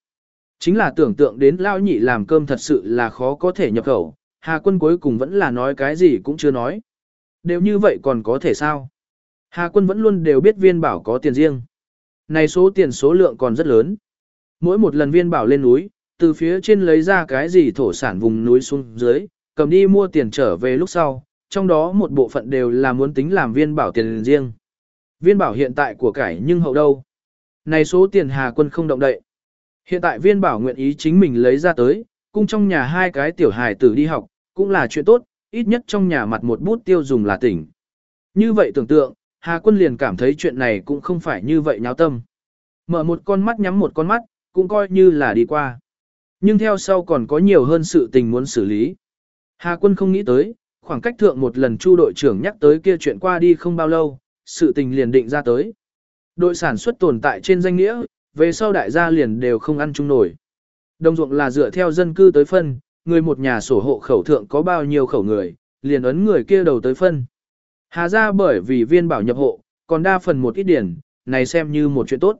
Chính là tưởng tượng đến lao nhị làm cơm thật sự là khó có thể nhập khẩu, Hà quân cuối cùng vẫn là nói cái gì cũng chưa nói. Đều như vậy còn có thể sao? Hà quân vẫn luôn đều biết viên bảo có tiền riêng. Này số tiền số lượng còn rất lớn. Mỗi một lần viên bảo lên núi, từ phía trên lấy ra cái gì thổ sản vùng núi xuống dưới, cầm đi mua tiền trở về lúc sau, trong đó một bộ phận đều là muốn tính làm viên bảo tiền riêng. Viên bảo hiện tại của cải nhưng hậu đâu? Này số tiền Hà quân không động đậy. Hiện tại viên bảo nguyện ý chính mình lấy ra tới, cung trong nhà hai cái tiểu hài tử đi học, cũng là chuyện tốt, ít nhất trong nhà mặt một bút tiêu dùng là tỉnh. Như vậy tưởng tượng, Hà quân liền cảm thấy chuyện này cũng không phải như vậy nháo tâm. Mở một con mắt nhắm một con mắt, cũng coi như là đi qua. Nhưng theo sau còn có nhiều hơn sự tình muốn xử lý. Hà quân không nghĩ tới, khoảng cách thượng một lần chu đội trưởng nhắc tới kia chuyện qua đi không bao lâu, sự tình liền định ra tới. Đội sản xuất tồn tại trên danh nghĩa, về sau đại gia liền đều không ăn chung nổi. Đồng ruộng là dựa theo dân cư tới phân, người một nhà sổ hộ khẩu thượng có bao nhiêu khẩu người, liền ấn người kia đầu tới phân. Hà ra bởi vì viên bảo nhập hộ, còn đa phần một ít điển, này xem như một chuyện tốt.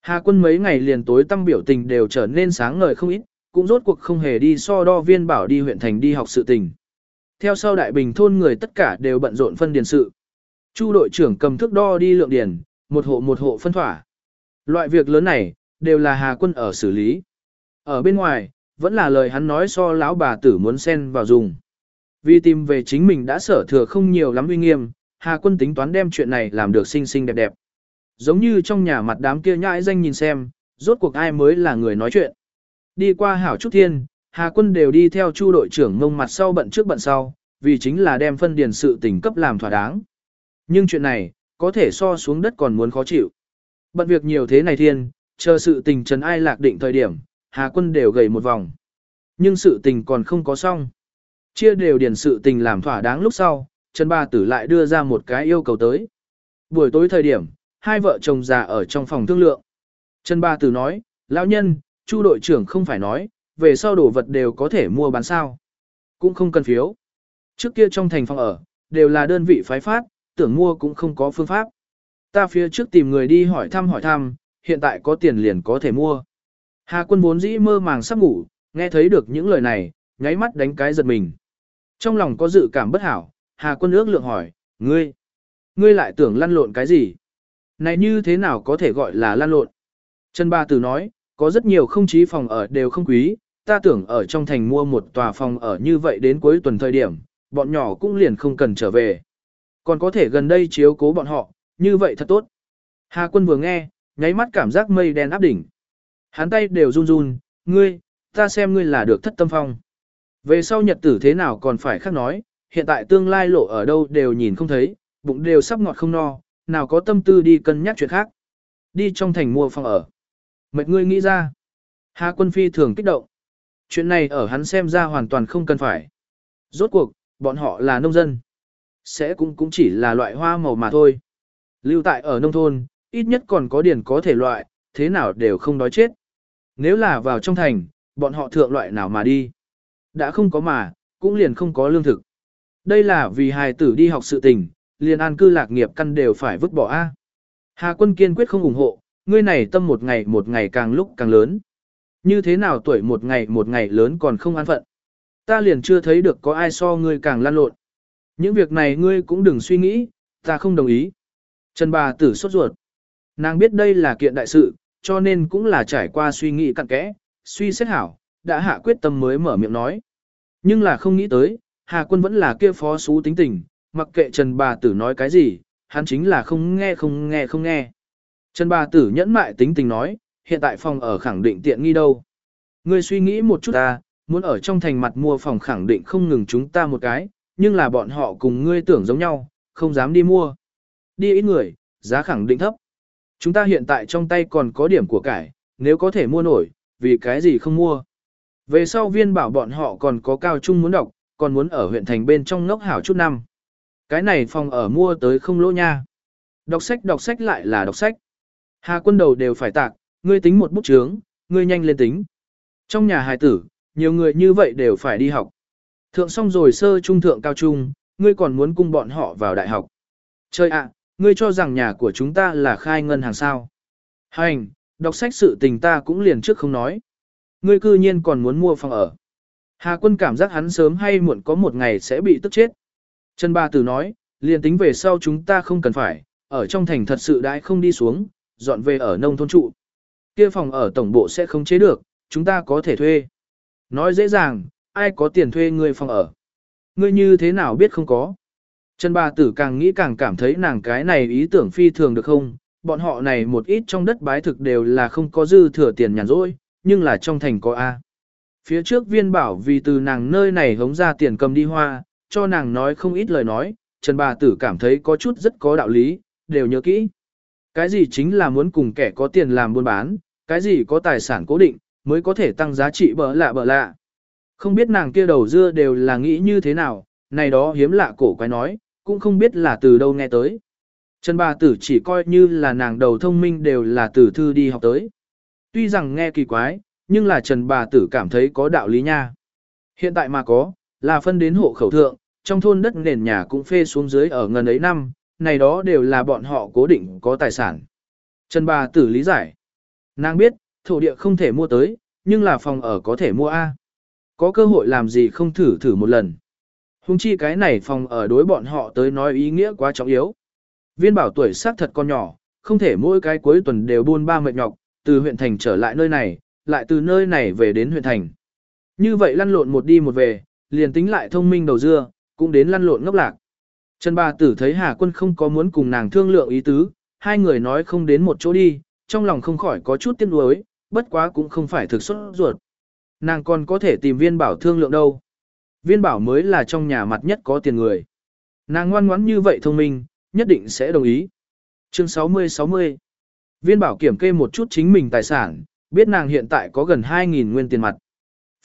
Hà quân mấy ngày liền tối tâm biểu tình đều trở nên sáng ngời không ít, cũng rốt cuộc không hề đi so đo viên bảo đi huyện thành đi học sự tình. Theo sau đại bình thôn người tất cả đều bận rộn phân điền sự. Chu đội trưởng cầm thước đo đi lượng điền, một hộ một hộ phân thỏa. Loại việc lớn này, đều là Hà quân ở xử lý. Ở bên ngoài, vẫn là lời hắn nói so lão bà tử muốn xen vào dùng. Vì tìm về chính mình đã sở thừa không nhiều lắm uy nghiêm, Hà Quân tính toán đem chuyện này làm được xinh xinh đẹp đẹp. Giống như trong nhà mặt đám kia nhãi danh nhìn xem, rốt cuộc ai mới là người nói chuyện. Đi qua hảo trúc thiên, Hà Quân đều đi theo chu đội trưởng ngông mặt sau bận trước bận sau, vì chính là đem phân điền sự tình cấp làm thỏa đáng. Nhưng chuyện này, có thể so xuống đất còn muốn khó chịu. Bận việc nhiều thế này thiên, chờ sự tình trần ai lạc định thời điểm, Hà Quân đều gầy một vòng. Nhưng sự tình còn không có xong. Chia đều điền sự tình làm thỏa đáng lúc sau, Trần Ba Tử lại đưa ra một cái yêu cầu tới. Buổi tối thời điểm, hai vợ chồng già ở trong phòng thương lượng. Trần Ba Tử nói, lão nhân, Chu đội trưởng không phải nói, về sau đồ vật đều có thể mua bán sao. Cũng không cần phiếu. Trước kia trong thành phòng ở, đều là đơn vị phái phát, tưởng mua cũng không có phương pháp. Ta phía trước tìm người đi hỏi thăm hỏi thăm, hiện tại có tiền liền có thể mua. Hà quân vốn dĩ mơ màng sắp ngủ, nghe thấy được những lời này, nháy mắt đánh cái giật mình. Trong lòng có dự cảm bất hảo, Hà quân ước lượng hỏi, ngươi, ngươi lại tưởng lăn lộn cái gì? Này như thế nào có thể gọi là lăn lộn? Trần Ba Tử nói, có rất nhiều không chí phòng ở đều không quý, ta tưởng ở trong thành mua một tòa phòng ở như vậy đến cuối tuần thời điểm, bọn nhỏ cũng liền không cần trở về. Còn có thể gần đây chiếu cố bọn họ, như vậy thật tốt. Hà quân vừa nghe, nháy mắt cảm giác mây đen áp đỉnh. Hắn tay đều run run, ngươi, ta xem ngươi là được thất tâm phong. Về sau nhật tử thế nào còn phải khác nói, hiện tại tương lai lộ ở đâu đều nhìn không thấy, bụng đều sắp ngọt không no, nào có tâm tư đi cân nhắc chuyện khác. Đi trong thành mua phòng ở. Mệt ngươi nghĩ ra. Hà quân phi thường kích động. Chuyện này ở hắn xem ra hoàn toàn không cần phải. Rốt cuộc, bọn họ là nông dân. Sẽ cũng cũng chỉ là loại hoa màu mà thôi. Lưu tại ở nông thôn, ít nhất còn có điển có thể loại, thế nào đều không đói chết. Nếu là vào trong thành, bọn họ thượng loại nào mà đi. Đã không có mà, cũng liền không có lương thực. Đây là vì hài tử đi học sự tình, liền an cư lạc nghiệp căn đều phải vứt bỏ A. Hà quân kiên quyết không ủng hộ, ngươi này tâm một ngày một ngày càng lúc càng lớn. Như thế nào tuổi một ngày một ngày lớn còn không an phận. Ta liền chưa thấy được có ai so ngươi càng lan lộn. Những việc này ngươi cũng đừng suy nghĩ, ta không đồng ý. Trần bà tử sốt ruột. Nàng biết đây là kiện đại sự, cho nên cũng là trải qua suy nghĩ cặn kẽ, suy xét hảo, đã hạ quyết tâm mới mở miệng nói. Nhưng là không nghĩ tới, Hà quân vẫn là kia phó xú tính tình, mặc kệ Trần bà tử nói cái gì, hắn chính là không nghe không nghe không nghe. Trần bà tử nhẫn mại tính tình nói, hiện tại phòng ở khẳng định tiện nghi đâu. Ngươi suy nghĩ một chút ta, muốn ở trong thành mặt mua phòng khẳng định không ngừng chúng ta một cái, nhưng là bọn họ cùng ngươi tưởng giống nhau, không dám đi mua. Đi ít người, giá khẳng định thấp. Chúng ta hiện tại trong tay còn có điểm của cải, nếu có thể mua nổi, vì cái gì không mua. Về sau viên bảo bọn họ còn có cao trung muốn đọc, còn muốn ở huyện thành bên trong ngốc hảo chút năm. Cái này phòng ở mua tới không lỗ nha. Đọc sách đọc sách lại là đọc sách. Hà quân đầu đều phải tạc, ngươi tính một bút chướng, ngươi nhanh lên tính. Trong nhà hài tử, nhiều người như vậy đều phải đi học. Thượng xong rồi sơ trung thượng cao trung, ngươi còn muốn cung bọn họ vào đại học. Chơi ạ, ngươi cho rằng nhà của chúng ta là khai ngân hàng sao. Hành, đọc sách sự tình ta cũng liền trước không nói. Ngươi cư nhiên còn muốn mua phòng ở. Hà quân cảm giác hắn sớm hay muộn có một ngày sẽ bị tức chết. Trần Ba Tử nói, liền tính về sau chúng ta không cần phải, ở trong thành thật sự đãi không đi xuống, dọn về ở nông thôn trụ. Kia phòng ở tổng bộ sẽ không chế được, chúng ta có thể thuê. Nói dễ dàng, ai có tiền thuê ngươi phòng ở. Ngươi như thế nào biết không có. Trần Ba Tử càng nghĩ càng cảm thấy nàng cái này ý tưởng phi thường được không, bọn họ này một ít trong đất bái thực đều là không có dư thừa tiền nhàn rỗi, nhưng là trong thành có A. Phía trước viên bảo vì từ nàng nơi này hống ra tiền cầm đi hoa, cho nàng nói không ít lời nói, Trần Bà Tử cảm thấy có chút rất có đạo lý, đều nhớ kỹ. Cái gì chính là muốn cùng kẻ có tiền làm buôn bán, cái gì có tài sản cố định, mới có thể tăng giá trị bỡ lạ bỡ lạ. Không biết nàng kia đầu dưa đều là nghĩ như thế nào, này đó hiếm lạ cổ quái nói, cũng không biết là từ đâu nghe tới. Trần Bà Tử chỉ coi như là nàng đầu thông minh đều là từ thư đi học tới. Tuy rằng nghe kỳ quái, nhưng là Trần Bà Tử cảm thấy có đạo lý nha. Hiện tại mà có, là phân đến hộ khẩu thượng, trong thôn đất nền nhà cũng phê xuống dưới ở ngần ấy năm, này đó đều là bọn họ cố định có tài sản. Trần Bà Tử lý giải. Nàng biết, thổ địa không thể mua tới, nhưng là phòng ở có thể mua A. Có cơ hội làm gì không thử thử một lần. Hùng chi cái này phòng ở đối bọn họ tới nói ý nghĩa quá trọng yếu. Viên bảo tuổi xác thật con nhỏ, không thể mỗi cái cuối tuần đều buôn ba mệt nhọc, từ huyện thành trở lại nơi này, lại từ nơi này về đến huyện thành. Như vậy lăn lộn một đi một về, liền tính lại thông minh đầu dưa, cũng đến lăn lộn ngốc lạc. Trần bà tử thấy Hà quân không có muốn cùng nàng thương lượng ý tứ, hai người nói không đến một chỗ đi, trong lòng không khỏi có chút tiếc nuối, bất quá cũng không phải thực xuất ruột. Nàng còn có thể tìm viên bảo thương lượng đâu. Viên bảo mới là trong nhà mặt nhất có tiền người. Nàng ngoan ngoãn như vậy thông minh, nhất định sẽ đồng ý. Chương 60-60 Viên bảo kiểm kê một chút chính mình tài sản, biết nàng hiện tại có gần 2.000 nguyên tiền mặt.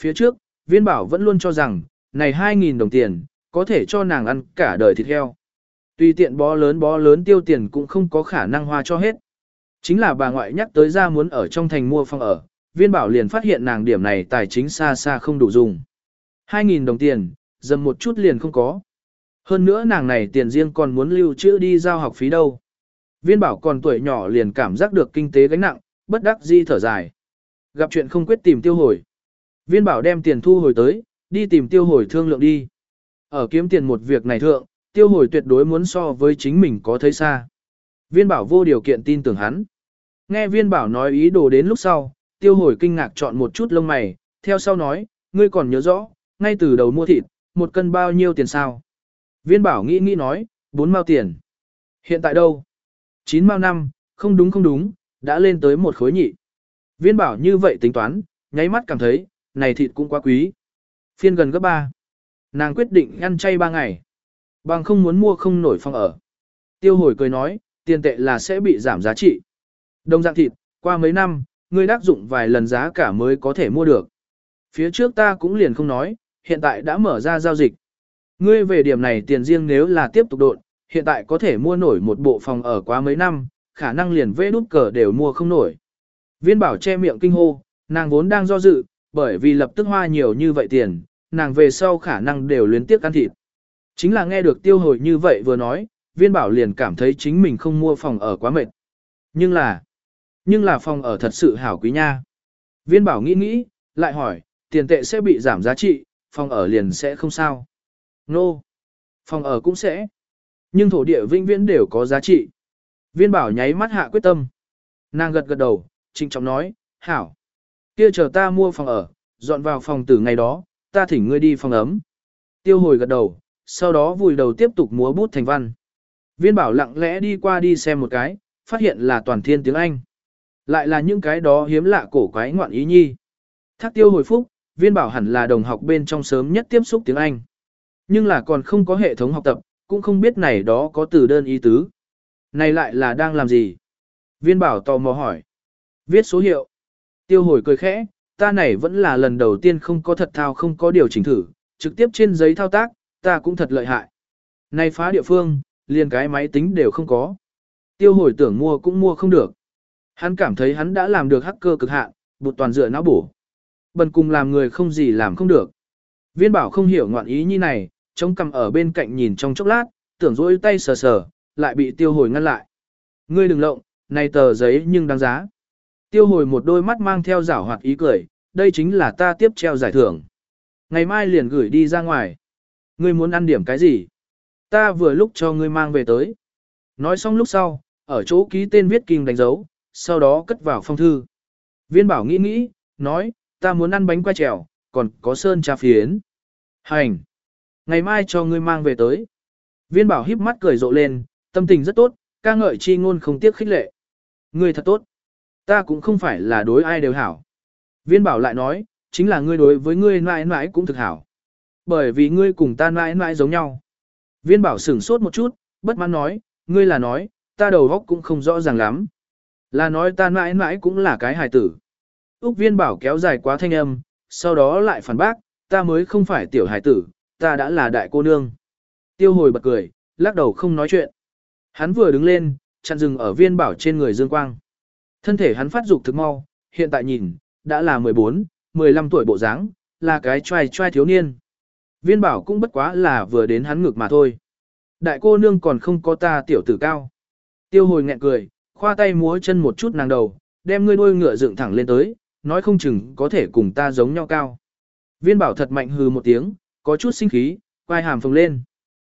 Phía trước, viên bảo vẫn luôn cho rằng, này 2.000 đồng tiền, có thể cho nàng ăn cả đời thịt heo. Tùy tiện bó lớn bó lớn tiêu tiền cũng không có khả năng hoa cho hết. Chính là bà ngoại nhắc tới ra muốn ở trong thành mua phòng ở, viên bảo liền phát hiện nàng điểm này tài chính xa xa không đủ dùng. 2.000 đồng tiền, dầm một chút liền không có. Hơn nữa nàng này tiền riêng còn muốn lưu trữ đi giao học phí đâu. Viên bảo còn tuổi nhỏ liền cảm giác được kinh tế gánh nặng, bất đắc di thở dài. Gặp chuyện không quyết tìm tiêu hồi. Viên bảo đem tiền thu hồi tới, đi tìm tiêu hồi thương lượng đi. Ở kiếm tiền một việc này thượng, tiêu hồi tuyệt đối muốn so với chính mình có thấy xa. Viên bảo vô điều kiện tin tưởng hắn. Nghe viên bảo nói ý đồ đến lúc sau, tiêu hồi kinh ngạc chọn một chút lông mày, theo sau nói, ngươi còn nhớ rõ, ngay từ đầu mua thịt, một cân bao nhiêu tiền sao? Viên bảo nghĩ nghĩ nói, bốn mao tiền. Hiện tại đâu? Chín mao năm, không đúng không đúng, đã lên tới một khối nhị. Viên bảo như vậy tính toán, nháy mắt cảm thấy, này thịt cũng quá quý. Phiên gần gấp ba. Nàng quyết định ăn chay ba ngày. Bằng không muốn mua không nổi phòng ở. Tiêu hồi cười nói, tiền tệ là sẽ bị giảm giá trị. Đồng dạng thịt, qua mấy năm, ngươi đắc dụng vài lần giá cả mới có thể mua được. Phía trước ta cũng liền không nói, hiện tại đã mở ra giao dịch. Ngươi về điểm này tiền riêng nếu là tiếp tục độn, hiện tại có thể mua nổi một bộ phòng ở quá mấy năm, khả năng liền vê đút cờ đều mua không nổi. Viên bảo che miệng kinh hô, nàng vốn đang do dự, bởi vì lập tức hoa nhiều như vậy tiền, nàng về sau khả năng đều luyến tiếc ăn thịt. Chính là nghe được tiêu hồi như vậy vừa nói, viên bảo liền cảm thấy chính mình không mua phòng ở quá mệt. Nhưng là, nhưng là phòng ở thật sự hảo quý nha. Viên bảo nghĩ nghĩ, lại hỏi, tiền tệ sẽ bị giảm giá trị, phòng ở liền sẽ không sao. Nô, no. phòng ở cũng sẽ. Nhưng thổ địa vĩnh viễn đều có giá trị. Viên bảo nháy mắt hạ quyết tâm. Nàng gật gật đầu, trịnh trọng nói, hảo. Kia chờ ta mua phòng ở, dọn vào phòng từ ngày đó, ta thỉnh ngươi đi phòng ấm. Tiêu hồi gật đầu, sau đó vùi đầu tiếp tục múa bút thành văn. Viên bảo lặng lẽ đi qua đi xem một cái, phát hiện là toàn thiên tiếng Anh. Lại là những cái đó hiếm lạ cổ quái ngoạn ý nhi. Thác tiêu hồi phúc, viên bảo hẳn là đồng học bên trong sớm nhất tiếp xúc tiếng Anh. Nhưng là còn không có hệ thống học tập, cũng không biết này đó có từ đơn ý tứ. Này lại là đang làm gì? Viên bảo tò mò hỏi. Viết số hiệu. Tiêu hồi cười khẽ, ta này vẫn là lần đầu tiên không có thật thao không có điều chỉnh thử, trực tiếp trên giấy thao tác, ta cũng thật lợi hại. Này phá địa phương, liền cái máy tính đều không có. Tiêu hồi tưởng mua cũng mua không được. Hắn cảm thấy hắn đã làm được hacker cực hạn, bụt toàn dựa não bổ. Bần cùng làm người không gì làm không được. Viên bảo không hiểu ngoạn ý như này, chống cầm ở bên cạnh nhìn trong chốc lát, tưởng dỗi tay sờ sờ, lại bị tiêu hồi ngăn lại. Ngươi đừng lộng, này tờ giấy nhưng đáng giá. Tiêu hồi một đôi mắt mang theo rảo hoạt ý cười, đây chính là ta tiếp treo giải thưởng. Ngày mai liền gửi đi ra ngoài. Ngươi muốn ăn điểm cái gì? Ta vừa lúc cho ngươi mang về tới. Nói xong lúc sau, ở chỗ ký tên viết kinh đánh dấu, sau đó cất vào phong thư. Viên bảo nghĩ nghĩ, nói, ta muốn ăn bánh quay trèo, còn có sơn trà phiến. Hành! Ngày mai cho ngươi mang về tới. Viên bảo híp mắt cười rộ lên, tâm tình rất tốt, ca ngợi chi ngôn không tiếc khích lệ. Ngươi thật tốt. Ta cũng không phải là đối ai đều hảo. Viên bảo lại nói, chính là ngươi đối với ngươi mãi mãi cũng thực hảo. Bởi vì ngươi cùng ta mãi mãi giống nhau. Viên bảo sửng sốt một chút, bất mãn nói, ngươi là nói, ta đầu óc cũng không rõ ràng lắm. Là nói ta mãi mãi cũng là cái hài tử. Úc viên bảo kéo dài quá thanh âm, sau đó lại phản bác, ta mới không phải tiểu hải tử, ta đã là đại cô nương. Tiêu hồi bật cười, lắc đầu không nói chuyện. Hắn vừa đứng lên, chặn dừng ở viên bảo trên người Dương Quang. Thân thể hắn phát dục thực mau, hiện tại nhìn, đã là 14, 15 tuổi bộ dáng, là cái trai trai thiếu niên. Viên bảo cũng bất quá là vừa đến hắn ngực mà thôi. Đại cô nương còn không có ta tiểu tử cao. Tiêu hồi nghẹn cười, khoa tay múa chân một chút nàng đầu, đem ngươi đuôi ngựa dựng thẳng lên tới, nói không chừng có thể cùng ta giống nhau cao. Viên bảo thật mạnh hừ một tiếng, có chút sinh khí, quay hàm phồng lên.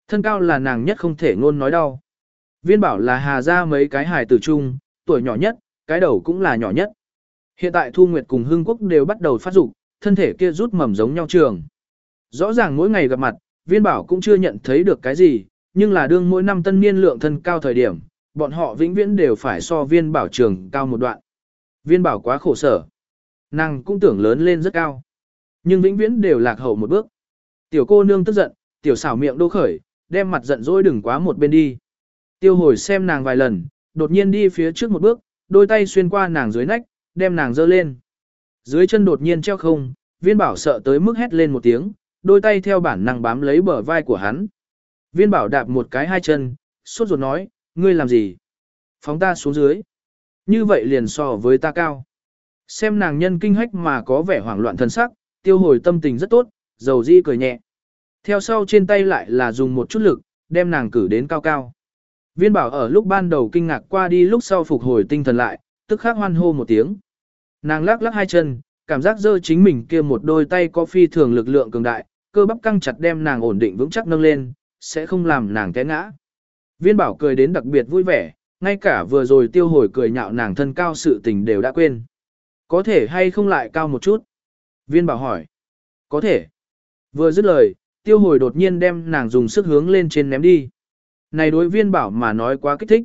Thân cao là nàng nhất không thể ngôn nói đau. Viên bảo là hà ra mấy cái hài tử chung, tuổi nhỏ nhất, cái đầu cũng là nhỏ nhất. Hiện tại Thu Nguyệt cùng Hưng Quốc đều bắt đầu phát dục, thân thể kia rút mầm giống nhau trường. Rõ ràng mỗi ngày gặp mặt, viên bảo cũng chưa nhận thấy được cái gì, nhưng là đương mỗi năm tân niên lượng thân cao thời điểm, bọn họ vĩnh viễn đều phải so viên bảo trường cao một đoạn. Viên bảo quá khổ sở. Nàng cũng tưởng lớn lên rất cao. Nhưng vĩnh viễn đều lạc hậu một bước. Tiểu cô nương tức giận, tiểu xảo miệng đô khởi, đem mặt giận dỗi đừng quá một bên đi. Tiêu hồi xem nàng vài lần, đột nhiên đi phía trước một bước, đôi tay xuyên qua nàng dưới nách, đem nàng dơ lên. Dưới chân đột nhiên treo không, viên bảo sợ tới mức hét lên một tiếng, đôi tay theo bản năng bám lấy bờ vai của hắn. Viên bảo đạp một cái hai chân, sốt ruột nói, ngươi làm gì? Phóng ta xuống dưới. Như vậy liền so với ta cao. Xem nàng nhân kinh hách mà có vẻ hoảng loạn thân sắc, tiêu hồi tâm tình rất tốt, dầu di cười nhẹ. Theo sau trên tay lại là dùng một chút lực, đem nàng cử đến cao cao. Viên bảo ở lúc ban đầu kinh ngạc qua đi lúc sau phục hồi tinh thần lại, tức khắc hoan hô một tiếng. Nàng lắc lắc hai chân, cảm giác dơ chính mình kia một đôi tay có phi thường lực lượng cường đại, cơ bắp căng chặt đem nàng ổn định vững chắc nâng lên, sẽ không làm nàng té ngã. Viên bảo cười đến đặc biệt vui vẻ, ngay cả vừa rồi tiêu hồi cười nhạo nàng thân cao sự tình đều đã quên. Có thể hay không lại cao một chút? Viên bảo hỏi. Có thể. Vừa dứt lời, tiêu hồi đột nhiên đem nàng dùng sức hướng lên trên ném đi. Này đối viên bảo mà nói quá kích thích.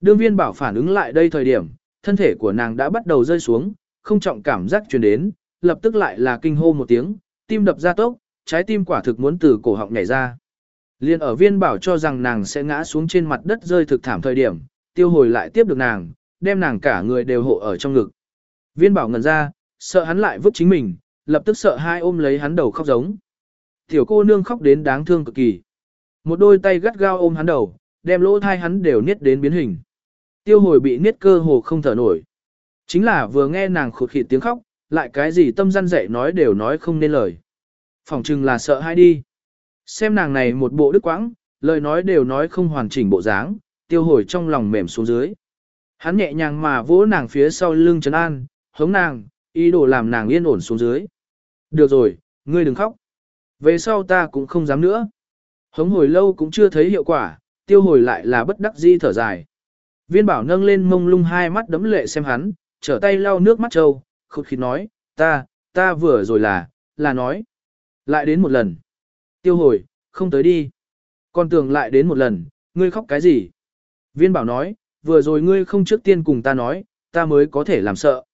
Đương viên bảo phản ứng lại đây thời điểm, thân thể của nàng đã bắt đầu rơi xuống, không trọng cảm giác truyền đến, lập tức lại là kinh hô một tiếng, tim đập ra tốc, trái tim quả thực muốn từ cổ họng nhảy ra. Liên ở viên bảo cho rằng nàng sẽ ngã xuống trên mặt đất rơi thực thảm thời điểm, tiêu hồi lại tiếp được nàng, đem nàng cả người đều hộ ở trong ngực. Viên bảo ngẩn ra, sợ hắn lại vứt chính mình, lập tức sợ hai ôm lấy hắn đầu khóc giống. Tiểu cô nương khóc đến đáng thương cực kỳ. Một đôi tay gắt gao ôm hắn đầu, đem lỗ thai hắn đều niết đến biến hình. Tiêu hồi bị niết cơ hồ không thở nổi. Chính là vừa nghe nàng khụt khịt tiếng khóc, lại cái gì tâm răn dạy nói đều nói không nên lời. Phòng chừng là sợ hai đi. Xem nàng này một bộ đức quãng, lời nói đều nói không hoàn chỉnh bộ dáng, tiêu hồi trong lòng mềm xuống dưới. Hắn nhẹ nhàng mà vỗ nàng phía sau lưng trấn an, hống nàng, ý đồ làm nàng yên ổn xuống dưới. Được rồi, ngươi đừng khóc. Về sau ta cũng không dám nữa. Hống hồi lâu cũng chưa thấy hiệu quả, tiêu hồi lại là bất đắc di thở dài. Viên bảo nâng lên mông lung hai mắt đấm lệ xem hắn, trở tay lau nước mắt trâu, khụt khịt nói, ta, ta vừa rồi là, là nói. Lại đến một lần. Tiêu hồi, không tới đi. Con tưởng lại đến một lần, ngươi khóc cái gì? Viên bảo nói, vừa rồi ngươi không trước tiên cùng ta nói, ta mới có thể làm sợ.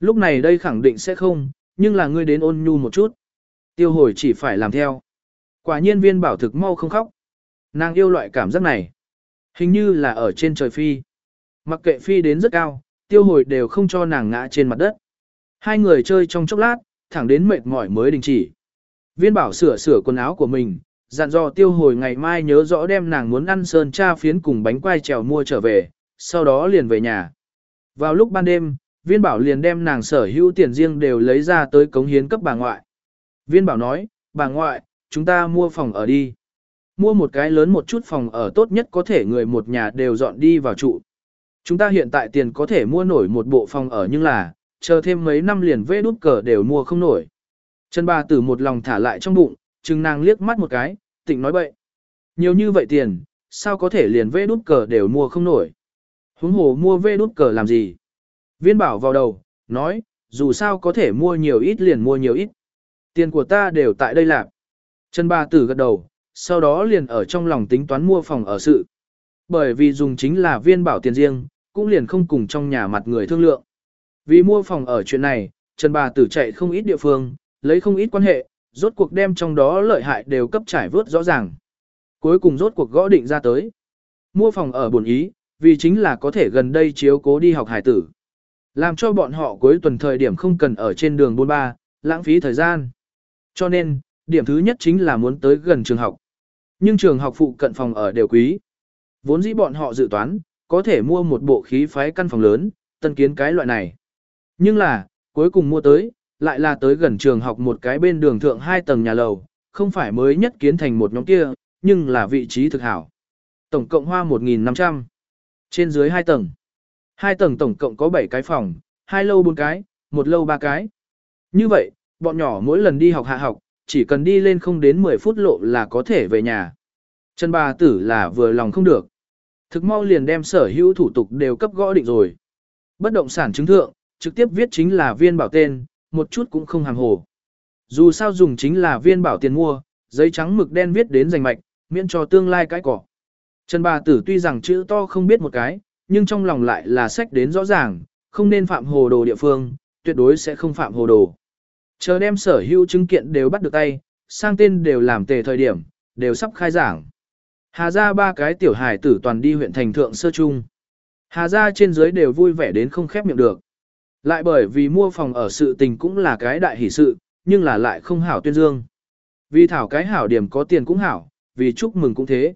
Lúc này đây khẳng định sẽ không, nhưng là ngươi đến ôn nhu một chút. Tiêu hồi chỉ phải làm theo. Quả nhiên viên bảo thực mau không khóc. Nàng yêu loại cảm giác này. Hình như là ở trên trời phi. Mặc kệ phi đến rất cao, tiêu hồi đều không cho nàng ngã trên mặt đất. Hai người chơi trong chốc lát, thẳng đến mệt mỏi mới đình chỉ. Viên bảo sửa sửa quần áo của mình, dặn dò tiêu hồi ngày mai nhớ rõ đem nàng muốn ăn sơn cha phiến cùng bánh quai trèo mua trở về, sau đó liền về nhà. Vào lúc ban đêm, viên bảo liền đem nàng sở hữu tiền riêng đều lấy ra tới cống hiến cấp bà ngoại. Viên bảo nói, bà ngoại, chúng ta mua phòng ở đi. Mua một cái lớn một chút phòng ở tốt nhất có thể người một nhà đều dọn đi vào trụ. Chúng ta hiện tại tiền có thể mua nổi một bộ phòng ở nhưng là, chờ thêm mấy năm liền vê đút cờ đều mua không nổi. Chân bà tử một lòng thả lại trong bụng, chừng nàng liếc mắt một cái, tịnh nói bậy. Nhiều như vậy tiền, sao có thể liền vê đút cờ đều mua không nổi. Huống hồ mua vê đút cờ làm gì? Viên bảo vào đầu, nói, dù sao có thể mua nhiều ít liền mua nhiều ít. Tiền của ta đều tại đây lạc. Trần bà tử gật đầu, sau đó liền ở trong lòng tính toán mua phòng ở sự. Bởi vì dùng chính là viên bảo tiền riêng, cũng liền không cùng trong nhà mặt người thương lượng. Vì mua phòng ở chuyện này, Trần bà tử chạy không ít địa phương, lấy không ít quan hệ, rốt cuộc đem trong đó lợi hại đều cấp trải vớt rõ ràng. Cuối cùng rốt cuộc gõ định ra tới. Mua phòng ở buồn ý, vì chính là có thể gần đây chiếu cố đi học hải tử. Làm cho bọn họ cuối tuần thời điểm không cần ở trên đường buôn ba, lãng phí thời gian. Cho nên, điểm thứ nhất chính là muốn tới gần trường học. Nhưng trường học phụ cận phòng ở đều quý. Vốn dĩ bọn họ dự toán, có thể mua một bộ khí phái căn phòng lớn, tân kiến cái loại này. Nhưng là, cuối cùng mua tới, lại là tới gần trường học một cái bên đường thượng hai tầng nhà lầu, không phải mới nhất kiến thành một nhóm kia, nhưng là vị trí thực hảo. Tổng cộng hoa 1.500. Trên dưới hai tầng. Hai tầng tổng cộng có 7 cái phòng, hai lâu 4 cái, một lâu 3 cái. Như vậy, bọn nhỏ mỗi lần đi học hạ học, chỉ cần đi lên không đến 10 phút lộ là có thể về nhà. Trần bà tử là vừa lòng không được. Thực mau liền đem sở hữu thủ tục đều cấp gõ định rồi. Bất động sản chứng thượng, trực tiếp viết chính là viên bảo tên, một chút cũng không hàng hồ. Dù sao dùng chính là viên bảo tiền mua, giấy trắng mực đen viết đến rành mạch, miễn cho tương lai cái cỏ. Trần bà tử tuy rằng chữ to không biết một cái, nhưng trong lòng lại là sách đến rõ ràng, không nên phạm hồ đồ địa phương, tuyệt đối sẽ không phạm hồ đồ. Chờ đem sở hữu chứng kiện đều bắt được tay, sang tên đều làm tề thời điểm, đều sắp khai giảng. Hà ra ba cái tiểu hài tử toàn đi huyện thành thượng sơ trung. Hà ra trên dưới đều vui vẻ đến không khép miệng được. Lại bởi vì mua phòng ở sự tình cũng là cái đại hỷ sự, nhưng là lại không hảo tuyên dương. Vì thảo cái hảo điểm có tiền cũng hảo, vì chúc mừng cũng thế.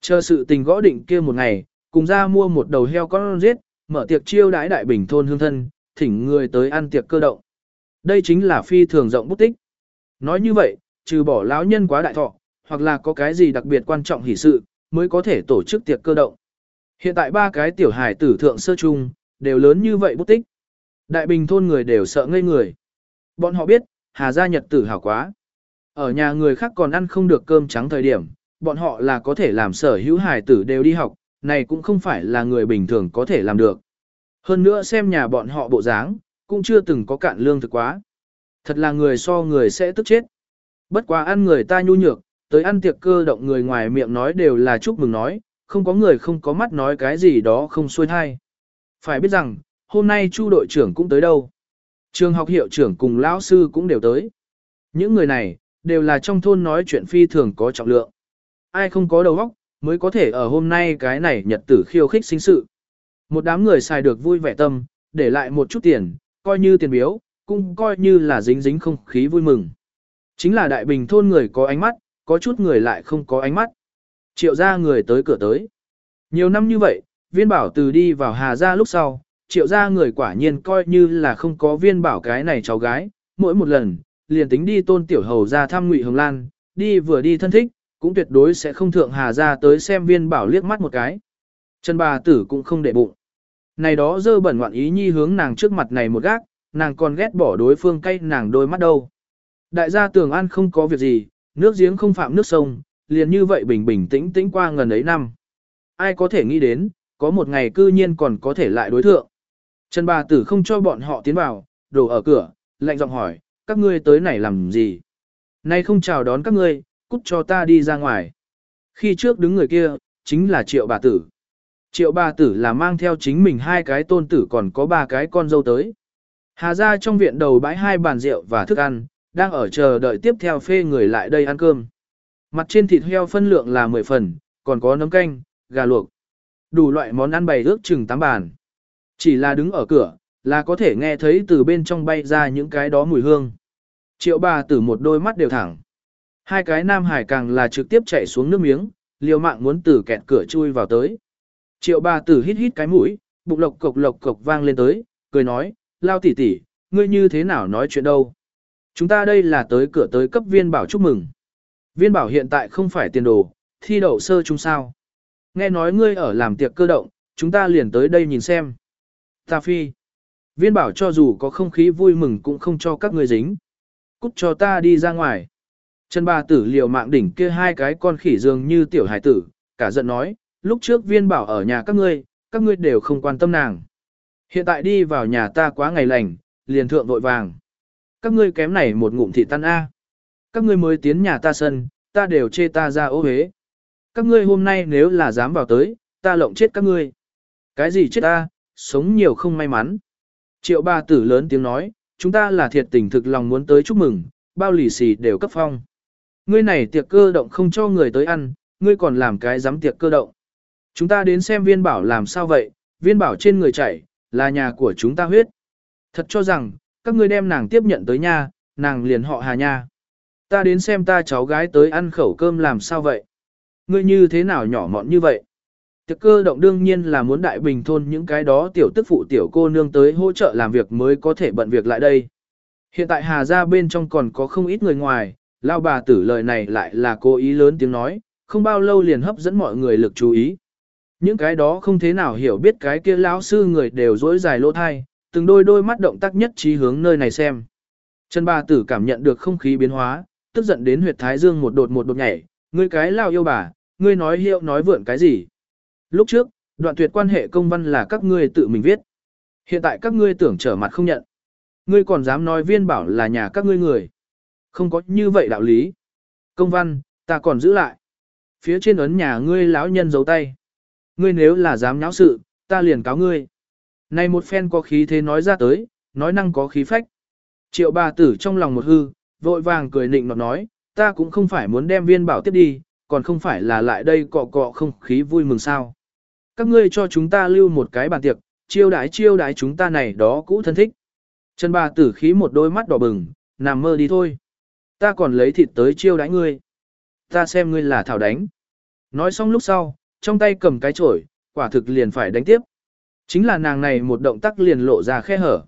Chờ sự tình gõ định kia một ngày, cùng ra mua một đầu heo con giết, mở tiệc chiêu đãi đại bình thôn hương thân, thỉnh người tới ăn tiệc cơ động. Đây chính là phi thường rộng bút tích. Nói như vậy, trừ bỏ lão nhân quá đại thọ, hoặc là có cái gì đặc biệt quan trọng hỷ sự, mới có thể tổ chức tiệc cơ động. Hiện tại ba cái tiểu hải tử thượng sơ chung, đều lớn như vậy bút tích. Đại bình thôn người đều sợ ngây người. Bọn họ biết, Hà gia nhật tử hảo quá. Ở nhà người khác còn ăn không được cơm trắng thời điểm, bọn họ là có thể làm sở hữu hải tử đều đi học, này cũng không phải là người bình thường có thể làm được. Hơn nữa xem nhà bọn họ bộ dáng, cũng chưa từng có cạn lương thực quá. Thật là người so người sẽ tức chết. Bất quá ăn người ta nhu nhược, tới ăn tiệc cơ động người ngoài miệng nói đều là chúc mừng nói, không có người không có mắt nói cái gì đó không xuôi thai. Phải biết rằng, hôm nay chu đội trưởng cũng tới đâu. Trường học hiệu trưởng cùng lão sư cũng đều tới. Những người này, đều là trong thôn nói chuyện phi thường có trọng lượng. Ai không có đầu óc, mới có thể ở hôm nay cái này nhật tử khiêu khích sinh sự. Một đám người xài được vui vẻ tâm, để lại một chút tiền, coi như tiền biếu, cũng coi như là dính dính không khí vui mừng. Chính là đại bình thôn người có ánh mắt, có chút người lại không có ánh mắt. Triệu gia người tới cửa tới. Nhiều năm như vậy, viên bảo từ đi vào Hà Gia lúc sau, triệu gia người quả nhiên coi như là không có viên bảo cái này cháu gái, mỗi một lần, liền tính đi tôn tiểu hầu ra thăm ngụy Hồng Lan, đi vừa đi thân thích, cũng tuyệt đối sẽ không thượng Hà ra tới xem viên bảo liếc mắt một cái. Trần bà tử cũng không để bụng. Này đó dơ bẩn ngoạn ý nhi hướng nàng trước mặt này một gác, nàng còn ghét bỏ đối phương cay nàng đôi mắt đâu. Đại gia tường an không có việc gì, nước giếng không phạm nước sông, liền như vậy bình bình tĩnh tĩnh qua ngần ấy năm. Ai có thể nghĩ đến, có một ngày cư nhiên còn có thể lại đối thượng. Trần bà tử không cho bọn họ tiến vào, đổ ở cửa, lạnh giọng hỏi, các ngươi tới này làm gì? Nay không chào đón các ngươi, cút cho ta đi ra ngoài. Khi trước đứng người kia, chính là triệu bà tử. Triệu bà tử là mang theo chính mình hai cái tôn tử còn có ba cái con dâu tới. Hà ra trong viện đầu bãi hai bàn rượu và thức ăn, đang ở chờ đợi tiếp theo phê người lại đây ăn cơm. Mặt trên thịt heo phân lượng là 10 phần, còn có nấm canh, gà luộc. Đủ loại món ăn bày ước chừng 8 bàn. Chỉ là đứng ở cửa, là có thể nghe thấy từ bên trong bay ra những cái đó mùi hương. Triệu bà tử một đôi mắt đều thẳng. Hai cái nam hải càng là trực tiếp chạy xuống nước miếng, liều mạng muốn từ kẹt cửa chui vào tới. Triệu bà tử hít hít cái mũi, bụng lộc cộc lộc cộc vang lên tới, cười nói, lao tỷ tỷ ngươi như thế nào nói chuyện đâu. Chúng ta đây là tới cửa tới cấp viên bảo chúc mừng. Viên bảo hiện tại không phải tiền đồ, thi đậu sơ chúng sao. Nghe nói ngươi ở làm tiệc cơ động, chúng ta liền tới đây nhìn xem. Ta phi. Viên bảo cho dù có không khí vui mừng cũng không cho các ngươi dính. Cút cho ta đi ra ngoài. Trần bà tử liều mạng đỉnh kia hai cái con khỉ dường như tiểu hải tử, cả giận nói, lúc trước viên bảo ở nhà các ngươi, các ngươi đều không quan tâm nàng. Hiện tại đi vào nhà ta quá ngày lành, liền thượng vội vàng. Các ngươi kém này một ngụm thị tan A. Các ngươi mới tiến nhà ta sân, ta đều chê ta ra ô hế. Các ngươi hôm nay nếu là dám vào tới, ta lộng chết các ngươi. Cái gì chết ta, sống nhiều không may mắn. Triệu bà tử lớn tiếng nói, chúng ta là thiệt tình thực lòng muốn tới chúc mừng, bao lì xì đều cấp phong. Ngươi này tiệc cơ động không cho người tới ăn, ngươi còn làm cái dám tiệc cơ động. Chúng ta đến xem viên bảo làm sao vậy, viên bảo trên người chảy, là nhà của chúng ta huyết. Thật cho rằng, các ngươi đem nàng tiếp nhận tới nhà, nàng liền họ hà nha. Ta đến xem ta cháu gái tới ăn khẩu cơm làm sao vậy. Ngươi như thế nào nhỏ mọn như vậy. Tiệc cơ động đương nhiên là muốn đại bình thôn những cái đó tiểu tức phụ tiểu cô nương tới hỗ trợ làm việc mới có thể bận việc lại đây. Hiện tại hà ra bên trong còn có không ít người ngoài, lao bà tử lời này lại là cố ý lớn tiếng nói, không bao lâu liền hấp dẫn mọi người lực chú ý. Những cái đó không thế nào hiểu biết cái kia lão sư người đều dối dài lỗ thai, từng đôi đôi mắt động tác nhất trí hướng nơi này xem. Trần bà tử cảm nhận được không khí biến hóa, tức giận đến huyệt thái dương một đột một đột nhảy, ngươi cái lao yêu bà, ngươi nói hiệu nói vượn cái gì. Lúc trước, đoạn tuyệt quan hệ công văn là các ngươi tự mình viết. Hiện tại các ngươi tưởng trở mặt không nhận. Ngươi còn dám nói viên bảo là nhà các ngươi người. Không có như vậy đạo lý. Công văn, ta còn giữ lại. Phía trên ấn nhà ngươi lão nhân giấu tay. Ngươi nếu là dám nháo sự, ta liền cáo ngươi. Này một phen có khí thế nói ra tới, nói năng có khí phách. Triệu bà tử trong lòng một hư, vội vàng cười nịnh nọt nói, ta cũng không phải muốn đem viên bảo tiếp đi, còn không phải là lại đây cọ cọ không khí vui mừng sao. Các ngươi cho chúng ta lưu một cái bàn tiệc, chiêu đái chiêu đái chúng ta này đó cũ thân thích. Trần bà tử khí một đôi mắt đỏ bừng, nằm mơ đi thôi. Ta còn lấy thịt tới chiêu đánh ngươi. Ta xem ngươi là thảo đánh. Nói xong lúc sau, trong tay cầm cái chổi, quả thực liền phải đánh tiếp. Chính là nàng này một động tác liền lộ ra khe hở.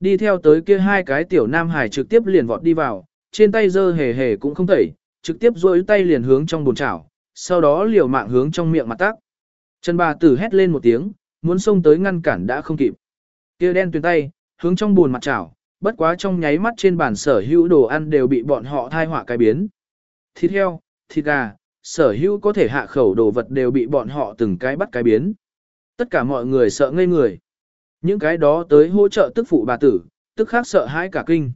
Đi theo tới kia hai cái tiểu nam hải trực tiếp liền vọt đi vào, trên tay dơ hề hề cũng không tẩy, trực tiếp duỗi tay liền hướng trong bồn chảo, sau đó liều mạng hướng trong miệng mặt tác. Trần bà tử hét lên một tiếng, muốn xông tới ngăn cản đã không kịp. Kia đen tuyền tay, hướng trong bồn mặt chảo, bất quá trong nháy mắt trên bàn sở hữu đồ ăn đều bị bọn họ thai họa cái biến. Thịt heo, thịt gà, sở hữu có thể hạ khẩu đồ vật đều bị bọn họ từng cái bắt cái biến. Tất cả mọi người sợ ngây người. Những cái đó tới hỗ trợ tức phụ bà tử, tức khác sợ hãi cả kinh.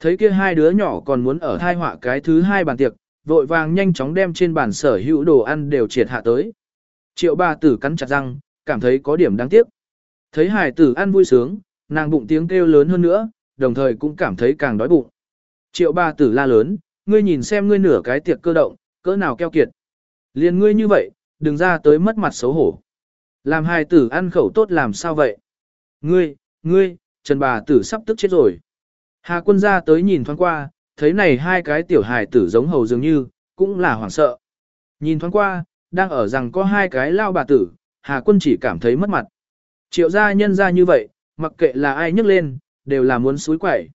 Thấy kia hai đứa nhỏ còn muốn ở thai họa cái thứ hai bàn tiệc, vội vàng nhanh chóng đem trên bàn sở hữu đồ ăn đều triệt hạ tới. Triệu bà tử cắn chặt răng, cảm thấy có điểm đáng tiếc. Thấy hải tử ăn vui sướng, nàng bụng tiếng kêu lớn hơn nữa, đồng thời cũng cảm thấy càng đói bụng. Triệu ba tử la lớn, ngươi nhìn xem ngươi nửa cái tiệc cơ động, cỡ nào keo kiệt. Liền ngươi như vậy, đừng ra tới mất mặt xấu hổ. Làm hài tử ăn khẩu tốt làm sao vậy? Ngươi, ngươi, Trần bà tử sắp tức chết rồi. Hà quân ra tới nhìn thoáng qua, thấy này hai cái tiểu hài tử giống hầu dường như, cũng là hoảng sợ. Nhìn thoáng qua, đang ở rằng có hai cái lao bà tử, Hà quân chỉ cảm thấy mất mặt. Triệu gia nhân ra như vậy, mặc kệ là ai nhấc lên, đều là muốn suối quẩy.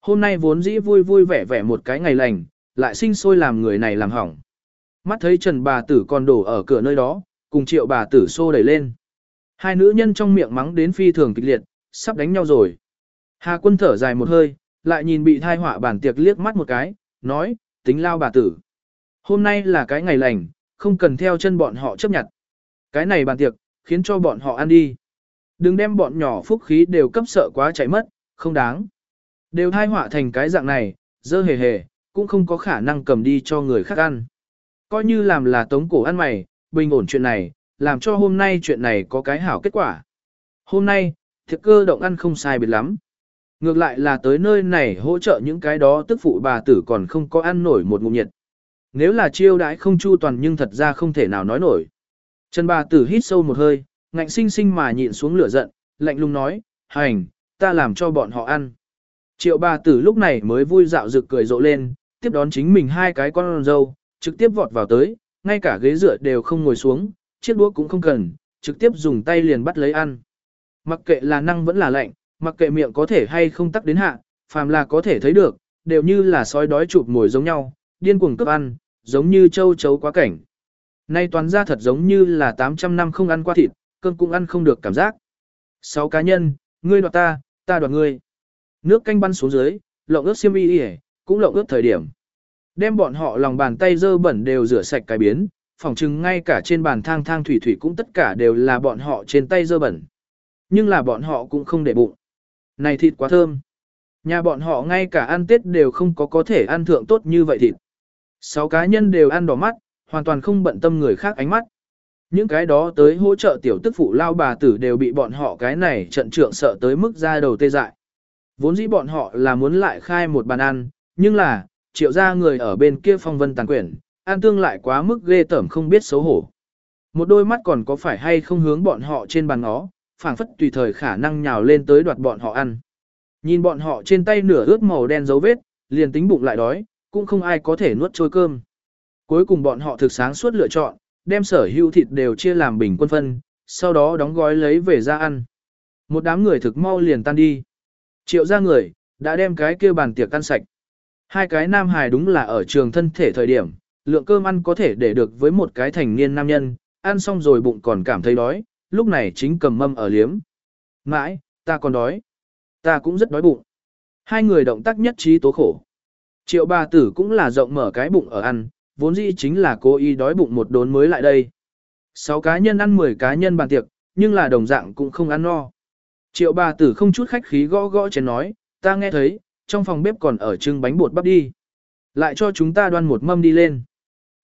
Hôm nay vốn dĩ vui vui vẻ vẻ một cái ngày lành, lại sinh sôi làm người này làm hỏng. Mắt thấy Trần bà tử còn đổ ở cửa nơi đó, cùng triệu bà tử xô đẩy lên. Hai nữ nhân trong miệng mắng đến phi thường kịch liệt, sắp đánh nhau rồi. Hà quân thở dài một hơi, lại nhìn bị thai họa bản tiệc liếc mắt một cái, nói, tính lao bà tử. Hôm nay là cái ngày lành, không cần theo chân bọn họ chấp nhận. Cái này bàn tiệc, khiến cho bọn họ ăn đi. Đừng đem bọn nhỏ phúc khí đều cấp sợ quá chạy mất, không đáng. Đều thai họa thành cái dạng này, dơ hề hề, cũng không có khả năng cầm đi cho người khác ăn. Coi như làm là tống cổ ăn mày, bình ổn chuyện này, làm cho hôm nay chuyện này có cái hảo kết quả. Hôm nay, thiệt cơ động ăn không sai biệt lắm. Ngược lại là tới nơi này hỗ trợ những cái đó tức phụ bà tử còn không có ăn nổi một ngụm nhiệt. Nếu là chiêu đãi không chu toàn nhưng thật ra không thể nào nói nổi. Trần bà tử hít sâu một hơi, ngạnh sinh sinh mà nhịn xuống lửa giận, lạnh lùng nói, hành, ta làm cho bọn họ ăn. Triệu bà tử lúc này mới vui dạo rực cười rộ lên, tiếp đón chính mình hai cái con dâu, trực tiếp vọt vào tới, ngay cả ghế dựa đều không ngồi xuống, chiếc đũa cũng không cần, trực tiếp dùng tay liền bắt lấy ăn. Mặc kệ là năng vẫn là lạnh, mặc kệ miệng có thể hay không tắc đến hạ, phàm là có thể thấy được, đều như là sói đói chụp mồi giống nhau, điên cuồng cướp ăn, giống như châu chấu quá cảnh. Nay toàn ra thật giống như là 800 năm không ăn qua thịt, cơm cũng ăn không được cảm giác. Sáu cá nhân, ngươi đoạt ta, ta đoạt ngươi. Nước canh bắn xuống dưới, lộng ướt xiêm y đi cũng lộng ướt thời điểm. Đem bọn họ lòng bàn tay dơ bẩn đều rửa sạch cái biến, phỏng chừng ngay cả trên bàn thang thang thủy thủy cũng tất cả đều là bọn họ trên tay dơ bẩn. Nhưng là bọn họ cũng không để bụng. Này thịt quá thơm. Nhà bọn họ ngay cả ăn tết đều không có có thể ăn thượng tốt như vậy thịt. Sáu cá nhân đều ăn đỏ mắt, hoàn toàn không bận tâm người khác ánh mắt. Những cái đó tới hỗ trợ tiểu tức phụ lao bà tử đều bị bọn họ cái này trận trượng sợ tới mức ra đầu tê dại. Vốn dĩ bọn họ là muốn lại khai một bàn ăn, nhưng là, triệu ra người ở bên kia phong vân tàn quyển, an tương lại quá mức ghê tởm không biết xấu hổ. Một đôi mắt còn có phải hay không hướng bọn họ trên bàn ó, phảng phất tùy thời khả năng nhào lên tới đoạt bọn họ ăn. Nhìn bọn họ trên tay nửa ướt màu đen dấu vết, liền tính bụng lại đói, cũng không ai có thể nuốt trôi cơm. Cuối cùng bọn họ thực sáng suốt lựa chọn, đem sở hữu thịt đều chia làm bình quân phân, sau đó đóng gói lấy về ra ăn. Một đám người thực mau liền tan đi. Triệu ra người, đã đem cái kia bàn tiệc ăn sạch. Hai cái nam hài đúng là ở trường thân thể thời điểm, lượng cơm ăn có thể để được với một cái thành niên nam nhân, ăn xong rồi bụng còn cảm thấy đói, lúc này chính cầm mâm ở liếm. Mãi, ta còn đói. Ta cũng rất đói bụng. Hai người động tác nhất trí tố khổ. Triệu bà tử cũng là rộng mở cái bụng ở ăn, vốn dĩ chính là cô y đói bụng một đốn mới lại đây. Sáu cá nhân ăn 10 cá nhân bàn tiệc, nhưng là đồng dạng cũng không ăn no. Triệu bà tử không chút khách khí gõ gõ chén nói, ta nghe thấy, trong phòng bếp còn ở trưng bánh bột bắp đi. Lại cho chúng ta đoan một mâm đi lên.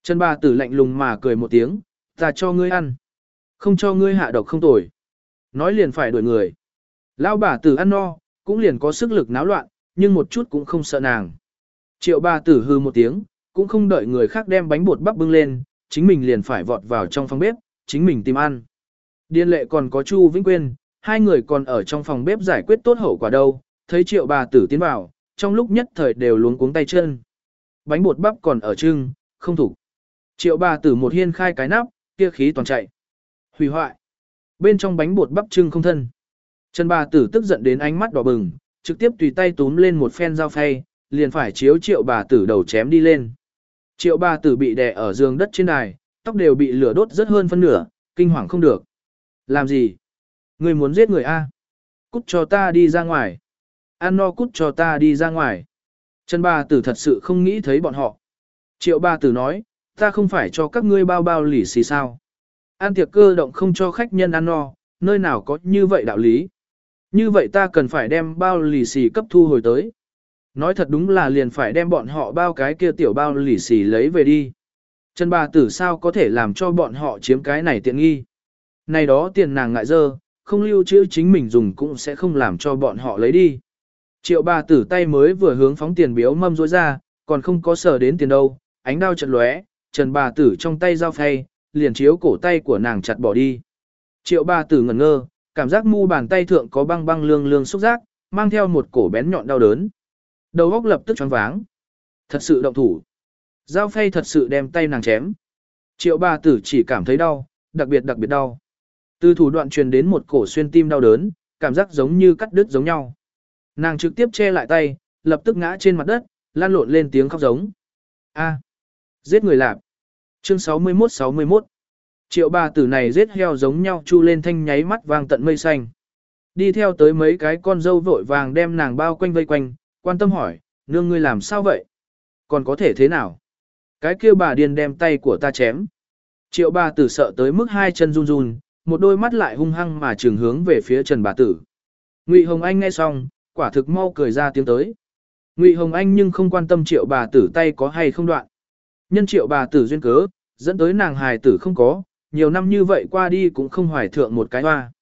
Trần bà tử lạnh lùng mà cười một tiếng, ta cho ngươi ăn. Không cho ngươi hạ độc không tồi. Nói liền phải đuổi người. Lão bà tử ăn no, cũng liền có sức lực náo loạn, nhưng một chút cũng không sợ nàng. Triệu bà tử hư một tiếng, cũng không đợi người khác đem bánh bột bắp bưng lên, chính mình liền phải vọt vào trong phòng bếp, chính mình tìm ăn. Điên lệ còn có Chu Vĩnh Quyên, hai người còn ở trong phòng bếp giải quyết tốt hậu quả đâu, thấy triệu bà tử tiến vào, trong lúc nhất thời đều luống cuống tay chân. Bánh bột bắp còn ở trưng, không thủ. Triệu bà tử một hiên khai cái nắp, kia khí toàn chạy. Hủy hoại. Bên trong bánh bột bắp trưng không thân. Trần bà tử tức giận đến ánh mắt đỏ bừng, trực tiếp tùy tay túm lên một phen dao phay, liền phải chiếu triệu bà tử đầu chém đi lên. Triệu bà tử bị đè ở giường đất trên đài, tóc đều bị lửa đốt rất hơn phân nửa, kinh hoàng không được. Làm gì? Người muốn giết người A. Cút cho ta đi ra ngoài. An no cút cho ta đi ra ngoài. Trần bà tử thật sự không nghĩ thấy bọn họ. Triệu bà tử nói, ta không phải cho các ngươi bao bao lì xì sao. An tiệc cơ động không cho khách nhân ăn no, nơi nào có như vậy đạo lý. Như vậy ta cần phải đem bao lì xì cấp thu hồi tới. Nói thật đúng là liền phải đem bọn họ bao cái kia tiểu bao lì xì lấy về đi. Trần bà tử sao có thể làm cho bọn họ chiếm cái này tiện nghi. Này đó tiền nàng ngại dơ, không lưu trữ chính mình dùng cũng sẽ không làm cho bọn họ lấy đi. Triệu bà tử tay mới vừa hướng phóng tiền biếu mâm rối ra, còn không có sở đến tiền đâu, ánh đao chật lóe, trần bà tử trong tay dao phay, liền chiếu cổ tay của nàng chặt bỏ đi. Triệu bà tử ngẩn ngơ, cảm giác mu bàn tay thượng có băng băng lương lương xúc giác, mang theo một cổ bén nhọn đau đớn. Đầu óc lập tức choáng váng. Thật sự động thủ. Dao phay thật sự đem tay nàng chém. Triệu bà tử chỉ cảm thấy đau, đặc biệt đặc biệt đau. Từ thủ đoạn truyền đến một cổ xuyên tim đau đớn, cảm giác giống như cắt đứt giống nhau. Nàng trực tiếp che lại tay, lập tức ngã trên mặt đất, lan lộn lên tiếng khóc giống. A. giết người lạp. Chương 61-61 Triệu bà tử này giết heo giống nhau chu lên thanh nháy mắt vang tận mây xanh. Đi theo tới mấy cái con dâu vội vàng đem nàng bao quanh vây quanh, quan tâm hỏi, nương ngươi làm sao vậy? Còn có thể thế nào? Cái kia bà điên đem tay của ta chém. Triệu bà tử sợ tới mức hai chân run run, một đôi mắt lại hung hăng mà trường hướng về phía Trần bà tử. Ngụy Hồng Anh nghe xong, quả thực mau cười ra tiếng tới. Ngụy Hồng Anh nhưng không quan tâm triệu bà tử tay có hay không đoạn. Nhân triệu bà tử duyên cớ, dẫn tới nàng hài tử không có, nhiều năm như vậy qua đi cũng không hoài thượng một cái hoa.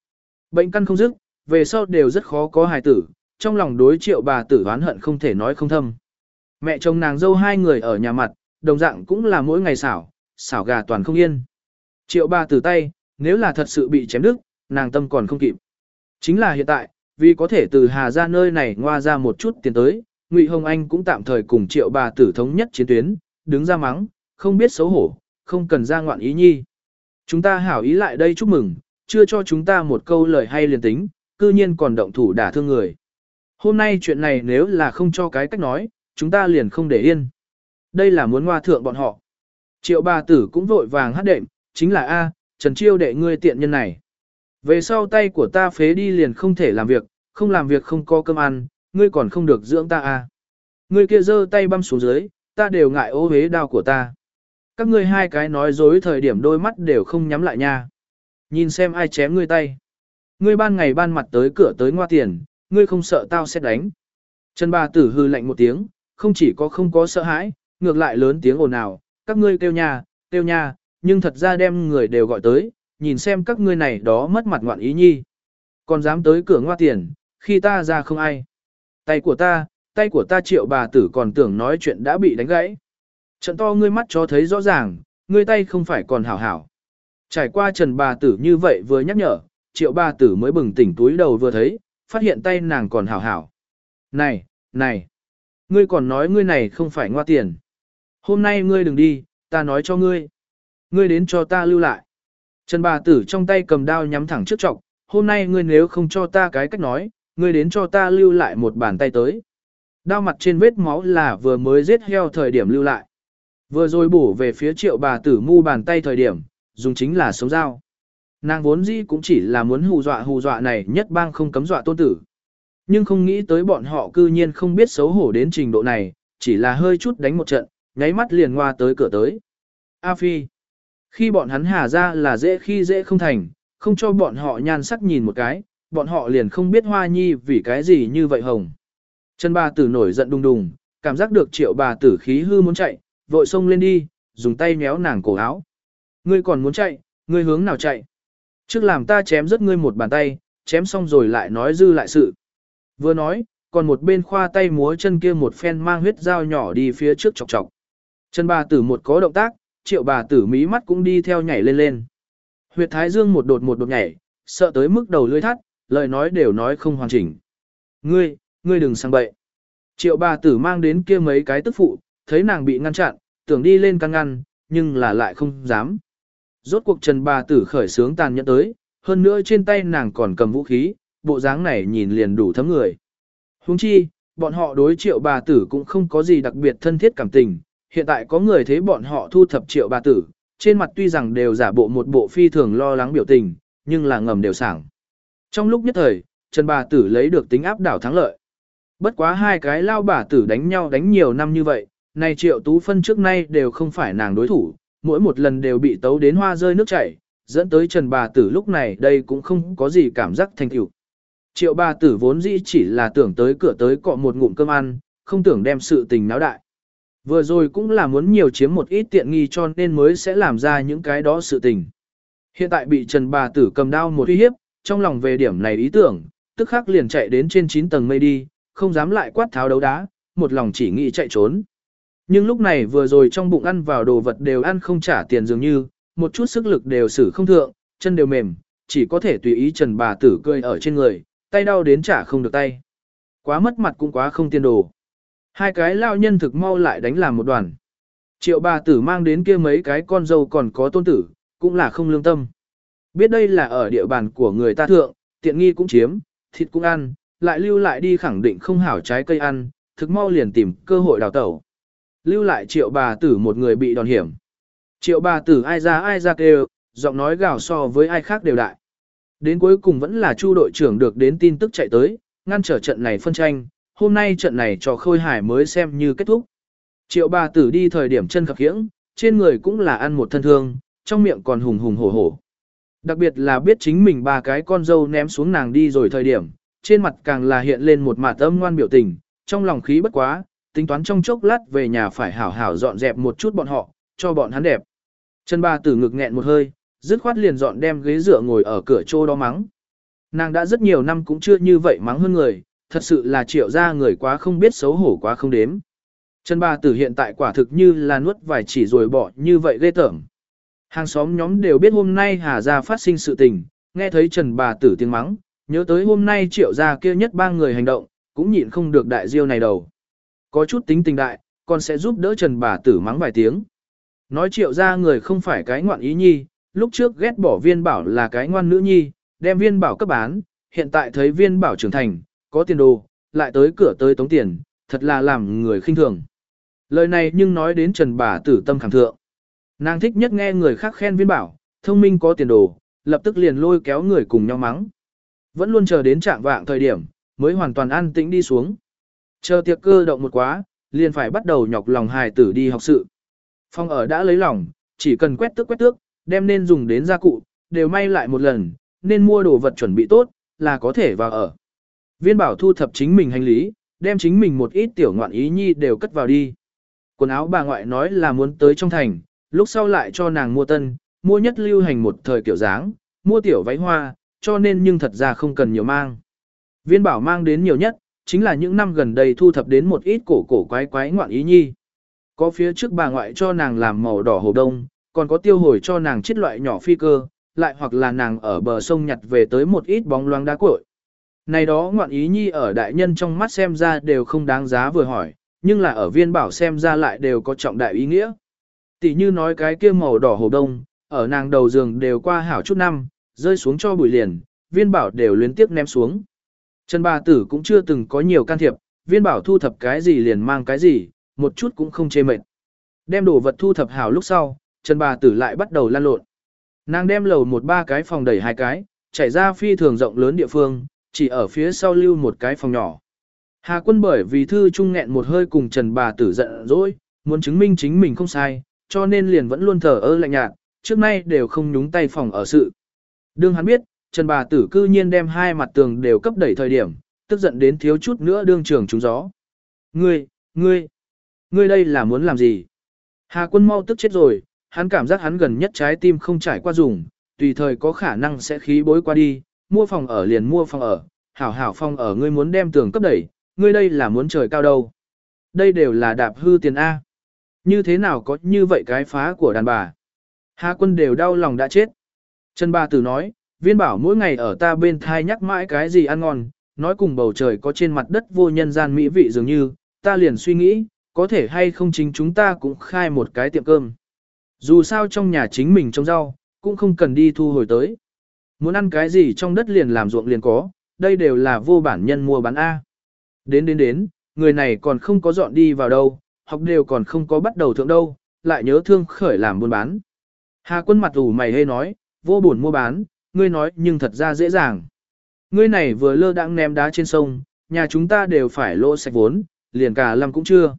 Bệnh căn không dứt, về sau đều rất khó có hài tử, trong lòng đối triệu bà tử oán hận không thể nói không thâm. Mẹ chồng nàng dâu hai người ở nhà mặt, đồng dạng cũng là mỗi ngày xảo, xảo gà toàn không yên. Triệu bà tử tay, nếu là thật sự bị chém đứt, nàng tâm còn không kịp. Chính là hiện tại, vì có thể từ Hà ra nơi này ngoa ra một chút tiền tới, Ngụy Hồng Anh cũng tạm thời cùng triệu bà tử thống nhất chiến tuyến, đứng ra mắng, không biết xấu hổ, không cần ra ngoạn ý nhi. Chúng ta hảo ý lại đây chúc mừng, chưa cho chúng ta một câu lời hay liền tính, cư nhiên còn động thủ đả thương người. Hôm nay chuyện này nếu là không cho cái cách nói, chúng ta liền không để yên. Đây là muốn hoa thượng bọn họ. Triệu bà tử cũng vội vàng hát đệm, chính là A, Trần Chiêu đệ ngươi tiện nhân này. Về sau tay của ta phế đi liền không thể làm việc, không làm việc không có cơm ăn, ngươi còn không được dưỡng ta A. Ngươi kia giơ tay băm xuống dưới, ta đều ngại ô hế đau của ta. Các ngươi hai cái nói dối thời điểm đôi mắt đều không nhắm lại nha. Nhìn xem ai chém ngươi tay. Ngươi ban ngày ban mặt tới cửa tới ngoa tiền, ngươi không sợ tao sẽ đánh. Trần bà tử hư lạnh một tiếng, không chỉ có không có sợ hãi, ngược lại lớn tiếng ồn ào, các ngươi kêu nha, kêu nha, nhưng thật ra đem người đều gọi tới, nhìn xem các ngươi này đó mất mặt ngoạn ý nhi. Còn dám tới cửa ngoa tiền, khi ta ra không ai. Tay của ta, tay của ta triệu bà tử còn tưởng nói chuyện đã bị đánh gãy. Trận to ngươi mắt cho thấy rõ ràng, ngươi tay không phải còn hảo hảo. Trải qua trần bà tử như vậy vừa nhắc nhở, triệu bà tử mới bừng tỉnh túi đầu vừa thấy, phát hiện tay nàng còn hảo hảo. Này, này, ngươi còn nói ngươi này không phải ngoa tiền. Hôm nay ngươi đừng đi, ta nói cho ngươi. Ngươi đến cho ta lưu lại. Trần bà tử trong tay cầm đao nhắm thẳng trước trọc, hôm nay ngươi nếu không cho ta cái cách nói, ngươi đến cho ta lưu lại một bàn tay tới. Đao mặt trên vết máu là vừa mới giết heo thời điểm lưu lại. Vừa rồi bổ về phía triệu bà tử mu bàn tay thời điểm, dùng chính là sống dao. Nàng vốn dĩ cũng chỉ là muốn hù dọa hù dọa này nhất bang không cấm dọa tôn tử. Nhưng không nghĩ tới bọn họ cư nhiên không biết xấu hổ đến trình độ này, chỉ là hơi chút đánh một trận, nháy mắt liền ngoa tới cửa tới. A Phi. Khi bọn hắn hà ra là dễ khi dễ không thành, không cho bọn họ nhan sắc nhìn một cái, bọn họ liền không biết hoa nhi vì cái gì như vậy hồng. Chân ba tử nổi giận đùng đùng, cảm giác được triệu bà tử khí hư muốn chạy, vội xông lên đi, dùng tay méo nàng cổ áo. Ngươi còn muốn chạy, ngươi hướng nào chạy? Trước làm ta chém rất ngươi một bàn tay, chém xong rồi lại nói dư lại sự. Vừa nói, còn một bên khoa tay múa chân kia một phen mang huyết dao nhỏ đi phía trước chọc chọc. Chân bà tử một có động tác, triệu bà tử mí mắt cũng đi theo nhảy lên lên. Huyệt thái dương một đột một đột nhảy, sợ tới mức đầu lưỡi thắt, lời nói đều nói không hoàn chỉnh. Ngươi, ngươi đừng sang bậy. Triệu bà tử mang đến kia mấy cái tức phụ, thấy nàng bị ngăn chặn, tưởng đi lên căn ngăn, nhưng là lại không dám. Rốt cuộc trần bà tử khởi sướng tàn nhẫn tới, hơn nữa trên tay nàng còn cầm vũ khí, bộ dáng này nhìn liền đủ thấm người. Huống chi, bọn họ đối triệu bà tử cũng không có gì đặc biệt thân thiết cảm tình, hiện tại có người thấy bọn họ thu thập triệu bà tử, trên mặt tuy rằng đều giả bộ một bộ phi thường lo lắng biểu tình, nhưng là ngầm đều sảng. Trong lúc nhất thời, Trần bà tử lấy được tính áp đảo thắng lợi. Bất quá hai cái lao bà tử đánh nhau đánh nhiều năm như vậy, này triệu tú phân trước nay đều không phải nàng đối thủ, mỗi một lần đều bị tấu đến hoa rơi nước chảy, dẫn tới Trần bà tử lúc này đây cũng không có gì cảm giác thành tựu. Triệu bà tử vốn dĩ chỉ là tưởng tới cửa tới cọ một ngụm cơm ăn, không tưởng đem sự tình náo đại. Vừa rồi cũng là muốn nhiều chiếm một ít tiện nghi cho nên mới sẽ làm ra những cái đó sự tình. Hiện tại bị Trần bà tử cầm đao một uy hiếp, trong lòng về điểm này ý tưởng, tức khắc liền chạy đến trên 9 tầng mây đi, không dám lại quát tháo đấu đá, một lòng chỉ nghĩ chạy trốn. Nhưng lúc này vừa rồi trong bụng ăn vào đồ vật đều ăn không trả tiền dường như, một chút sức lực đều xử không thượng, chân đều mềm, chỉ có thể tùy ý Trần bà tử cười ở trên người, tay đau đến trả không được tay. Quá mất mặt cũng quá không tiên đồ. Hai cái lao nhân thực mau lại đánh làm một đoàn. Triệu bà tử mang đến kia mấy cái con dâu còn có tôn tử, cũng là không lương tâm. Biết đây là ở địa bàn của người ta thượng, tiện nghi cũng chiếm, thịt cũng ăn, lại lưu lại đi khẳng định không hảo trái cây ăn, thực mau liền tìm cơ hội đào tẩu. Lưu lại triệu bà tử một người bị đòn hiểm. Triệu bà tử ai ra ai ra kêu, giọng nói gào so với ai khác đều đại. Đến cuối cùng vẫn là chu đội trưởng được đến tin tức chạy tới, ngăn trở trận này phân tranh, hôm nay trận này cho khôi hải mới xem như kết thúc. Triệu bà tử đi thời điểm chân khập khiễng, trên người cũng là ăn một thân thương, trong miệng còn hùng hùng hổ hổ. Đặc biệt là biết chính mình ba cái con dâu ném xuống nàng đi rồi thời điểm, trên mặt càng là hiện lên một mạt âm ngoan biểu tình, trong lòng khí bất quá, tính toán trong chốc lát về nhà phải hảo hảo dọn dẹp một chút bọn họ, cho bọn hắn đẹp. Chân ba tử ngực nghẹn một hơi, dứt khoát liền dọn đem ghế dựa ngồi ở cửa chỗ đó mắng. Nàng đã rất nhiều năm cũng chưa như vậy mắng hơn người, thật sự là triệu ra người quá không biết xấu hổ quá không đếm. Chân ba tử hiện tại quả thực như là nuốt vài chỉ rồi bỏ như vậy ghê tởm. Hàng xóm nhóm đều biết hôm nay Hà Gia phát sinh sự tình, nghe thấy Trần bà tử tiếng mắng, nhớ tới hôm nay triệu gia kia nhất ba người hành động, cũng nhịn không được đại diêu này đầu. Có chút tính tình đại, còn sẽ giúp đỡ Trần bà tử mắng vài tiếng. Nói triệu gia người không phải cái ngoạn ý nhi, lúc trước ghét bỏ viên bảo là cái ngoan nữ nhi, đem viên bảo cấp bán, hiện tại thấy viên bảo trưởng thành, có tiền đồ, lại tới cửa tới tống tiền, thật là làm người khinh thường. Lời này nhưng nói đến Trần bà tử tâm khẳng thượng. Nàng thích nhất nghe người khác khen viên bảo, thông minh có tiền đồ, lập tức liền lôi kéo người cùng nhau mắng. Vẫn luôn chờ đến trạng vạng thời điểm, mới hoàn toàn an tĩnh đi xuống. Chờ tiệc cơ động một quá, liền phải bắt đầu nhọc lòng hài tử đi học sự. Phong ở đã lấy lòng, chỉ cần quét tước quét tước, đem nên dùng đến gia cụ, đều may lại một lần, nên mua đồ vật chuẩn bị tốt, là có thể vào ở. Viên bảo thu thập chính mình hành lý, đem chính mình một ít tiểu ngoạn ý nhi đều cất vào đi. Quần áo bà ngoại nói là muốn tới trong thành, lúc sau lại cho nàng mua tân, mua nhất lưu hành một thời kiểu dáng, mua tiểu váy hoa, cho nên nhưng thật ra không cần nhiều mang. Viên bảo mang đến nhiều nhất, chính là những năm gần đây thu thập đến một ít cổ cổ quái quái ngoạn ý nhi. Có phía trước bà ngoại cho nàng làm màu đỏ hồ đông, còn có tiêu hồi cho nàng chiết loại nhỏ phi cơ, lại hoặc là nàng ở bờ sông nhặt về tới một ít bóng loáng đá cội. Này đó ngoạn ý nhi ở đại nhân trong mắt xem ra đều không đáng giá vừa hỏi, nhưng là ở viên bảo xem ra lại đều có trọng đại ý nghĩa. Tỷ như nói cái kia màu đỏ hồ đông, ở nàng đầu giường đều qua hảo chút năm, rơi xuống cho bụi liền, viên bảo đều luyến tiếp ném xuống. Trần bà tử cũng chưa từng có nhiều can thiệp, viên bảo thu thập cái gì liền mang cái gì, một chút cũng không chê mệt. Đem đồ vật thu thập hảo lúc sau, Trần bà tử lại bắt đầu lan lộn. Nàng đem lầu một ba cái phòng đẩy hai cái, chảy ra phi thường rộng lớn địa phương, chỉ ở phía sau lưu một cái phòng nhỏ. Hà quân bởi vì thư trung nghẹn một hơi cùng Trần bà tử giận dỗi, muốn chứng minh chính mình không sai, cho nên liền vẫn luôn thờ ơ lạnh nhạt, trước nay đều không nhúng tay phòng ở sự. Đương hắn biết, Trần bà tử cư nhiên đem hai mặt tường đều cấp đẩy thời điểm, tức giận đến thiếu chút nữa đương trường trúng gió. Ngươi, ngươi, Ngươi đây là muốn làm gì? Hà quân mau tức chết rồi, hắn cảm giác hắn gần nhất trái tim không trải qua dùng, tùy thời có khả năng sẽ khí bối qua đi, mua phòng ở liền mua phòng ở, hảo hảo phòng ở ngươi muốn đem tường cấp đẩy, ngươi đây là muốn trời cao đâu. Đây đều là đạp hư tiền A. Như thế nào có như vậy cái phá của đàn bà? Hà quân đều đau lòng đã chết. Trần bà Tử nói, viên bảo mỗi ngày ở ta bên thai nhắc mãi cái gì ăn ngon, nói cùng bầu trời có trên mặt đất vô nhân gian mỹ vị dường như, ta liền suy nghĩ, có thể hay không chính chúng ta cũng khai một cái tiệm cơm. Dù sao trong nhà chính mình trồng rau, cũng không cần đi thu hồi tới. Muốn ăn cái gì trong đất liền làm ruộng liền có, đây đều là vô bản nhân mua bán A. Đến đến đến, người này còn không có dọn đi vào đâu, học đều còn không có bắt đầu thượng đâu, lại nhớ thương khởi làm buôn bán. Hà quân mặt ủ mày hê nói, vô buồn mua bán, ngươi nói nhưng thật ra dễ dàng. Ngươi này vừa lơ đãng ném đá trên sông, nhà chúng ta đều phải lỗ sạch vốn, liền cả lâm cũng chưa.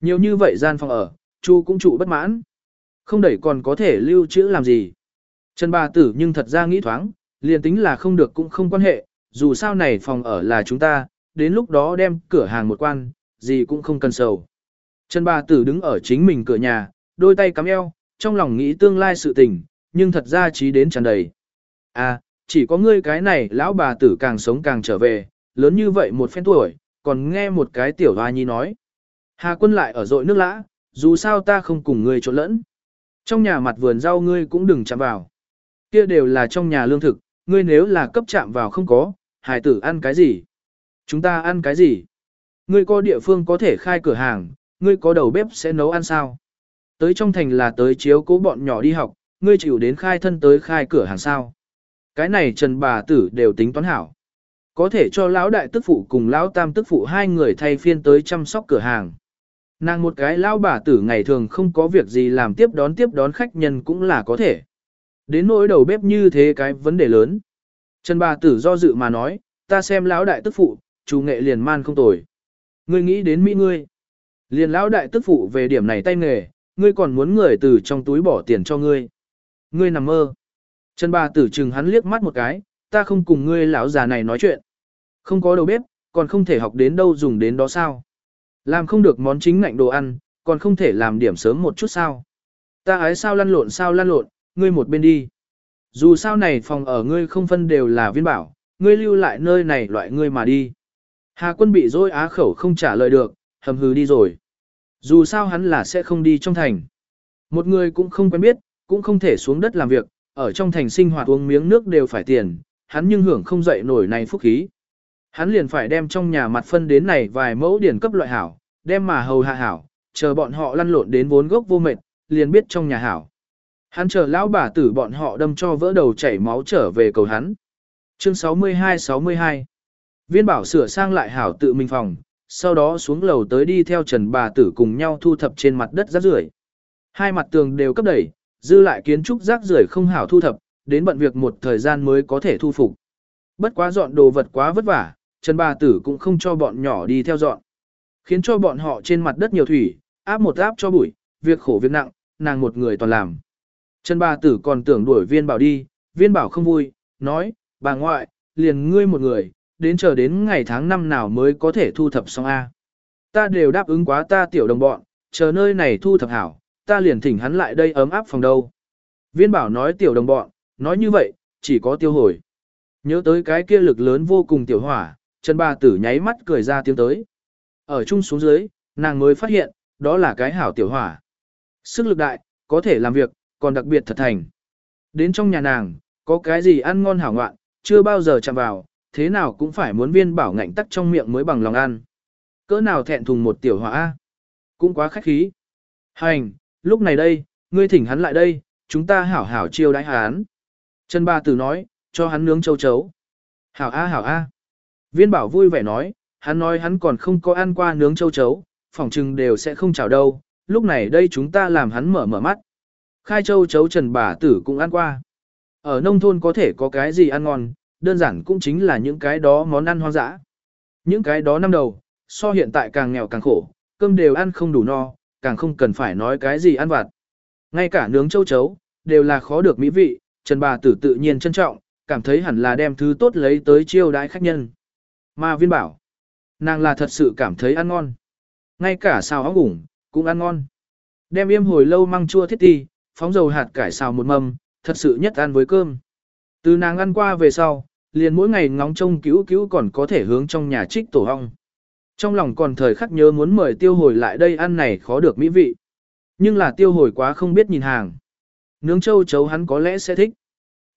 Nhiều như vậy gian phòng ở, chu cũng trụ bất mãn. Không đẩy còn có thể lưu trữ làm gì. Trần bà tử nhưng thật ra nghĩ thoáng, liền tính là không được cũng không quan hệ, dù sao này phòng ở là chúng ta, đến lúc đó đem cửa hàng một quan, gì cũng không cần sầu. Trần bà tử đứng ở chính mình cửa nhà, đôi tay cắm eo, trong lòng nghĩ tương lai sự tình, nhưng thật ra trí đến tràn đầy. À, chỉ có ngươi cái này lão bà tử càng sống càng trở về, lớn như vậy một phen tuổi, còn nghe một cái tiểu hoa nhi nói. Hà quân lại ở dội nước lã, dù sao ta không cùng ngươi trộn lẫn. Trong nhà mặt vườn rau ngươi cũng đừng chạm vào. Kia đều là trong nhà lương thực, ngươi nếu là cấp chạm vào không có, hài tử ăn cái gì? Chúng ta ăn cái gì? Ngươi có địa phương có thể khai cửa hàng, ngươi có đầu bếp sẽ nấu ăn sao? Tới trong thành là tới chiếu cố bọn nhỏ đi học, ngươi chịu đến khai thân tới khai cửa hàng sao? Cái này Trần bà tử đều tính toán hảo. Có thể cho lão đại tức phụ cùng lão tam tức phụ hai người thay phiên tới chăm sóc cửa hàng. Nàng một cái lão bà tử ngày thường không có việc gì làm tiếp đón tiếp đón khách nhân cũng là có thể. Đến nỗi đầu bếp như thế cái vấn đề lớn. Trần bà tử do dự mà nói, ta xem lão đại tức phụ, chủ nghệ liền man không tồi. Ngươi nghĩ đến Mỹ ngươi. Liền lão đại tức phụ về điểm này tay nghề, ngươi còn muốn người từ trong túi bỏ tiền cho ngươi. Ngươi nằm mơ. Trần bà tử chừng hắn liếc mắt một cái, ta không cùng ngươi lão già này nói chuyện. Không có đầu bếp, còn không thể học đến đâu dùng đến đó sao. Làm không được món chính ngạnh đồ ăn, còn không thể làm điểm sớm một chút sao. Ta ái sao lăn lộn sao lăn lộn, ngươi một bên đi. Dù sao này phòng ở ngươi không phân đều là viên bảo, ngươi lưu lại nơi này loại ngươi mà đi. Hà quân bị dối á khẩu không trả lời được, hầm hừ đi rồi. Dù sao hắn là sẽ không đi trong thành. Một người cũng không quen biết, cũng không thể xuống đất làm việc, ở trong thành sinh hoạt uống miếng nước đều phải tiền, hắn nhưng hưởng không dậy nổi này phúc khí. Hắn liền phải đem trong nhà mặt phân đến này vài mẫu điển cấp loại hảo, đem mà hầu hạ hảo, chờ bọn họ lăn lộn đến vốn gốc vô mệt, liền biết trong nhà hảo. Hắn chờ lão bà tử bọn họ đâm cho vỡ đầu chảy máu trở về cầu hắn. Chương 62-62 Viên bảo sửa sang lại hảo tự mình phòng, sau đó xuống lầu tới đi theo trần bà tử cùng nhau thu thập trên mặt đất rác rưởi. Hai mặt tường đều cấp đẩy, dư lại kiến trúc rác rưởi không hảo thu thập, đến bận việc một thời gian mới có thể thu phục. Bất quá dọn đồ vật quá vất vả, Trần bà tử cũng không cho bọn nhỏ đi theo dọn. Khiến cho bọn họ trên mặt đất nhiều thủy, áp một áp cho bụi, việc khổ việc nặng, nàng một người toàn làm. Trần bà tử còn tưởng đuổi viên bảo đi, viên bảo không vui, nói, bà ngoại, liền ngươi một người, đến chờ đến ngày tháng năm nào mới có thể thu thập xong A. Ta đều đáp ứng quá ta tiểu đồng bọn, chờ nơi này thu thập hảo, ta liền thỉnh hắn lại đây ấm áp phòng đâu. Viên bảo nói tiểu đồng bọn, nói như vậy, chỉ có tiêu hồi. Nhớ tới cái kia lực lớn vô cùng tiểu hỏa, Trần bà tử nháy mắt cười ra tiếng tới. Ở chung xuống dưới, nàng mới phát hiện, đó là cái hảo tiểu hỏa. Sức lực đại, có thể làm việc, còn đặc biệt thật thành. Đến trong nhà nàng, có cái gì ăn ngon hảo ngoạn, chưa bao giờ chạm vào, thế nào cũng phải muốn viên bảo ngạnh tắc trong miệng mới bằng lòng ăn. Cỡ nào thẹn thùng một tiểu hỏa Cũng quá khách khí. Hành, lúc này đây, ngươi thỉnh hắn lại đây, chúng ta hảo hảo chiêu đãi hắn. Trần Ba Tử nói, cho hắn nướng châu chấu. Hảo A hảo A. Viên bảo vui vẻ nói, hắn nói hắn còn không có ăn qua nướng châu chấu, phỏng chừng đều sẽ không chào đâu, lúc này đây chúng ta làm hắn mở mở mắt. Khai châu chấu Trần Bà Tử cũng ăn qua. Ở nông thôn có thể có cái gì ăn ngon, đơn giản cũng chính là những cái đó món ăn hoang dã. Những cái đó năm đầu, so hiện tại càng nghèo càng khổ, cơm đều ăn không đủ no, càng không cần phải nói cái gì ăn vặt. Ngay cả nướng châu chấu, đều là khó được mỹ vị, Trần Bà Tử tự nhiên trân trọng, cảm thấy hẳn là đem thứ tốt lấy tới chiêu đãi khách nhân. Mà viên bảo, nàng là thật sự cảm thấy ăn ngon. Ngay cả xào óc ủng, cũng ăn ngon. Đem yêm hồi lâu măng chua thiết ti, phóng dầu hạt cải xào một mâm, thật sự nhất ăn với cơm. Từ nàng ăn qua về sau, liền mỗi ngày ngóng trông cứu cứu còn có thể hướng trong nhà trích tổ hong. Trong lòng còn thời khắc nhớ muốn mời tiêu hồi lại đây ăn này khó được mỹ vị. Nhưng là tiêu hồi quá không biết nhìn hàng. Nướng châu chấu hắn có lẽ sẽ thích.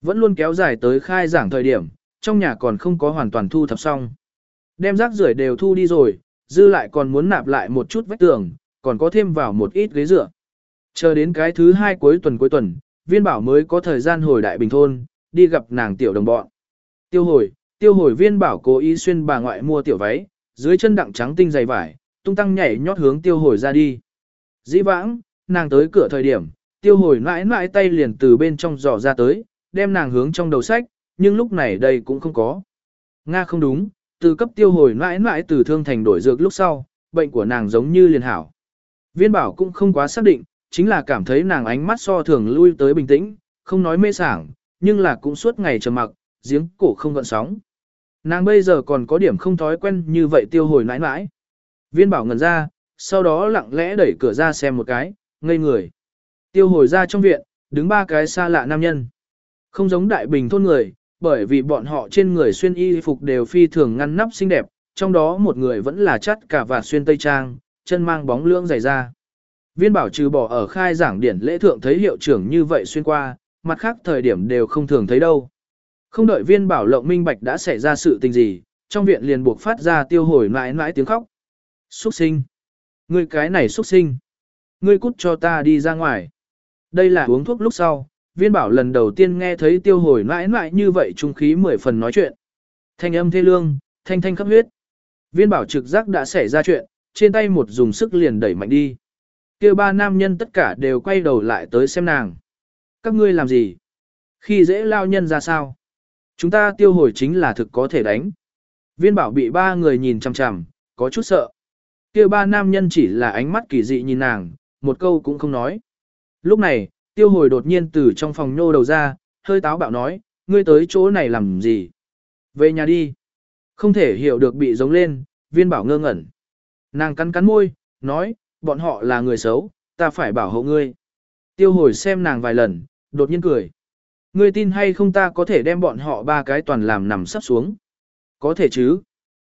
Vẫn luôn kéo dài tới khai giảng thời điểm, trong nhà còn không có hoàn toàn thu thập xong. Đem rác rưởi đều thu đi rồi, dư lại còn muốn nạp lại một chút vách tường, còn có thêm vào một ít ghế dựa. Chờ đến cái thứ hai cuối tuần cuối tuần, viên bảo mới có thời gian hồi đại bình thôn, đi gặp nàng tiểu đồng bọn. Tiêu hồi, tiêu hồi viên bảo cố ý xuyên bà ngoại mua tiểu váy, dưới chân đặng trắng tinh dày vải, tung tăng nhảy nhót hướng tiêu hồi ra đi. Dĩ vãng, nàng tới cửa thời điểm, tiêu hồi mãi mãi tay liền từ bên trong giỏ ra tới, đem nàng hướng trong đầu sách, nhưng lúc này đây cũng không có. Nga không đúng, từ cấp tiêu hồi mãi mãi từ thương thành đổi dược lúc sau, bệnh của nàng giống như liền hảo. Viên bảo cũng không quá xác định, chính là cảm thấy nàng ánh mắt so thường lui tới bình tĩnh, không nói mê sảng, nhưng là cũng suốt ngày trầm mặc, giếng cổ không gợn sóng. Nàng bây giờ còn có điểm không thói quen như vậy tiêu hồi nãi nãi Viên bảo ngần ra, sau đó lặng lẽ đẩy cửa ra xem một cái, ngây người. Tiêu hồi ra trong viện, đứng ba cái xa lạ nam nhân. Không giống đại bình thôn người, bởi vì bọn họ trên người xuyên y phục đều phi thường ngăn nắp xinh đẹp, trong đó một người vẫn là chắt cả và xuyên tây trang, chân mang bóng lưỡng dày da. Viên bảo trừ bỏ ở khai giảng điển lễ thượng thấy hiệu trưởng như vậy xuyên qua, mặt khác thời điểm đều không thường thấy đâu. Không đợi viên bảo lộng minh bạch đã xảy ra sự tình gì, trong viện liền buộc phát ra tiêu hồi mãi mãi tiếng khóc. Xuất sinh! Ngươi cái này xuất sinh! Ngươi cút cho ta đi ra ngoài. Đây là uống thuốc lúc sau, viên bảo lần đầu tiên nghe thấy tiêu hồi mãi mãi như vậy trung khí mười phần nói chuyện. Thanh âm thê lương, thanh thanh khắp huyết. Viên bảo trực giác đã xảy ra chuyện, trên tay một dùng sức liền đẩy mạnh đi. kia ba nam nhân tất cả đều quay đầu lại tới xem nàng. Các ngươi làm gì? Khi dễ lao nhân ra sao? Chúng ta tiêu hồi chính là thực có thể đánh. Viên bảo bị ba người nhìn chằm chằm, có chút sợ. kia ba nam nhân chỉ là ánh mắt kỳ dị nhìn nàng, một câu cũng không nói. Lúc này, tiêu hồi đột nhiên từ trong phòng nhô đầu ra, hơi táo bạo nói, ngươi tới chỗ này làm gì? Về nhà đi. Không thể hiểu được bị giống lên, viên bảo ngơ ngẩn. Nàng cắn cắn môi, nói, bọn họ là người xấu, ta phải bảo hộ ngươi. Tiêu hồi xem nàng vài lần, đột nhiên cười. Ngươi tin hay không ta có thể đem bọn họ ba cái toàn làm nằm sắp xuống? Có thể chứ?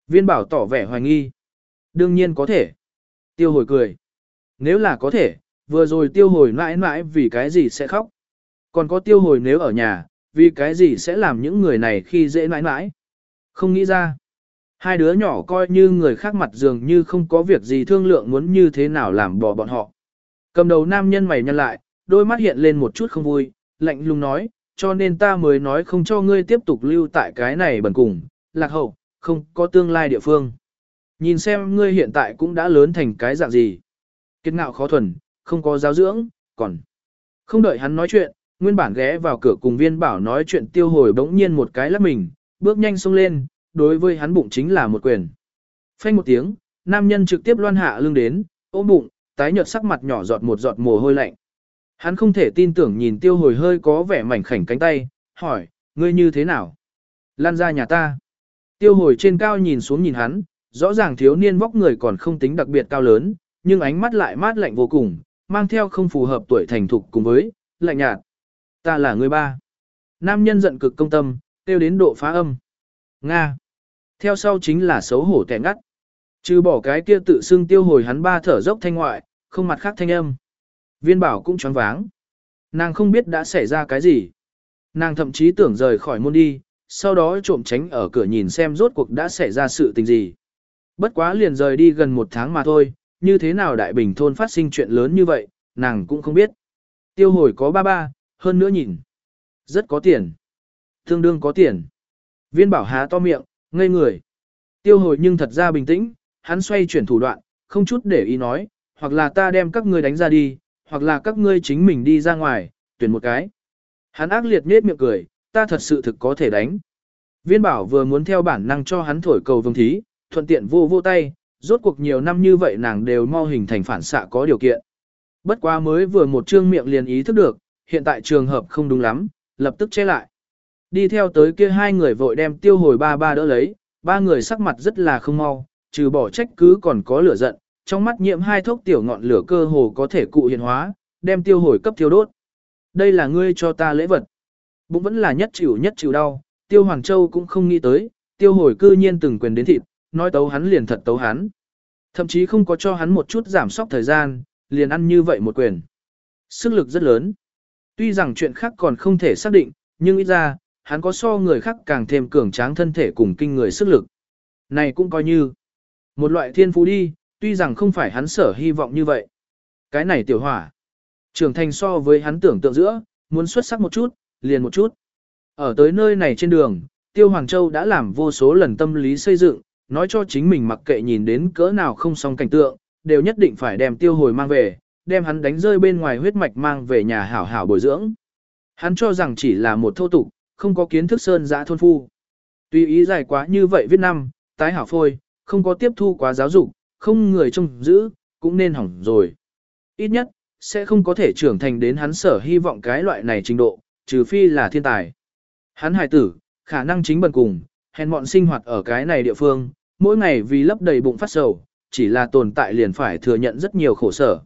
Viên bảo tỏ vẻ hoài nghi. Đương nhiên có thể. Tiêu hồi cười. Nếu là có thể, vừa rồi tiêu hồi mãi mãi vì cái gì sẽ khóc. Còn có tiêu hồi nếu ở nhà, vì cái gì sẽ làm những người này khi dễ mãi mãi. Không nghĩ ra. Hai đứa nhỏ coi như người khác mặt dường như không có việc gì thương lượng muốn như thế nào làm bỏ bọn họ. Cầm đầu nam nhân mày nhăn lại, đôi mắt hiện lên một chút không vui, lạnh lùng nói, cho nên ta mới nói không cho ngươi tiếp tục lưu tại cái này bẩn cùng, lạc hậu, không có tương lai địa phương. Nhìn xem ngươi hiện tại cũng đã lớn thành cái dạng gì. Kiệt ngạo khó thuần, không có giáo dưỡng, còn không đợi hắn nói chuyện, nguyên bản ghé vào cửa cùng viên bảo nói chuyện tiêu hồi bỗng nhiên một cái lắp mình, bước nhanh xông lên, đối với hắn bụng chính là một quyền. Phanh một tiếng, nam nhân trực tiếp loan hạ lưng đến, ôm bụng, tái nhợt sắc mặt nhỏ giọt một giọt mồ hôi lạnh. Hắn không thể tin tưởng nhìn tiêu hồi hơi có vẻ mảnh khảnh cánh tay, hỏi, ngươi như thế nào? Lan ra nhà ta. Tiêu hồi trên cao nhìn xuống nhìn hắn, rõ ràng thiếu niên vóc người còn không tính đặc biệt cao lớn, nhưng ánh mắt lại mát lạnh vô cùng, mang theo không phù hợp tuổi thành thục cùng với, lạnh nhạt. Ta là người ba. Nam nhân giận cực công tâm, tiêu đến độ phá âm. Nga. Theo sau chính là xấu hổ tẻ ngắt. Trừ bỏ cái kia tự xưng tiêu hồi hắn ba thở dốc thanh ngoại, không mặt khác thanh âm. Viên bảo cũng choáng váng. Nàng không biết đã xảy ra cái gì. Nàng thậm chí tưởng rời khỏi môn đi, sau đó trộm tránh ở cửa nhìn xem rốt cuộc đã xảy ra sự tình gì. Bất quá liền rời đi gần một tháng mà thôi, như thế nào đại bình thôn phát sinh chuyện lớn như vậy, nàng cũng không biết. Tiêu hồi có ba ba, hơn nữa nhìn. Rất có tiền. Tương đương có tiền. Viên bảo há to miệng, ngây người. Tiêu hồi nhưng thật ra bình tĩnh, hắn xoay chuyển thủ đoạn, không chút để ý nói, hoặc là ta đem các ngươi đánh ra đi, hoặc là các ngươi chính mình đi ra ngoài, tuyển một cái. Hắn ác liệt nết miệng cười, ta thật sự thực có thể đánh. Viên bảo vừa muốn theo bản năng cho hắn thổi cầu vương thí, thuận tiện vô vô tay, rốt cuộc nhiều năm như vậy nàng đều mau hình thành phản xạ có điều kiện. Bất quá mới vừa một trương miệng liền ý thức được, hiện tại trường hợp không đúng lắm, lập tức che lại. Đi theo tới kia hai người vội đem tiêu hồi ba ba đỡ lấy, ba người sắc mặt rất là không mau, trừ bỏ trách cứ còn có lửa giận, trong mắt nhiễm hai thốc tiểu ngọn lửa cơ hồ có thể cụ hiện hóa, đem tiêu hồi cấp thiêu đốt. Đây là ngươi cho ta lễ vật. Bụng vẫn là nhất chịu nhất chịu đau, tiêu Hoàng Châu cũng không nghĩ tới, tiêu hồi cư nhiên từng quyền đến thịt, nói tấu hắn liền thật tấu hắn. Thậm chí không có cho hắn một chút giảm sóc thời gian, liền ăn như vậy một quyền. Sức lực rất lớn. Tuy rằng chuyện khác còn không thể xác định, nhưng ít ra, hắn có so người khác càng thêm cường tráng thân thể cùng kinh người sức lực. Này cũng coi như một loại thiên phú đi, tuy rằng không phải hắn sở hy vọng như vậy. Cái này tiểu hỏa, trưởng thành so với hắn tưởng tượng giữa, muốn xuất sắc một chút, liền một chút. Ở tới nơi này trên đường, Tiêu Hoàng Châu đã làm vô số lần tâm lý xây dựng, nói cho chính mình mặc kệ nhìn đến cỡ nào không xong cảnh tượng, đều nhất định phải đem tiêu hồi mang về, đem hắn đánh rơi bên ngoài huyết mạch mang về nhà hảo hảo bồi dưỡng. Hắn cho rằng chỉ là một thô tục, không có kiến thức sơn giã thôn phu. Tuy ý dài quá như vậy viết năm, tái hảo phôi, không có tiếp thu quá giáo dục, không người trông giữ, cũng nên hỏng rồi. Ít nhất, sẽ không có thể trưởng thành đến hắn sở hy vọng cái loại này trình độ, trừ phi là thiên tài. Hắn hài tử, khả năng chính bần cùng, hèn mọn sinh hoạt ở cái này địa phương, mỗi ngày vì lấp đầy bụng phát sầu, chỉ là tồn tại liền phải thừa nhận rất nhiều khổ sở.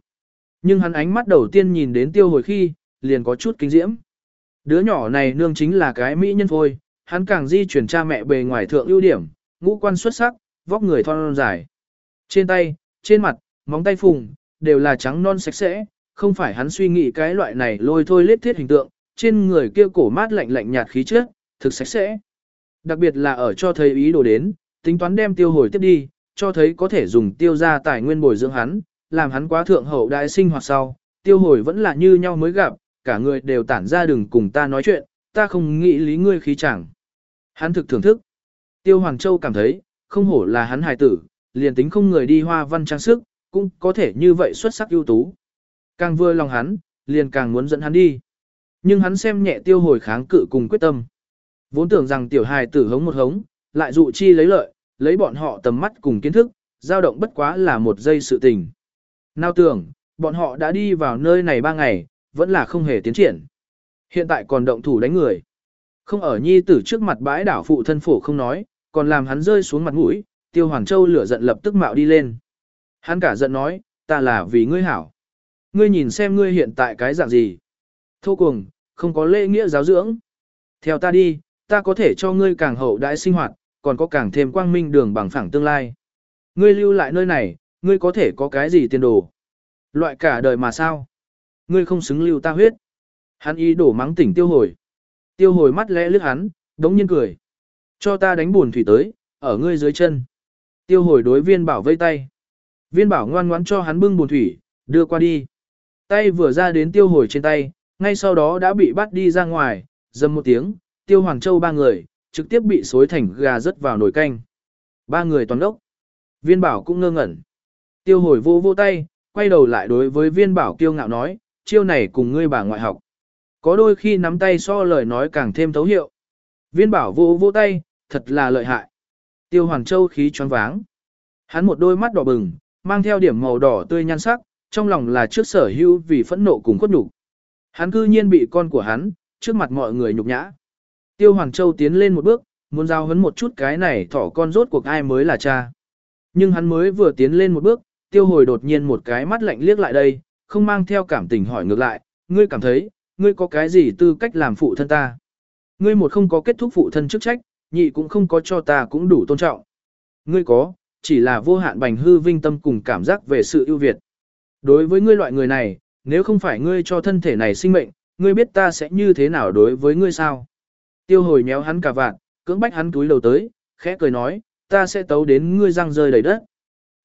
Nhưng hắn ánh mắt đầu tiên nhìn đến tiêu hồi khi, liền có chút kinh diễm. Đứa nhỏ này nương chính là cái mỹ nhân phôi, hắn càng di chuyển cha mẹ bề ngoài thượng ưu điểm, ngũ quan xuất sắc, vóc người thon dài. Trên tay, trên mặt, móng tay phùng, đều là trắng non sạch sẽ, không phải hắn suy nghĩ cái loại này lôi thôi lết thiết hình tượng, trên người kia cổ mát lạnh lạnh nhạt khí chất, thực sạch sẽ. Đặc biệt là ở cho thấy ý đồ đến, tính toán đem tiêu hồi tiếp đi, cho thấy có thể dùng tiêu ra tài nguyên bồi dưỡng hắn, làm hắn quá thượng hậu đại sinh hoạt sau, tiêu hồi vẫn là như nhau mới gặp, cả người đều tản ra đừng cùng ta nói chuyện, ta không nghĩ lý ngươi khí chẳng. Hắn thực thưởng thức. Tiêu Hoàng Châu cảm thấy, không hổ là hắn hài tử, liền tính không người đi hoa văn trang sức, cũng có thể như vậy xuất sắc ưu tú. Càng vừa lòng hắn, liền càng muốn dẫn hắn đi. Nhưng hắn xem nhẹ tiêu hồi kháng cự cùng quyết tâm. Vốn tưởng rằng tiểu hài tử hống một hống, lại dụ chi lấy lợi, lấy bọn họ tầm mắt cùng kiến thức, dao động bất quá là một giây sự tình. Nào tưởng, bọn họ đã đi vào nơi này ba ngày, vẫn là không hề tiến triển. Hiện tại còn động thủ đánh người. Không ở nhi tử trước mặt bãi đảo phụ thân phổ không nói, còn làm hắn rơi xuống mặt mũi, tiêu hoàng châu lửa giận lập tức mạo đi lên. Hắn cả giận nói, ta là vì ngươi hảo. Ngươi nhìn xem ngươi hiện tại cái dạng gì. Thô cùng, không có lễ nghĩa giáo dưỡng. Theo ta đi, ta có thể cho ngươi càng hậu đại sinh hoạt, còn có càng thêm quang minh đường bằng phẳng tương lai. Ngươi lưu lại nơi này, ngươi có thể có cái gì tiền đồ? Loại cả đời mà sao? Ngươi không xứng lưu ta huyết. Hắn ý đổ mắng tỉnh tiêu hồi. Tiêu hồi mắt lẽ lướt hắn, đống nhiên cười. Cho ta đánh buồn thủy tới, ở ngươi dưới chân. Tiêu hồi đối viên bảo vây tay. Viên bảo ngoan ngoãn cho hắn bưng buồn thủy, đưa qua đi. Tay vừa ra đến tiêu hồi trên tay, ngay sau đó đã bị bắt đi ra ngoài, dầm một tiếng, tiêu hoàng châu ba người, trực tiếp bị xối thành gà rớt vào nồi canh. Ba người toàn đốc. Viên bảo cũng ngơ ngẩn. Tiêu hồi vô vô tay, quay đầu lại đối với viên bảo kiêu ngạo nói, chiêu này cùng ngươi bà ngoại học. Có đôi khi nắm tay so lời nói càng thêm thấu hiệu. Viên bảo vô vô tay, thật là lợi hại. Tiêu Hoàng Châu khí choáng váng. Hắn một đôi mắt đỏ bừng, mang theo điểm màu đỏ tươi nhan sắc, trong lòng là trước sở hữu vì phẫn nộ cùng khuất nhục. Hắn cư nhiên bị con của hắn, trước mặt mọi người nhục nhã. Tiêu Hoàng Châu tiến lên một bước, muốn giao hấn một chút cái này thỏ con rốt cuộc ai mới là cha. Nhưng hắn mới vừa tiến lên một bước, tiêu hồi đột nhiên một cái mắt lạnh liếc lại đây, không mang theo cảm tình hỏi ngược lại, ngươi cảm thấy, ngươi có cái gì tư cách làm phụ thân ta? Ngươi một không có kết thúc phụ thân chức trách, nhị cũng không có cho ta cũng đủ tôn trọng. Ngươi có, chỉ là vô hạn bành hư vinh tâm cùng cảm giác về sự ưu việt. Đối với ngươi loại người này, nếu không phải ngươi cho thân thể này sinh mệnh, ngươi biết ta sẽ như thế nào đối với ngươi sao? Tiêu hồi méo hắn cả vạn, cưỡng bách hắn túi đầu tới, khẽ cười nói, ta sẽ tấu đến ngươi răng rơi đầy đất.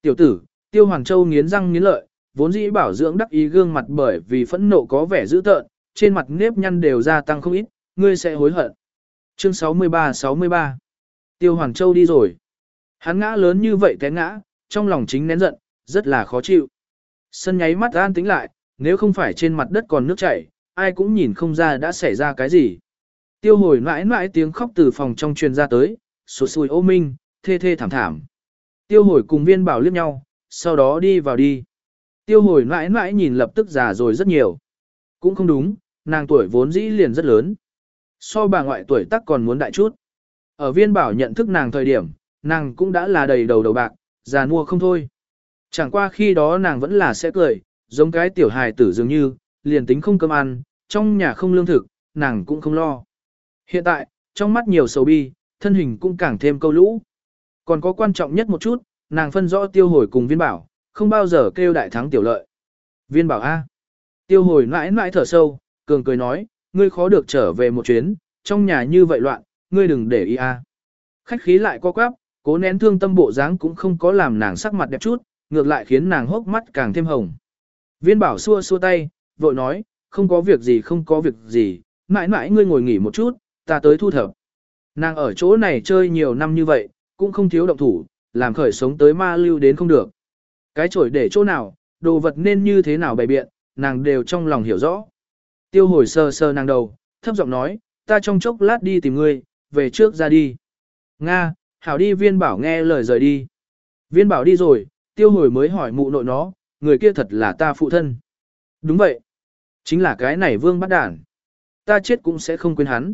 Tiểu tử, tiêu hoàng châu nghiến răng nghiến lợi, vốn dĩ bảo dưỡng đắc ý gương mặt bởi vì phẫn nộ có vẻ dữ tợn, trên mặt nếp nhăn đều gia tăng không ít, ngươi sẽ hối hận. Chương 63-63 Tiêu Hoàng Châu đi rồi. Hắn ngã lớn như vậy té ngã, trong lòng chính nén giận, rất là khó chịu. Sân nháy mắt an tính lại, nếu không phải trên mặt đất còn nước chảy, ai cũng nhìn không ra đã xảy ra cái gì. Tiêu hồi mãi mãi tiếng khóc từ phòng trong truyền ra tới, sụt sùi ô minh, thê thê thảm thảm. Tiêu hồi cùng viên bảo liếc nhau, sau đó đi vào đi. Tiêu hồi mãi mãi nhìn lập tức già rồi rất nhiều. Cũng không đúng, nàng tuổi vốn dĩ liền rất lớn. So bà ngoại tuổi tác còn muốn đại chút. Ở viên bảo nhận thức nàng thời điểm, nàng cũng đã là đầy đầu đầu bạc, già mua không thôi. Chẳng qua khi đó nàng vẫn là sẽ cười, giống cái tiểu hài tử dường như, liền tính không cơm ăn, trong nhà không lương thực, nàng cũng không lo. Hiện tại, trong mắt nhiều sầu bi, thân hình cũng càng thêm câu lũ. Còn có quan trọng nhất một chút, nàng phân rõ tiêu hồi cùng viên bảo, không bao giờ kêu đại thắng tiểu lợi. Viên bảo A. Tiêu hồi mãi mãi thở sâu, cường cười nói, ngươi khó được trở về một chuyến, trong nhà như vậy loạn, ngươi đừng để ý A. Khách khí lại co quắp, cố nén thương tâm bộ dáng cũng không có làm nàng sắc mặt đẹp chút, ngược lại khiến nàng hốc mắt càng thêm hồng. Viên bảo xua xua tay, vội nói, không có việc gì không có việc gì, mãi mãi ngươi ngồi nghỉ một chút, ta tới thu thập. Nàng ở chỗ này chơi nhiều năm như vậy, cũng không thiếu động thủ, làm khởi sống tới ma lưu đến không được. Cái chổi để chỗ nào, đồ vật nên như thế nào bày biện, nàng đều trong lòng hiểu rõ. Tiêu hồi sơ sơ nàng đầu, thấp giọng nói, ta trong chốc lát đi tìm ngươi, về trước ra đi. Nga, hảo đi viên bảo nghe lời rời đi. Viên bảo đi rồi, tiêu hồi mới hỏi mụ nội nó, người kia thật là ta phụ thân. Đúng vậy. Chính là cái này vương bắt đản. Ta chết cũng sẽ không quên hắn.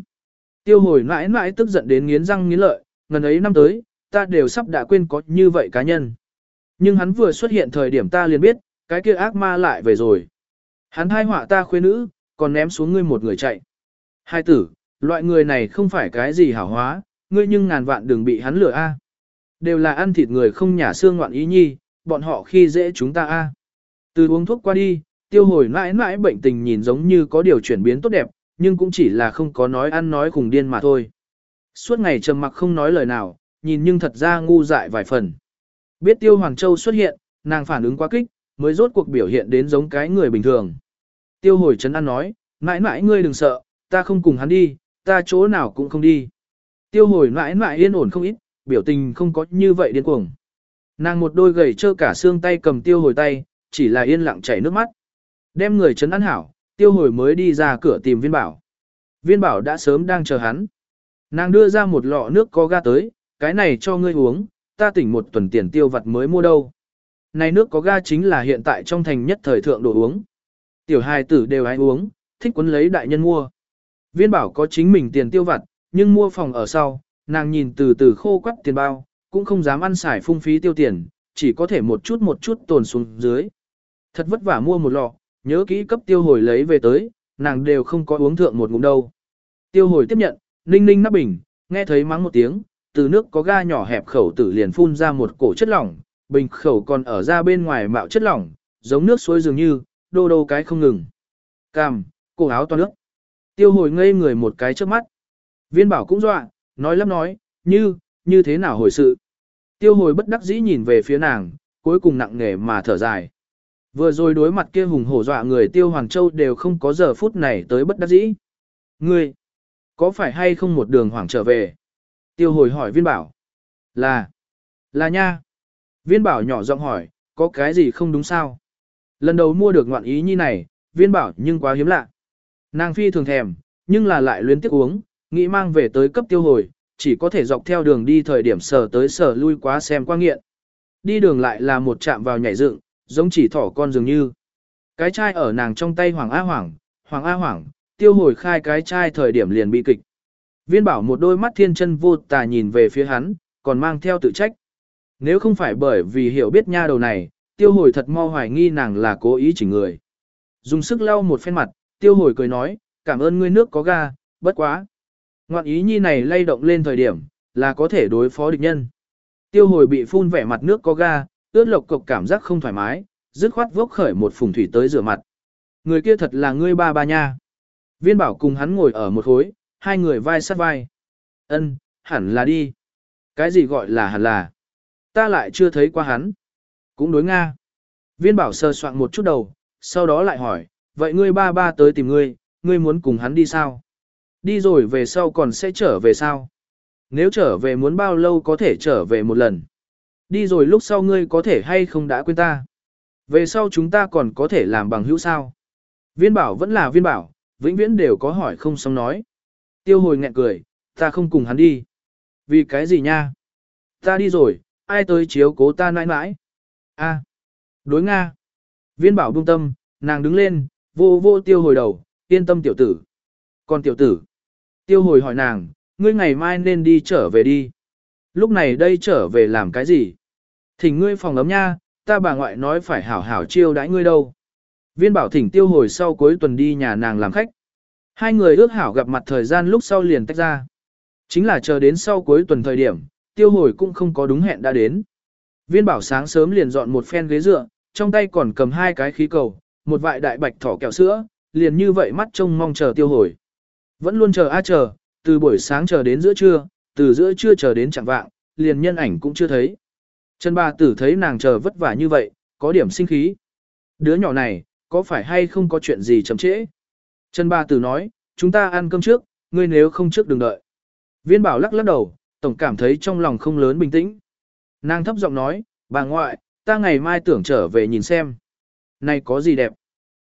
Tiêu hồi mãi mãi tức giận đến nghiến răng nghiến lợi, ngần ấy năm tới, ta đều sắp đã quên có như vậy cá nhân. Nhưng hắn vừa xuất hiện thời điểm ta liền biết, cái kia ác ma lại về rồi. Hắn hai họa ta khuê nữ, còn ném xuống ngươi một người chạy. Hai tử, loại người này không phải cái gì hảo hóa, ngươi nhưng ngàn vạn đừng bị hắn lừa a. Đều là ăn thịt người không nhả xương ngoạn ý nhi, bọn họ khi dễ chúng ta a. Từ uống thuốc qua đi, tiêu hồi mãi mãi bệnh tình nhìn giống như có điều chuyển biến tốt đẹp, nhưng cũng chỉ là không có nói ăn nói khùng điên mà thôi. Suốt ngày trầm mặc không nói lời nào, nhìn nhưng thật ra ngu dại vài phần. Biết Tiêu Hoàng Châu xuất hiện, nàng phản ứng quá kích, mới rốt cuộc biểu hiện đến giống cái người bình thường. Tiêu hồi trấn an nói, mãi mãi ngươi đừng sợ, ta không cùng hắn đi, ta chỗ nào cũng không đi. Tiêu hồi mãi mãi yên ổn không ít, biểu tình không có như vậy điên cuồng. Nàng một đôi gầy trơ cả xương tay cầm tiêu hồi tay, chỉ là yên lặng chảy nước mắt. Đem người trấn an hảo, tiêu hồi mới đi ra cửa tìm viên bảo. Viên bảo đã sớm đang chờ hắn. Nàng đưa ra một lọ nước có ga tới, cái này cho ngươi uống, ta tỉnh một tuần tiền tiêu vặt mới mua đâu. Này nước có ga chính là hiện tại trong thành nhất thời thượng đồ uống. Tiểu hài tử đều ai uống, thích quấn lấy đại nhân mua. Viên bảo có chính mình tiền tiêu vặt, nhưng mua phòng ở sau, nàng nhìn từ từ khô quắt tiền bao, cũng không dám ăn xài phung phí tiêu tiền, chỉ có thể một chút một chút tồn xuống dưới. Thật vất vả mua một lọ, nhớ kỹ cấp tiêu hồi lấy về tới, nàng đều không có uống thượng một ngụm đâu. Tiêu hồi tiếp nhận, ninh ninh nắp bình, nghe thấy mắng một tiếng, từ nước có ga nhỏ hẹp khẩu tử liền phun ra một cổ chất lỏng, bình khẩu còn ở ra bên ngoài mạo chất lỏng, giống nước suối dường như, đô đô cái không ngừng. Cam, cổ áo toàn nước. Tiêu hồi ngây người một cái trước mắt. Viên bảo cũng dọa, nói lắp nói, như, như thế nào hồi sự. Tiêu hồi bất đắc dĩ nhìn về phía nàng, cuối cùng nặng nề mà thở dài. Vừa rồi đối mặt kia hùng hổ dọa người tiêu Hoàng Châu đều không có giờ phút này tới bất đắc dĩ. Ngươi, có phải hay không một đường hoảng trở về? Tiêu hồi hỏi viên bảo. Là, là nha. Viên bảo nhỏ giọng hỏi, có cái gì không đúng sao? Lần đầu mua được ngoạn ý như này, viên bảo nhưng quá hiếm lạ. Nàng phi thường thèm, nhưng là lại luyến tiếc uống, nghĩ mang về tới cấp tiêu hồi, chỉ có thể dọc theo đường đi thời điểm sở tới sở lui quá xem qua nghiện. Đi đường lại là một chạm vào nhảy dựng, giống chỉ thỏ con dường như. Cái chai ở nàng trong tay Hoàng A Hoàng, Hoàng A Hoàng, tiêu hồi khai cái chai thời điểm liền bị kịch. Viên bảo một đôi mắt thiên chân vô tà nhìn về phía hắn, còn mang theo tự trách. Nếu không phải bởi vì hiểu biết nha đầu này, tiêu hồi thật mo hoài nghi nàng là cố ý chỉnh người. Dùng sức lau một phen mặt, tiêu hồi cười nói, cảm ơn ngươi nước có ga, bất quá. Ngoạn ý nhi này lay động lên thời điểm, là có thể đối phó địch nhân. Tiêu hồi bị phun vẻ mặt nước có ga, ướt lộc cục cảm giác không thoải mái, dứt khoát vốc khởi một phùng thủy tới rửa mặt. Người kia thật là ngươi ba ba nha. Viên bảo cùng hắn ngồi ở một khối, hai người vai sát vai. Ân, hẳn là đi. Cái gì gọi là hẳn là? Ta lại chưa thấy qua hắn. Cũng đối Nga. Viên bảo sơ soạn một chút đầu, sau đó lại hỏi, vậy ngươi ba ba tới tìm ngươi, ngươi muốn cùng hắn đi sao? Đi rồi về sau còn sẽ trở về sao? Nếu trở về muốn bao lâu có thể trở về một lần? Đi rồi lúc sau ngươi có thể hay không đã quên ta? Về sau chúng ta còn có thể làm bằng hữu sao? Viên bảo vẫn là viên bảo, vĩnh viễn đều có hỏi không xong nói. Tiêu hồi nghẹn cười, ta không cùng hắn đi. Vì cái gì nha? Ta đi rồi, ai tới chiếu cố ta nãi nãi? A, đối Nga. Viên bảo buông tâm, nàng đứng lên, vô vô tiêu hồi đầu, yên tâm tiểu tử. Còn tiểu tử, tiêu hồi hỏi nàng, ngươi ngày mai nên đi trở về đi. Lúc này đây trở về làm cái gì? Thỉnh ngươi phòng ấm nha, ta bà ngoại nói phải hảo hảo chiêu đãi ngươi đâu. Viên bảo thỉnh tiêu hồi sau cuối tuần đi nhà nàng làm khách. Hai người ước hảo gặp mặt thời gian lúc sau liền tách ra. Chính là chờ đến sau cuối tuần thời điểm, tiêu hồi cũng không có đúng hẹn đã đến. Viên bảo sáng sớm liền dọn một phen ghế dựa, trong tay còn cầm hai cái khí cầu, một vại đại bạch thỏ kẹo sữa, liền như vậy mắt trông mong chờ tiêu hồi. Vẫn luôn chờ a chờ, từ buổi sáng chờ đến giữa trưa, từ giữa trưa chờ đến chẳng vạng, liền nhân ảnh cũng chưa thấy. Trần bà tử thấy nàng chờ vất vả như vậy, có điểm sinh khí. Đứa nhỏ này, có phải hay không có chuyện gì chậm trễ? Trần bà tử nói, chúng ta ăn cơm trước, ngươi nếu không trước đừng đợi. Viên bảo lắc lắc đầu, tổng cảm thấy trong lòng không lớn bình tĩnh. Nàng thấp giọng nói, bà ngoại, ta ngày mai tưởng trở về nhìn xem. Này có gì đẹp?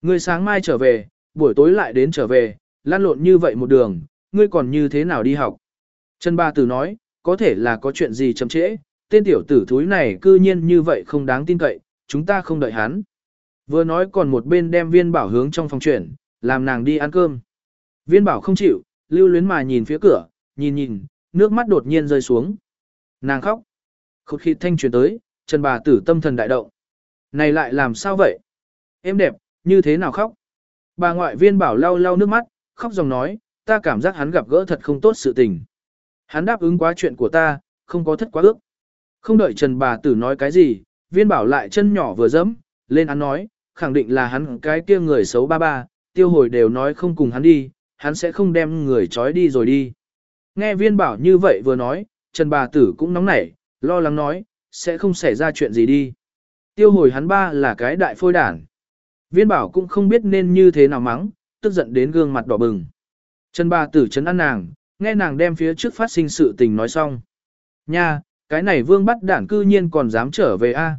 Ngươi sáng mai trở về, buổi tối lại đến trở về, lan lộn như vậy một đường, ngươi còn như thế nào đi học? Trần Ba tử nói, có thể là có chuyện gì chậm trễ, tên tiểu tử thúi này cư nhiên như vậy không đáng tin cậy, chúng ta không đợi hắn. Vừa nói còn một bên đem viên bảo hướng trong phòng chuyển, làm nàng đi ăn cơm. Viên bảo không chịu, lưu luyến mà nhìn phía cửa, nhìn nhìn, nước mắt đột nhiên rơi xuống. Nàng khóc. Khúc khịt thanh truyền tới, Trần bà tử tâm thần đại động. Này lại làm sao vậy? Em đẹp, như thế nào khóc? Bà ngoại viên bảo lau lau nước mắt, khóc dòng nói, ta cảm giác hắn gặp gỡ thật không tốt sự tình. Hắn đáp ứng quá chuyện của ta, không có thất quá ước. Không đợi Trần bà tử nói cái gì, viên bảo lại chân nhỏ vừa dẫm, lên án nói, khẳng định là hắn cái kia người xấu ba ba, tiêu hồi đều nói không cùng hắn đi, hắn sẽ không đem người trói đi rồi đi. Nghe viên bảo như vậy vừa nói, Trần bà tử cũng nóng nảy, lo lắng nói, sẽ không xảy ra chuyện gì đi. Tiêu hồi hắn ba là cái đại phôi đản. Viên bảo cũng không biết nên như thế nào mắng, tức giận đến gương mặt đỏ bừng. Trần bà tử chấn ăn nàng, nghe nàng đem phía trước phát sinh sự tình nói xong. Nha, cái này vương bắt đản cư nhiên còn dám trở về a.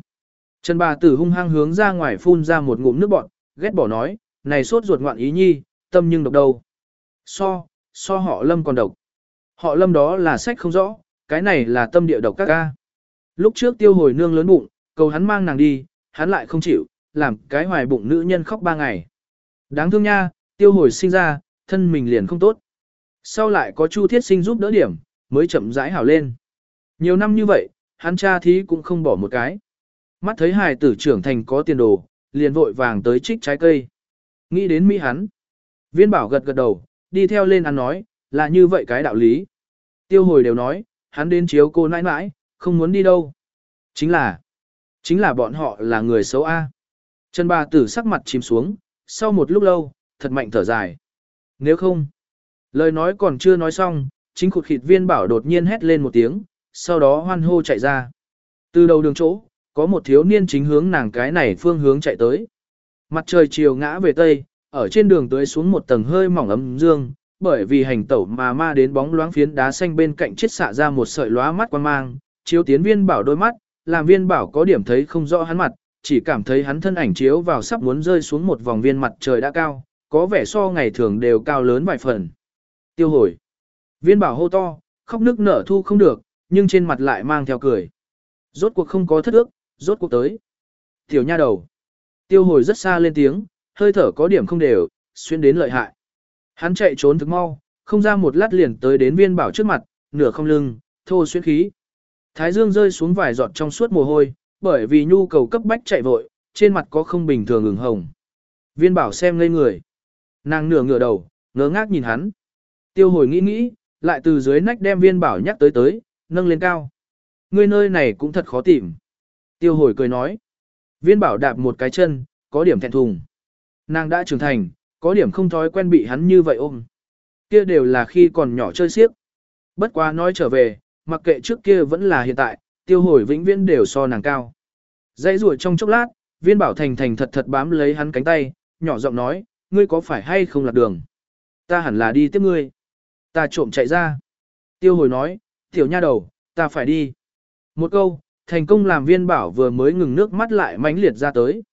Trần bà tử hung hăng hướng ra ngoài phun ra một ngụm nước bọt, ghét bỏ nói, này sốt ruột ngoạn ý nhi, tâm nhưng độc đâu. So, so họ lâm còn độc. Họ lâm đó là sách không rõ, cái này là tâm địa độc các ca. Lúc trước tiêu hồi nương lớn bụng, cầu hắn mang nàng đi, hắn lại không chịu, làm cái hoài bụng nữ nhân khóc ba ngày. Đáng thương nha, tiêu hồi sinh ra, thân mình liền không tốt. Sau lại có Chu Thiết Sinh giúp đỡ điểm, mới chậm rãi hảo lên. Nhiều năm như vậy, hắn cha thí cũng không bỏ một cái. Mắt thấy hài tử trưởng thành có tiền đồ, liền vội vàng tới trích trái cây. Nghĩ đến Mỹ hắn. Viên bảo gật gật đầu, đi theo lên ăn nói, là như vậy cái đạo lý. Tiêu hồi đều nói, hắn đến chiếu cô nãi nãi, không muốn đi đâu. Chính là, chính là bọn họ là người xấu A. Trần bà tử sắc mặt chìm xuống, sau một lúc lâu, thật mạnh thở dài. Nếu không, lời nói còn chưa nói xong, chính khụt khịt viên bảo đột nhiên hét lên một tiếng, sau đó hoan hô chạy ra. Từ đầu đường chỗ, có một thiếu niên chính hướng nàng cái này phương hướng chạy tới. Mặt trời chiều ngã về tây, ở trên đường tới xuống một tầng hơi mỏng ấm dương, bởi vì hành tẩu mà ma đến bóng loáng phiến đá xanh bên cạnh chết xạ ra một sợi lóa mắt quan mang, chiếu tiến viên bảo đôi mắt, làm viên bảo có điểm thấy không rõ hắn mặt, chỉ cảm thấy hắn thân ảnh chiếu vào sắp muốn rơi xuống một vòng viên mặt trời đã cao, có vẻ so ngày thường đều cao lớn vài phần. Tiêu hồi. Viên bảo hô to, khóc nước nở thu không được, nhưng trên mặt lại mang theo cười. Rốt cuộc không có thất ước, rốt cuộc tới. Tiểu nha đầu. Tiêu hồi rất xa lên tiếng, hơi thở có điểm không đều, xuyên đến lợi hại. Hắn chạy trốn thực mau, không ra một lát liền tới đến viên bảo trước mặt, nửa không lưng, thô xuyên khí. Thái dương rơi xuống vài giọt trong suốt mồ hôi, bởi vì nhu cầu cấp bách chạy vội, trên mặt có không bình thường ửng hồng. Viên bảo xem ngây người. Nàng nửa ngửa đầu, ngớ ngác nhìn hắn. Tiêu hồi nghĩ nghĩ, lại từ dưới nách đem viên bảo nhắc tới tới, nâng lên cao. Ngươi nơi này cũng thật khó tìm. Tiêu hồi cười nói. Viên bảo đạp một cái chân, có điểm thẹn thùng. Nàng đã trưởng thành, có điểm không thói quen bị hắn như vậy ôm. Kia đều là khi còn nhỏ chơi xiếc. Bất quá nói trở về, mặc kệ trước kia vẫn là hiện tại, tiêu hồi vĩnh viễn đều so nàng cao. Dãy rùa trong chốc lát, viên bảo thành thành thật thật bám lấy hắn cánh tay, nhỏ giọng nói, ngươi có phải hay không lạc đường? Ta hẳn là đi tiếp ngươi. Ta trộm chạy ra. Tiêu hồi nói, tiểu nha đầu, ta phải đi. Một câu, thành công làm viên bảo vừa mới ngừng nước mắt lại mãnh liệt ra tới.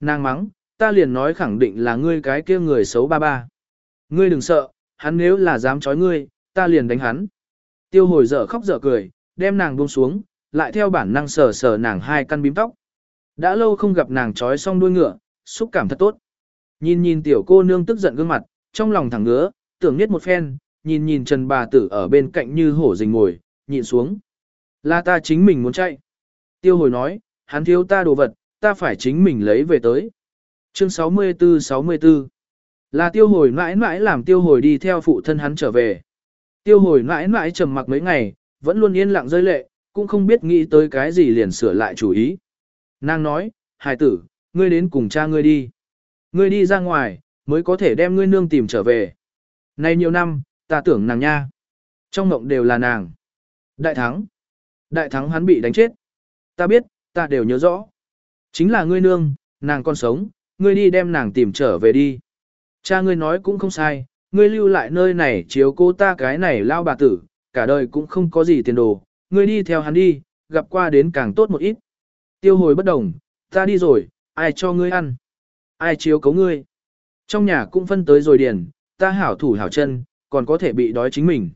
Nàng mắng, ta liền nói khẳng định là ngươi cái kia người xấu ba ba. Ngươi đừng sợ, hắn nếu là dám chói ngươi, ta liền đánh hắn. Tiêu hồi dở khóc dở cười, đem nàng buông xuống, lại theo bản năng sờ sờ nàng hai căn bím tóc. Đã lâu không gặp nàng trói xong đuôi ngựa, xúc cảm thật tốt. Nhìn nhìn tiểu cô nương tức giận gương mặt, trong lòng thẳng ngứa, tưởng nhất một phen, nhìn nhìn Trần bà tử ở bên cạnh như hổ rình ngồi, nhìn xuống. Là ta chính mình muốn chạy. Tiêu hồi nói, hắn thiếu ta đồ vật, ta phải chính mình lấy về tới. Chương 64-64 Là tiêu hồi mãi mãi làm tiêu hồi đi theo phụ thân hắn trở về. Tiêu hồi mãi mãi trầm mặc mấy ngày, vẫn luôn yên lặng rơi lệ, cũng không biết nghĩ tới cái gì liền sửa lại chủ ý. Nàng nói, hài tử, ngươi đến cùng cha ngươi đi. Ngươi đi ra ngoài, mới có thể đem ngươi nương tìm trở về. Nay nhiều năm, ta tưởng nàng nha. Trong mộng đều là nàng. Đại thắng. Đại thắng hắn bị đánh chết. Ta biết, ta đều nhớ rõ. Chính là ngươi nương, nàng còn sống, ngươi đi đem nàng tìm trở về đi. Cha ngươi nói cũng không sai, ngươi lưu lại nơi này chiếu cô ta cái này lao bà tử, cả đời cũng không có gì tiền đồ, ngươi đi theo hắn đi, gặp qua đến càng tốt một ít. Tiêu hồi bất đồng, ta đi rồi, ai cho ngươi ăn? Ai chiếu cấu ngươi? Trong nhà cũng phân tới rồi điền, ta hảo thủ hảo chân, còn có thể bị đói chính mình.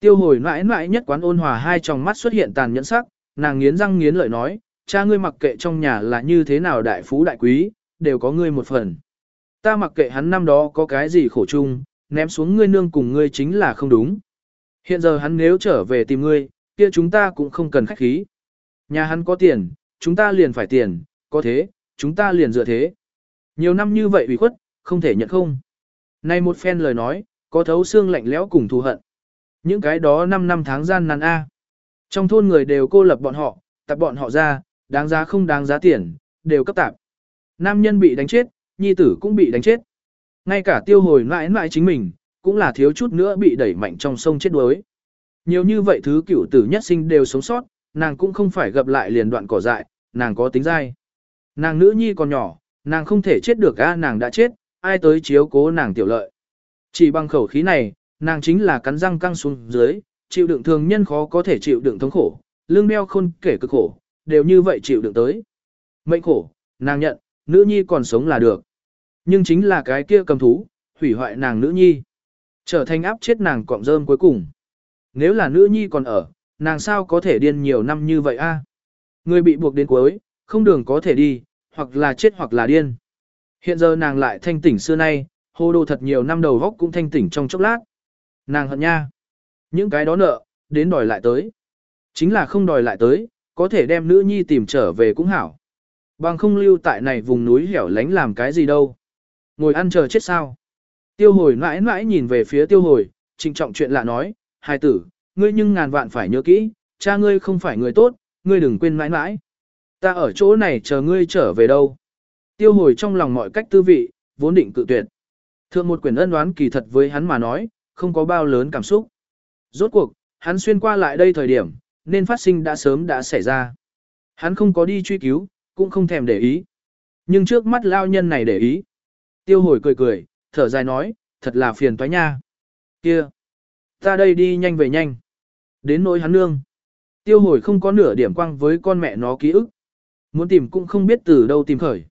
Tiêu hồi mãi mãi nhất quán ôn hòa hai tròng mắt xuất hiện tàn nhẫn sắc, nàng nghiến răng nghiến lợi nói, cha ngươi mặc kệ trong nhà là như thế nào đại phú đại quý, đều có ngươi một phần. Ta mặc kệ hắn năm đó có cái gì khổ chung, ném xuống ngươi nương cùng ngươi chính là không đúng. Hiện giờ hắn nếu trở về tìm ngươi, kia chúng ta cũng không cần khách khí. Nhà hắn có tiền, chúng ta liền phải tiền, có thế, chúng ta liền dựa thế. Nhiều năm như vậy ủy khuất, không thể nhận không. Nay một phen lời nói, có thấu xương lạnh lẽo cùng thù hận. Những cái đó 5 năm tháng gian nan A. Trong thôn người đều cô lập bọn họ, tập bọn họ ra, đáng giá không đáng giá tiền, đều cấp tạp. Nam nhân bị đánh chết, nhi tử cũng bị đánh chết. Ngay cả tiêu hồi mãi mãi chính mình, cũng là thiếu chút nữa bị đẩy mạnh trong sông chết đuối. Nhiều như vậy thứ cửu tử nhất sinh đều sống sót, nàng cũng không phải gặp lại liền đoạn cỏ dại, nàng có tính dai. Nàng nữ nhi còn nhỏ, nàng không thể chết được a nàng đã chết, ai tới chiếu cố nàng tiểu lợi. Chỉ bằng khẩu khí này, nàng chính là cắn răng căng xuống dưới, chịu đựng thường nhân khó có thể chịu đựng thống khổ, lương đeo khôn kể cực khổ, đều như vậy chịu đựng tới. Mệnh khổ, nàng nhận, nữ nhi còn sống là được. Nhưng chính là cái kia cầm thú, hủy hoại nàng nữ nhi. Trở thành áp chết nàng cọng rơm cuối cùng. Nếu là nữ nhi còn ở, nàng sao có thể điên nhiều năm như vậy a? Người bị buộc đến cuối, không đường có thể đi, hoặc là chết hoặc là điên. Hiện giờ nàng lại thanh tỉnh xưa nay, hồ đồ thật nhiều năm đầu góc cũng thanh tỉnh trong chốc lát. Nàng hận nha. Những cái đó nợ, đến đòi lại tới. Chính là không đòi lại tới, có thể đem nữ nhi tìm trở về cũng hảo. Bằng không lưu tại này vùng núi hẻo lánh làm cái gì đâu. Ngồi ăn chờ chết sao. Tiêu hồi mãi mãi nhìn về phía tiêu hồi, trịnh trọng chuyện lạ nói, hai tử, ngươi nhưng ngàn vạn phải nhớ kỹ, cha ngươi không phải người tốt, ngươi đừng quên mãi mãi. Ta ở chỗ này chờ ngươi trở về đâu. Tiêu hồi trong lòng mọi cách tư vị, vốn định cự tuyệt. Thượng một quyển ân đoán kỳ thật với hắn mà nói, không có bao lớn cảm xúc. Rốt cuộc, hắn xuyên qua lại đây thời điểm, nên phát sinh đã sớm đã xảy ra. Hắn không có đi truy cứu, cũng không thèm để ý. Nhưng trước mắt lao nhân này để ý. Tiêu hồi cười cười, thở dài nói, thật là phiền toái nha. Kia, ta đây đi nhanh về nhanh. Đến nỗi hắn nương. Tiêu hồi không có nửa điểm quang với con mẹ nó ký ức. Muốn tìm cũng không biết từ đâu tìm khởi.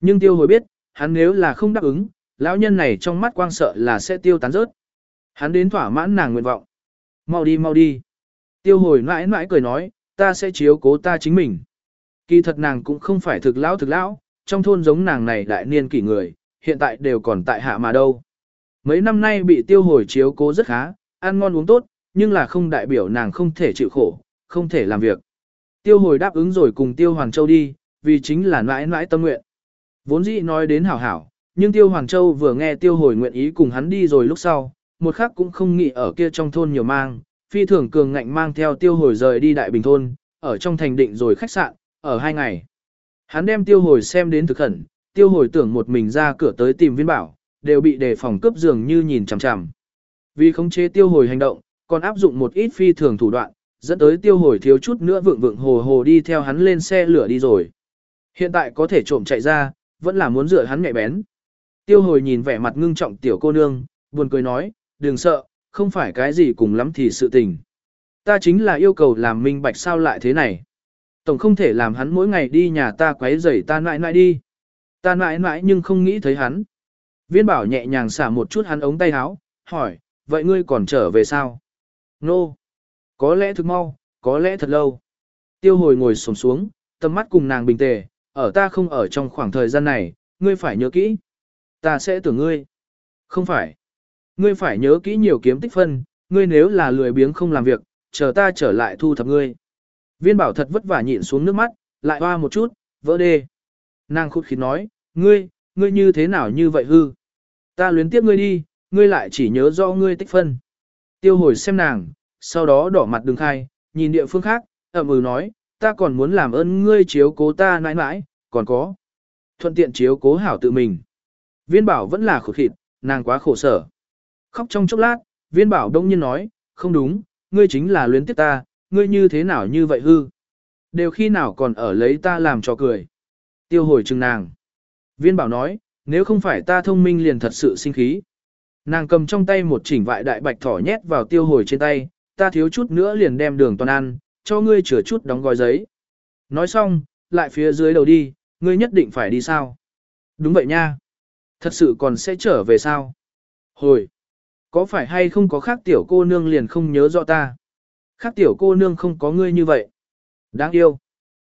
Nhưng tiêu hồi biết, hắn nếu là không đáp ứng, lão nhân này trong mắt quang sợ là sẽ tiêu tán rớt. Hắn đến thỏa mãn nàng nguyện vọng. Mau đi mau đi. Tiêu hồi mãi mãi cười nói, ta sẽ chiếu cố ta chính mình. Kỳ thật nàng cũng không phải thực lão thực lão, trong thôn giống nàng này đại niên kỷ người, hiện tại đều còn tại hạ mà đâu. Mấy năm nay bị tiêu hồi chiếu cố rất khá, ăn ngon uống tốt, nhưng là không đại biểu nàng không thể chịu khổ, không thể làm việc. Tiêu hồi đáp ứng rồi cùng tiêu Hoàng Châu đi, vì chính là mãi mãi tâm nguyện. Vốn dĩ nói đến hảo hảo, nhưng tiêu Hoàng Châu vừa nghe tiêu hồi nguyện ý cùng hắn đi rồi lúc sau, một khắc cũng không nghĩ ở kia trong thôn nhiều mang, phi thường cường ngạnh mang theo tiêu hồi rời đi đại bình thôn, ở trong thành định rồi khách sạn, ở hai ngày. Hắn đem tiêu hồi xem đến thực khẩn, tiêu hồi tưởng một mình ra cửa tới tìm viên bảo, đều bị đề phòng cướp giường như nhìn chằm chằm. Vì khống chế tiêu hồi hành động, còn áp dụng một ít phi thường thủ đoạn, dẫn tới tiêu hồi thiếu chút nữa vượng vượng hồ hồ đi theo hắn lên xe lửa đi rồi. Hiện tại có thể trộm chạy ra, vẫn là muốn dựa hắn mẹ bén. Tiêu hồi nhìn vẻ mặt ngưng trọng tiểu cô nương, buồn cười nói, đừng sợ, không phải cái gì cùng lắm thì sự tình. Ta chính là yêu cầu làm minh bạch sao lại thế này. Tổng không thể làm hắn mỗi ngày đi nhà ta quấy rầy ta mãi mãi đi. Ta mãi mãi nhưng không nghĩ thấy hắn. Viên bảo nhẹ nhàng xả một chút hắn ống tay áo, hỏi, vậy ngươi còn trở về sao? Nô. No. Có lẽ thực mau, có lẽ thật lâu. Tiêu hồi ngồi sổm xuống, tầm mắt cùng nàng bình tề, ở ta không ở trong khoảng thời gian này, ngươi phải nhớ kỹ. Ta sẽ tưởng ngươi. Không phải. Ngươi phải nhớ kỹ nhiều kiếm tích phân, ngươi nếu là lười biếng không làm việc, chờ ta trở lại thu thập ngươi. Viên bảo thật vất vả nhịn xuống nước mắt, lại hoa một chút, vỡ đê. Nàng khút khí nói, ngươi, ngươi như thế nào như vậy hư? Ta luyến tiếp ngươi đi, ngươi lại chỉ nhớ do ngươi tích phân. Tiêu hồi xem nàng, sau đó đỏ mặt đường khai, nhìn địa phương khác, ẩm ừ nói, ta còn muốn làm ơn ngươi chiếu cố ta nãi nãi, còn có. Thuận tiện chiếu cố hảo tự mình. Viên bảo vẫn là khổ khịt, nàng quá khổ sở. Khóc trong chốc lát, viên bảo đông nhiên nói, không đúng, ngươi chính là luyến tiếc ta, ngươi như thế nào như vậy hư. Đều khi nào còn ở lấy ta làm cho cười. Tiêu hồi chừng nàng. Viên bảo nói, nếu không phải ta thông minh liền thật sự sinh khí. Nàng cầm trong tay một chỉnh vại đại bạch thỏ nhét vào tiêu hồi trên tay, ta thiếu chút nữa liền đem đường toàn ăn, cho ngươi chừa chút đóng gói giấy. Nói xong, lại phía dưới đầu đi, ngươi nhất định phải đi sao? Đúng vậy nha. Thật sự còn sẽ trở về sao? Hồi. Có phải hay không có khác tiểu cô nương liền không nhớ rõ ta? Khác tiểu cô nương không có ngươi như vậy. Đáng yêu.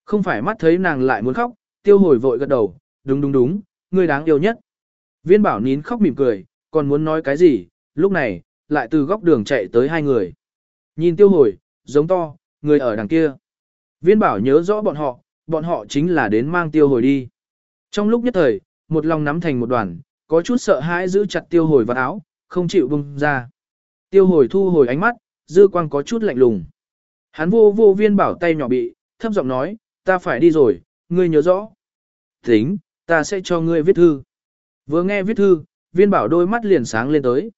Không phải mắt thấy nàng lại muốn khóc, tiêu hồi vội gật đầu, đúng đúng đúng, ngươi đáng yêu nhất. Viên bảo nín khóc mỉm cười, còn muốn nói cái gì, lúc này, lại từ góc đường chạy tới hai người. Nhìn tiêu hồi, giống to, người ở đằng kia. Viên bảo nhớ rõ bọn họ, bọn họ chính là đến mang tiêu hồi đi. Trong lúc nhất thời, một lòng nắm thành một đoàn, có chút sợ hãi giữ chặt tiêu hồi vào áo, không chịu bung ra. Tiêu hồi thu hồi ánh mắt, dư quang có chút lạnh lùng. Hắn vô vô viên bảo tay nhỏ bị, thấp giọng nói, ta phải đi rồi, ngươi nhớ rõ. Tính, ta sẽ cho ngươi viết thư. Vừa nghe viết thư, viên bảo đôi mắt liền sáng lên tới.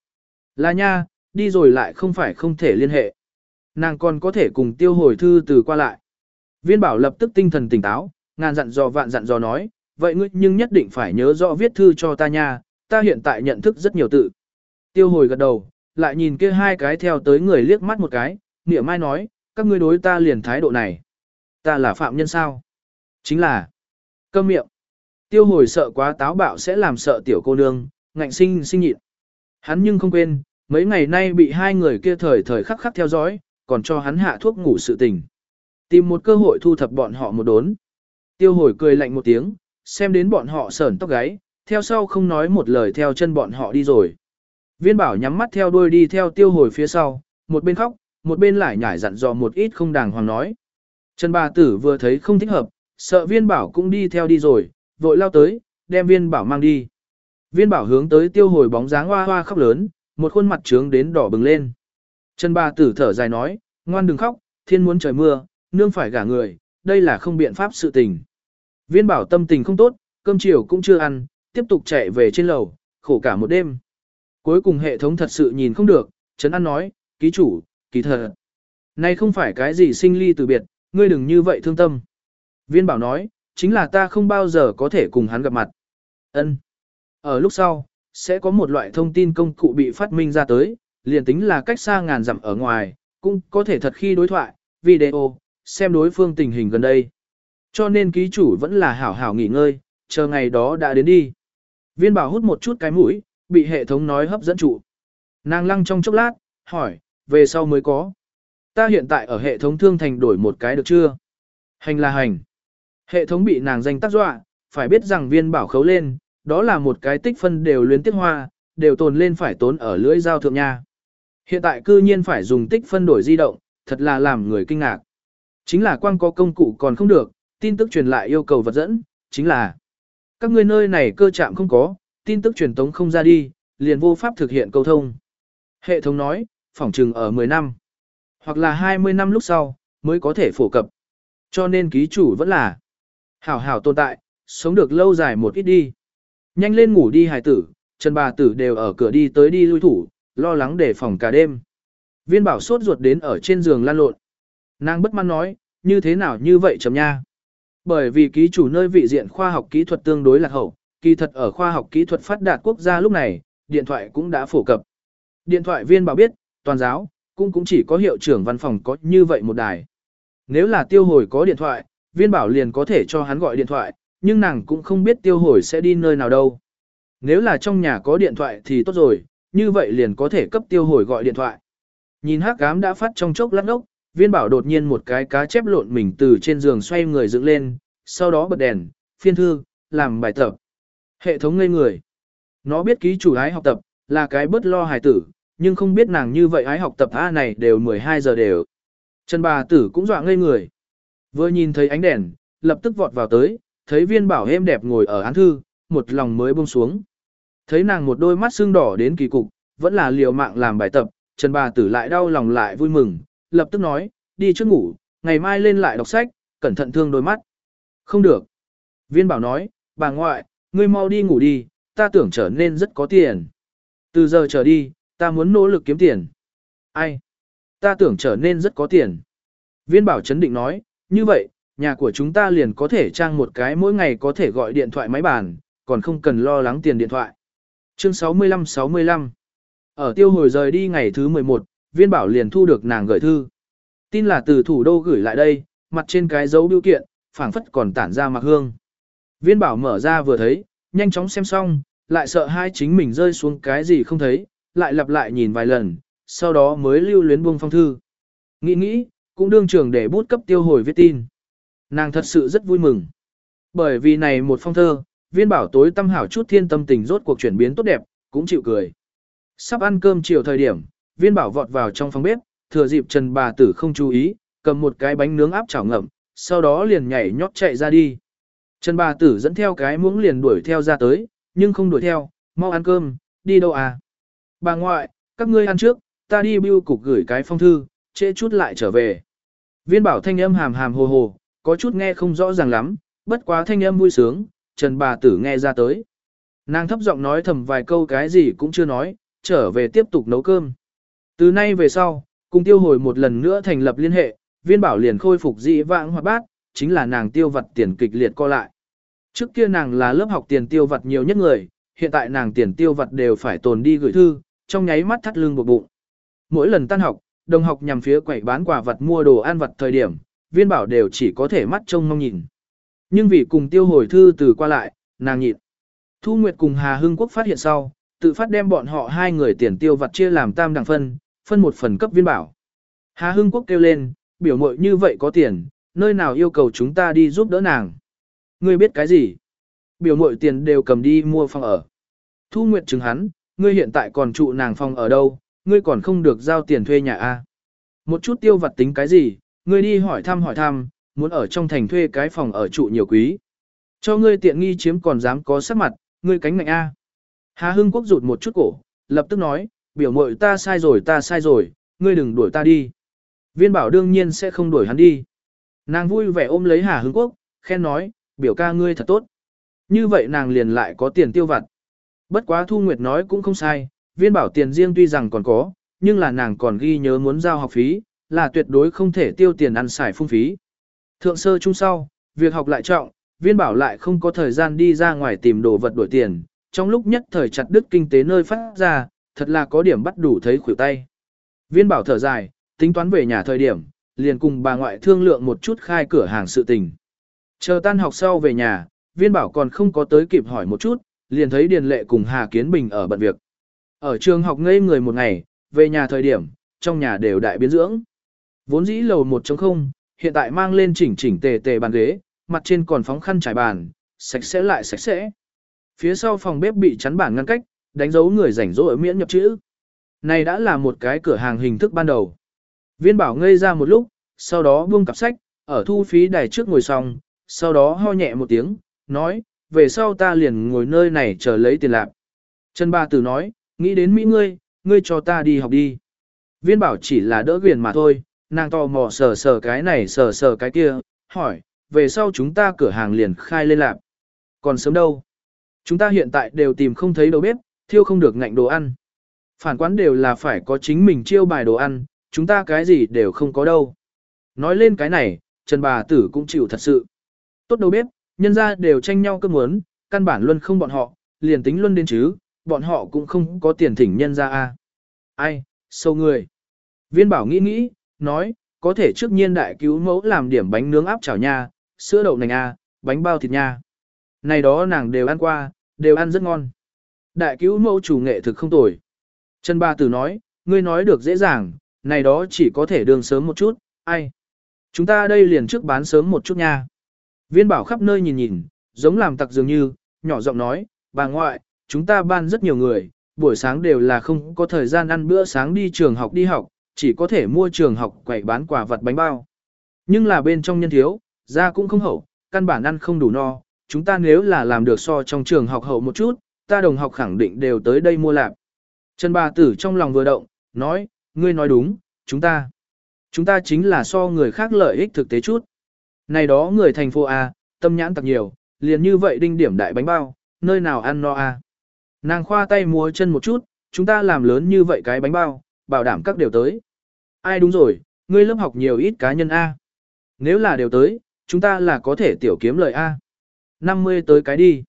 Là nha, đi rồi lại không phải không thể liên hệ. Nàng còn có thể cùng tiêu hồi thư từ qua lại. Viên bảo lập tức tinh thần tỉnh táo, ngàn dặn dò vạn dặn dò nói, vậy ngươi nhưng nhất định phải nhớ rõ viết thư cho ta nha, ta hiện tại nhận thức rất nhiều tự. Tiêu hồi gật đầu, lại nhìn kia hai cái theo tới người liếc mắt một cái, niệm mai nói, các ngươi đối ta liền thái độ này. Ta là phạm nhân sao? Chính là, cơm miệng. Tiêu hồi sợ quá táo bạo sẽ làm sợ tiểu cô nương, ngạnh sinh sinh nhịn. Hắn nhưng không quên, mấy ngày nay bị hai người kia thời thời khắc khắc theo dõi, còn cho hắn hạ thuốc ngủ sự tình. Tìm một cơ hội thu thập bọn họ một đốn. Tiêu hồi cười lạnh một tiếng, xem đến bọn họ sởn tóc gáy, theo sau không nói một lời theo chân bọn họ đi rồi. Viên bảo nhắm mắt theo đuôi đi theo tiêu hồi phía sau, một bên khóc, một bên lại nhảy dặn dò một ít không đàng hoàng nói. Trần bà tử vừa thấy không thích hợp, sợ viên bảo cũng đi theo đi rồi, vội lao tới, đem viên bảo mang đi. Viên bảo hướng tới tiêu hồi bóng dáng hoa hoa khóc lớn, một khuôn mặt trướng đến đỏ bừng lên. Trần bà tử thở dài nói, ngoan đừng khóc, thiên muốn trời mưa, nương phải gả người, đây là không biện pháp sự tình. Viên bảo tâm tình không tốt, cơm chiều cũng chưa ăn, tiếp tục chạy về trên lầu, khổ cả một đêm. Cuối cùng hệ thống thật sự nhìn không được, Trấn An nói, ký chủ, ký thờ, Này không phải cái gì sinh ly từ biệt, ngươi đừng như vậy thương tâm. Viên bảo nói, chính là ta không bao giờ có thể cùng hắn gặp mặt. Ân. Ở lúc sau, sẽ có một loại thông tin công cụ bị phát minh ra tới, liền tính là cách xa ngàn dặm ở ngoài, cũng có thể thật khi đối thoại, video, xem đối phương tình hình gần đây. Cho nên ký chủ vẫn là hảo hảo nghỉ ngơi, chờ ngày đó đã đến đi. Viên bảo hút một chút cái mũi, bị hệ thống nói hấp dẫn trụ. Nàng lăng trong chốc lát, hỏi, về sau mới có. Ta hiện tại ở hệ thống thương thành đổi một cái được chưa? Hành là hành. Hệ thống bị nàng danh tác dọa, phải biết rằng viên bảo khấu lên, đó là một cái tích phân đều luyến tiết hoa, đều tồn lên phải tốn ở lưỡi giao thượng nha. Hiện tại cư nhiên phải dùng tích phân đổi di động, thật là làm người kinh ngạc. Chính là quang có công cụ còn không được, tin tức truyền lại yêu cầu vật dẫn, chính là các ngươi nơi này cơ chạm không có, tin tức truyền tống không ra đi, liền vô pháp thực hiện câu thông. Hệ thống nói, phỏng trừng ở 10 năm, hoặc là 20 năm lúc sau, mới có thể phổ cập. Cho nên ký chủ vẫn là hảo hảo tồn tại, sống được lâu dài một ít đi. Nhanh lên ngủ đi hài tử, Trần bà tử đều ở cửa đi tới đi lui thủ, lo lắng để phòng cả đêm. Viên bảo sốt ruột đến ở trên giường lan lộn. Nàng bất mãn nói, như thế nào như vậy chấm nha. Bởi vì ký chủ nơi vị diện khoa học kỹ thuật tương đối lạc hậu, kỳ thật ở khoa học kỹ thuật phát đạt quốc gia lúc này, điện thoại cũng đã phổ cập. Điện thoại viên bảo biết, toàn giáo, cũng cũng chỉ có hiệu trưởng văn phòng có như vậy một đài. Nếu là tiêu hồi có điện thoại, viên bảo liền có thể cho hắn gọi điện thoại, nhưng nàng cũng không biết tiêu hồi sẽ đi nơi nào đâu. Nếu là trong nhà có điện thoại thì tốt rồi, như vậy liền có thể cấp tiêu hồi gọi điện thoại. Nhìn hắc cám đã phát trong chốc lát ốc, viên bảo đột nhiên một cái cá chép lộn mình từ trên giường xoay người dựng lên, sau đó bật đèn, phiên thư, làm bài tập. Hệ thống ngây người. Nó biết ký chủ ái học tập, là cái bất lo hài tử, nhưng không biết nàng như vậy ái học tập A này đều 12 giờ đều. Trần bà tử cũng dọa ngây người. Vừa nhìn thấy ánh đèn, lập tức vọt vào tới, thấy viên bảo êm đẹp ngồi ở án thư, một lòng mới buông xuống. Thấy nàng một đôi mắt sưng đỏ đến kỳ cục, vẫn là liều mạng làm bài tập, Trần bà tử lại đau lòng lại vui mừng, lập tức nói, đi trước ngủ, ngày mai lên lại đọc sách, cẩn thận thương đôi mắt. Không được. Viên bảo nói, bà ngoại, ngươi mau đi ngủ đi, ta tưởng trở nên rất có tiền. Từ giờ trở đi, ta muốn nỗ lực kiếm tiền. Ai? Ta tưởng trở nên rất có tiền. Viên bảo chấn định nói, như vậy, nhà của chúng ta liền có thể trang một cái mỗi ngày có thể gọi điện thoại máy bàn, còn không cần lo lắng tiền điện thoại. Chương 65-65 Ở tiêu hồi rời đi ngày thứ 11, viên bảo liền thu được nàng gửi thư. Tin là từ thủ đô gửi lại đây, mặt trên cái dấu biểu kiện, phảng phất còn tản ra mặc hương. Viên bảo mở ra vừa thấy, nhanh chóng xem xong, lại sợ hai chính mình rơi xuống cái gì không thấy, lại lặp lại nhìn vài lần, sau đó mới lưu luyến buông phong thư. Nghĩ nghĩ, cũng đương trường để bút cấp tiêu hồi viết tin. Nàng thật sự rất vui mừng. Bởi vì này một phong thơ, viên bảo tối tâm hảo chút thiên tâm tình rốt cuộc chuyển biến tốt đẹp, cũng chịu cười. Sắp ăn cơm chiều thời điểm, viên bảo vọt vào trong phòng bếp, thừa dịp trần bà tử không chú ý, cầm một cái bánh nướng áp chảo ngậm, sau đó liền nhảy nhót chạy ra đi. Trần bà tử dẫn theo cái muỗng liền đuổi theo ra tới, nhưng không đuổi theo, mau ăn cơm, đi đâu à? Bà ngoại, các ngươi ăn trước, ta đi bưu cục gửi cái phong thư, trễ chút lại trở về. Viên bảo thanh âm hàm hàm hồ hồ, có chút nghe không rõ ràng lắm, bất quá thanh âm vui sướng, Trần bà tử nghe ra tới. Nàng thấp giọng nói thầm vài câu cái gì cũng chưa nói, trở về tiếp tục nấu cơm. Từ nay về sau, cùng tiêu hồi một lần nữa thành lập liên hệ, viên bảo liền khôi phục dị vãng hoạt bát, chính là nàng tiêu vật tiền kịch liệt co lại. Trước kia nàng là lớp học tiền tiêu vật nhiều nhất người, hiện tại nàng tiền tiêu vật đều phải tồn đi gửi thư, trong nháy mắt thắt lưng buộc bụng. Mỗi lần tan học, đồng học nhằm phía quẩy bán quà vật mua đồ ăn vật thời điểm, viên bảo đều chỉ có thể mắt trông mong nhìn. Nhưng vì cùng tiêu hồi thư từ qua lại, nàng nhịn. Thu Nguyệt cùng Hà Hưng Quốc phát hiện sau, tự phát đem bọn họ hai người tiền tiêu vật chia làm tam đẳng phân, phân một phần cấp viên bảo. Hà Hưng Quốc kêu lên, biểu mội như vậy có tiền, nơi nào yêu cầu chúng ta đi giúp đỡ nàng. Ngươi biết cái gì? Biểu mội tiền đều cầm đi mua phòng ở. Thu Nguyệt chứng hắn, ngươi hiện tại còn trụ nàng phòng ở đâu, ngươi còn không được giao tiền thuê nhà a. Một chút tiêu vặt tính cái gì, ngươi đi hỏi thăm hỏi thăm, muốn ở trong thành thuê cái phòng ở trụ nhiều quý. Cho ngươi tiện nghi chiếm còn dám có sắc mặt, ngươi cánh ngạnh a. Hà Hưng Quốc rụt một chút cổ, lập tức nói, biểu mội ta sai rồi ta sai rồi, ngươi đừng đuổi ta đi. Viên bảo đương nhiên sẽ không đuổi hắn đi. Nàng vui vẻ ôm lấy Hà Hưng Quốc, khen nói, biểu ca ngươi thật tốt. Như vậy nàng liền lại có tiền tiêu vặt. Bất quá Thu Nguyệt nói cũng không sai, viên bảo tiền riêng tuy rằng còn có, nhưng là nàng còn ghi nhớ muốn giao học phí, là tuyệt đối không thể tiêu tiền ăn xài phung phí. Thượng sơ trung sau, việc học lại trọng, viên bảo lại không có thời gian đi ra ngoài tìm đồ vật đổi tiền, trong lúc nhất thời chặt đứt kinh tế nơi phát ra, thật là có điểm bắt đủ thấy khuỷu tay. Viên bảo thở dài, tính toán về nhà thời điểm, liền cùng bà ngoại thương lượng một chút khai cửa hàng sự tình. Chờ tan học sau về nhà, viên bảo còn không có tới kịp hỏi một chút, liền thấy Điền Lệ cùng Hà Kiến Bình ở bận việc. Ở trường học ngây người một ngày, về nhà thời điểm, trong nhà đều đại biến dưỡng. Vốn dĩ lầu một trống không, hiện tại mang lên chỉnh chỉnh tề tề bàn ghế, mặt trên còn phóng khăn trải bàn, sạch sẽ lại sạch sẽ. Phía sau phòng bếp bị chắn bảng ngăn cách, đánh dấu người rảnh rỗi miễn nhập chữ. Này đã là một cái cửa hàng hình thức ban đầu. Viên bảo ngây ra một lúc, sau đó buông cặp sách, ở thu phí đài trước ngồi xong, sau đó ho nhẹ một tiếng, nói, về sau ta liền ngồi nơi này chờ lấy tiền lạc. Trần Ba Tử nói, nghĩ đến Mỹ ngươi, ngươi cho ta đi học đi. Viên bảo chỉ là đỡ quyền mà thôi, nàng tò mò sờ sờ cái này sờ sờ cái kia, hỏi, về sau chúng ta cửa hàng liền khai lên lạc. Còn sớm đâu? Chúng ta hiện tại đều tìm không thấy đầu bếp, thiêu không được ngạnh đồ ăn. Phản quán đều là phải có chính mình chiêu bài đồ ăn, chúng ta cái gì đều không có đâu. Nói lên cái này, Trần bà tử cũng chịu thật sự. Tốt đầu bếp, nhân ra đều tranh nhau cơm muốn, căn bản luôn không bọn họ, liền tính luôn đến chứ, bọn họ cũng không có tiền thỉnh nhân ra a. Ai, sâu người. Viên bảo nghĩ nghĩ, nói, có thể trước nhiên đại cứu mẫu làm điểm bánh nướng áp chảo nha, sữa đậu nành a, bánh bao thịt nha. Này đó nàng đều ăn qua, đều ăn rất ngon. Đại cứu mẫu chủ nghệ thực không tồi. Trần Ba Tử nói, ngươi nói được dễ dàng, này đó chỉ có thể đường sớm một chút, ai. Chúng ta đây liền trước bán sớm một chút nha. Viên bảo khắp nơi nhìn nhìn, giống làm tặc dường như, nhỏ giọng nói, bà ngoại, chúng ta ban rất nhiều người, buổi sáng đều là không có thời gian ăn bữa sáng đi trường học đi học, chỉ có thể mua trường học quẩy bán quà vật bánh bao. Nhưng là bên trong nhân thiếu, da cũng không hậu, căn bản ăn không đủ no, chúng ta nếu là làm được so trong trường học hậu một chút, ta đồng học khẳng định đều tới đây mua lạp. Trần bà tử trong lòng vừa động, nói, ngươi nói đúng, chúng ta. Chúng ta chính là so người khác lợi ích thực tế chút. Này đó người thành phố A, tâm nhãn tặc nhiều, liền như vậy đinh điểm đại bánh bao, nơi nào ăn no A. Nàng khoa tay múa chân một chút, chúng ta làm lớn như vậy cái bánh bao, bảo đảm các đều tới. Ai đúng rồi, ngươi lớp học nhiều ít cá nhân A. Nếu là đều tới, chúng ta là có thể tiểu kiếm lợi A. 50 tới cái đi.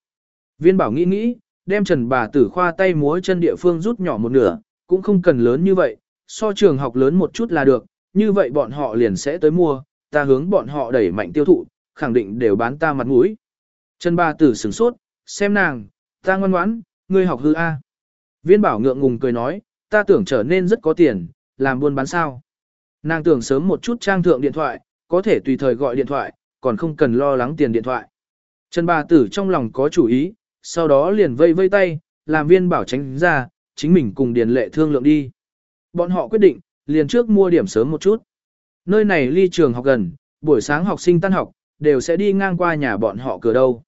Viên bảo nghĩ nghĩ, đem trần bà tử khoa tay múa chân địa phương rút nhỏ một nửa, cũng không cần lớn như vậy, so trường học lớn một chút là được, như vậy bọn họ liền sẽ tới mua, ta hướng bọn họ đẩy mạnh tiêu thụ, khẳng định đều bán ta mặt mũi. Trần bà tử sửng sốt, xem nàng, ta ngoan ngoãn, ngươi học hư A. Viên bảo ngượng ngùng cười nói, ta tưởng trở nên rất có tiền, làm buôn bán sao. Nàng tưởng sớm một chút trang thượng điện thoại, có thể tùy thời gọi điện thoại, còn không cần lo lắng tiền điện thoại. Trần bà tử trong lòng có chủ ý, sau đó liền vây vây tay, làm viên bảo tránh ra, chính mình cùng điền lệ thương lượng đi. Bọn họ quyết định, liền trước mua điểm sớm một chút. Nơi này ly trường học gần, buổi sáng học sinh tan học, đều sẽ đi ngang qua nhà bọn họ cửa đâu.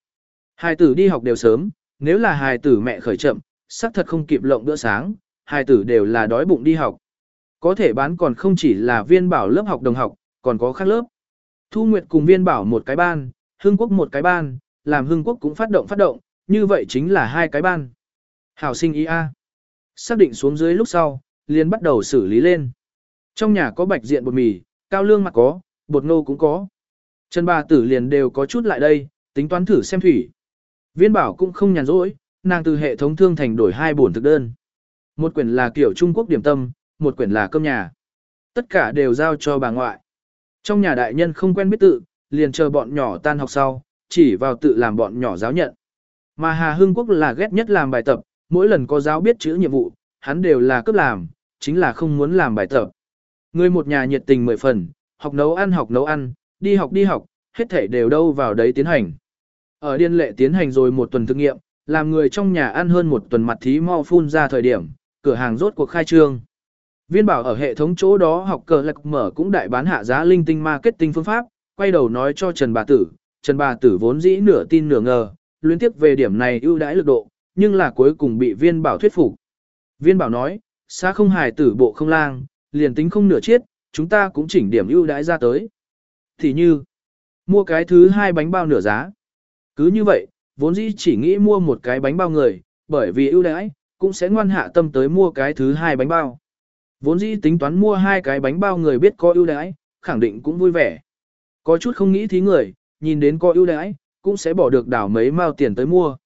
Hài tử đi học đều sớm, nếu là hài tử mẹ khởi chậm, xác thật không kịp lộng bữa sáng, hài tử đều là đói bụng đi học. Có thể bán còn không chỉ là viên bảo lớp học đồng học, còn có khác lớp. Thu Nguyệt cùng viên bảo một cái ban, Hưng Quốc một cái ban, làm Hưng Quốc cũng phát động phát động, như vậy chính là hai cái ban. Hảo sinh ý A. Xác định xuống dưới lúc sau, liền bắt đầu xử lý lên. Trong nhà có bạch diện bột mì, cao lương mặt có, bột ngô cũng có. Trần bà tử liền đều có chút lại đây, tính toán thử xem thủy. Viên bảo cũng không nhàn rỗi, nàng từ hệ thống thương thành đổi hai bổn thực đơn. Một quyển là kiểu Trung Quốc điểm tâm, một quyển là cơm nhà. Tất cả đều giao cho bà ngoại. Trong nhà đại nhân không quen biết tự, liền chờ bọn nhỏ tan học sau, chỉ vào tự làm bọn nhỏ giáo nhận. Mà Hà Hưng Quốc là ghét nhất làm bài tập, mỗi lần có giáo biết chữ nhiệm vụ, hắn đều là cấp làm, chính là không muốn làm bài tập. Người một nhà nhiệt tình mười phần, học nấu ăn học nấu ăn, đi học đi học, hết thể đều đâu vào đấy tiến hành. Ở điên lệ tiến hành rồi một tuần thực nghiệm, làm người trong nhà ăn hơn một tuần mặt thí mau phun ra thời điểm, cửa hàng rốt cuộc khai trương. Viên bảo ở hệ thống chỗ đó học cờ lạc mở cũng đại bán hạ giá linh tinh marketing phương pháp, quay đầu nói cho Trần Bà Tử, Trần Bà Tử vốn dĩ nửa tin nửa ngờ, luyến tiếp về điểm này ưu đãi lực độ, nhưng là cuối cùng bị viên bảo thuyết phục. Viên bảo nói, xa không hài tử bộ không lang, liền tính không nửa chiết, chúng ta cũng chỉnh điểm ưu đãi ra tới. Thì như, mua cái thứ hai bánh bao nửa giá. Cứ như vậy, vốn dĩ chỉ nghĩ mua một cái bánh bao người, bởi vì ưu đãi, cũng sẽ ngoan hạ tâm tới mua cái thứ hai bánh bao. Vốn dĩ tính toán mua hai cái bánh bao người biết có ưu đãi, khẳng định cũng vui vẻ. Có chút không nghĩ thí người, nhìn đến có ưu đãi, cũng sẽ bỏ được đảo mấy mao tiền tới mua.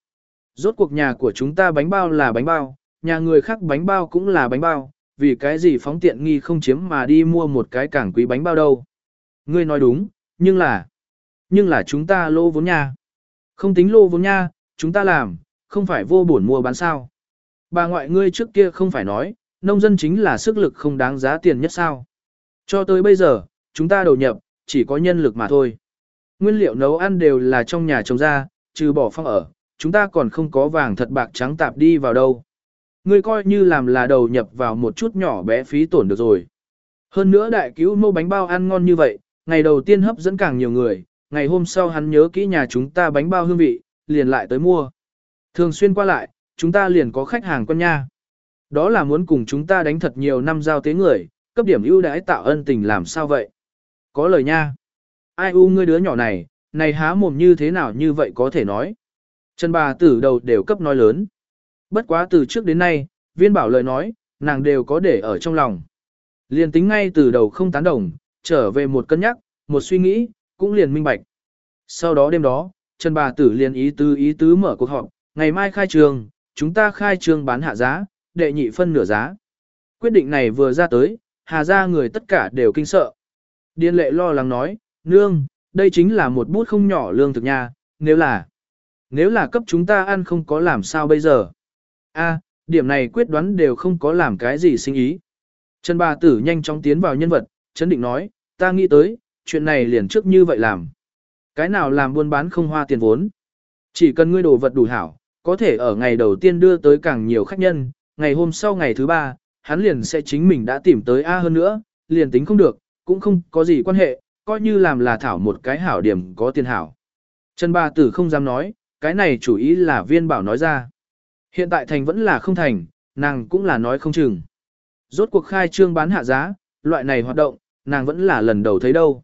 Rốt cuộc nhà của chúng ta bánh bao là bánh bao, nhà người khác bánh bao cũng là bánh bao, vì cái gì phóng tiện nghi không chiếm mà đi mua một cái càng quý bánh bao đâu. Ngươi nói đúng, nhưng là, nhưng là chúng ta lô vốn nha. Không tính lô vốn nha, chúng ta làm, không phải vô bổn mua bán sao. Bà ngoại ngươi trước kia không phải nói, nông dân chính là sức lực không đáng giá tiền nhất sao. Cho tới bây giờ, chúng ta đầu nhập, chỉ có nhân lực mà thôi. Nguyên liệu nấu ăn đều là trong nhà trồng ra, trừ bỏ phong ở, chúng ta còn không có vàng thật bạc trắng tạp đi vào đâu. Ngươi coi như làm là đầu nhập vào một chút nhỏ bé phí tổn được rồi. Hơn nữa đại cứu mô bánh bao ăn ngon như vậy, ngày đầu tiên hấp dẫn càng nhiều người, ngày hôm sau hắn nhớ kỹ nhà chúng ta bánh bao hương vị, liền lại tới mua. Thường xuyên qua lại, chúng ta liền có khách hàng con nha. Đó là muốn cùng chúng ta đánh thật nhiều năm giao tế người, cấp điểm ưu đãi tạo ân tình làm sao vậy? Có lời nha. Ai u ngươi đứa nhỏ này, này há mồm như thế nào như vậy có thể nói. Chân bà tử đầu đều cấp nói lớn. Bất quá từ trước đến nay, viên bảo lời nói, nàng đều có để ở trong lòng. Liền tính ngay từ đầu không tán đồng, trở về một cân nhắc, một suy nghĩ, cũng liền minh bạch. Sau đó đêm đó, Trần bà tử liền ý tứ ý tứ mở cuộc họp, ngày mai khai trường, chúng ta khai trường bán hạ giá, đệ nhị phân nửa giá. Quyết định này vừa ra tới, hà ra người tất cả đều kinh sợ. Điên lệ lo lắng nói, nương, đây chính là một bút không nhỏ lương thực nha, nếu là, nếu là cấp chúng ta ăn không có làm sao bây giờ. A, điểm này quyết đoán đều không có làm cái gì sinh ý. Trần bà tử nhanh chóng tiến vào nhân vật, chấn định nói, ta nghĩ tới, chuyện này liền trước như vậy làm. Cái nào làm buôn bán không hoa tiền vốn. Chỉ cần ngươi đồ vật đủ hảo, có thể ở ngày đầu tiên đưa tới càng nhiều khách nhân, ngày hôm sau ngày thứ ba, hắn liền sẽ chính mình đã tìm tới A hơn nữa, liền tính không được, cũng không có gì quan hệ, coi như làm là thảo một cái hảo điểm có tiền hảo. Trần bà tử không dám nói, cái này chủ ý là viên bảo nói ra. Hiện tại thành vẫn là không thành, nàng cũng là nói không chừng. Rốt cuộc khai trương bán hạ giá, loại này hoạt động, nàng vẫn là lần đầu thấy đâu.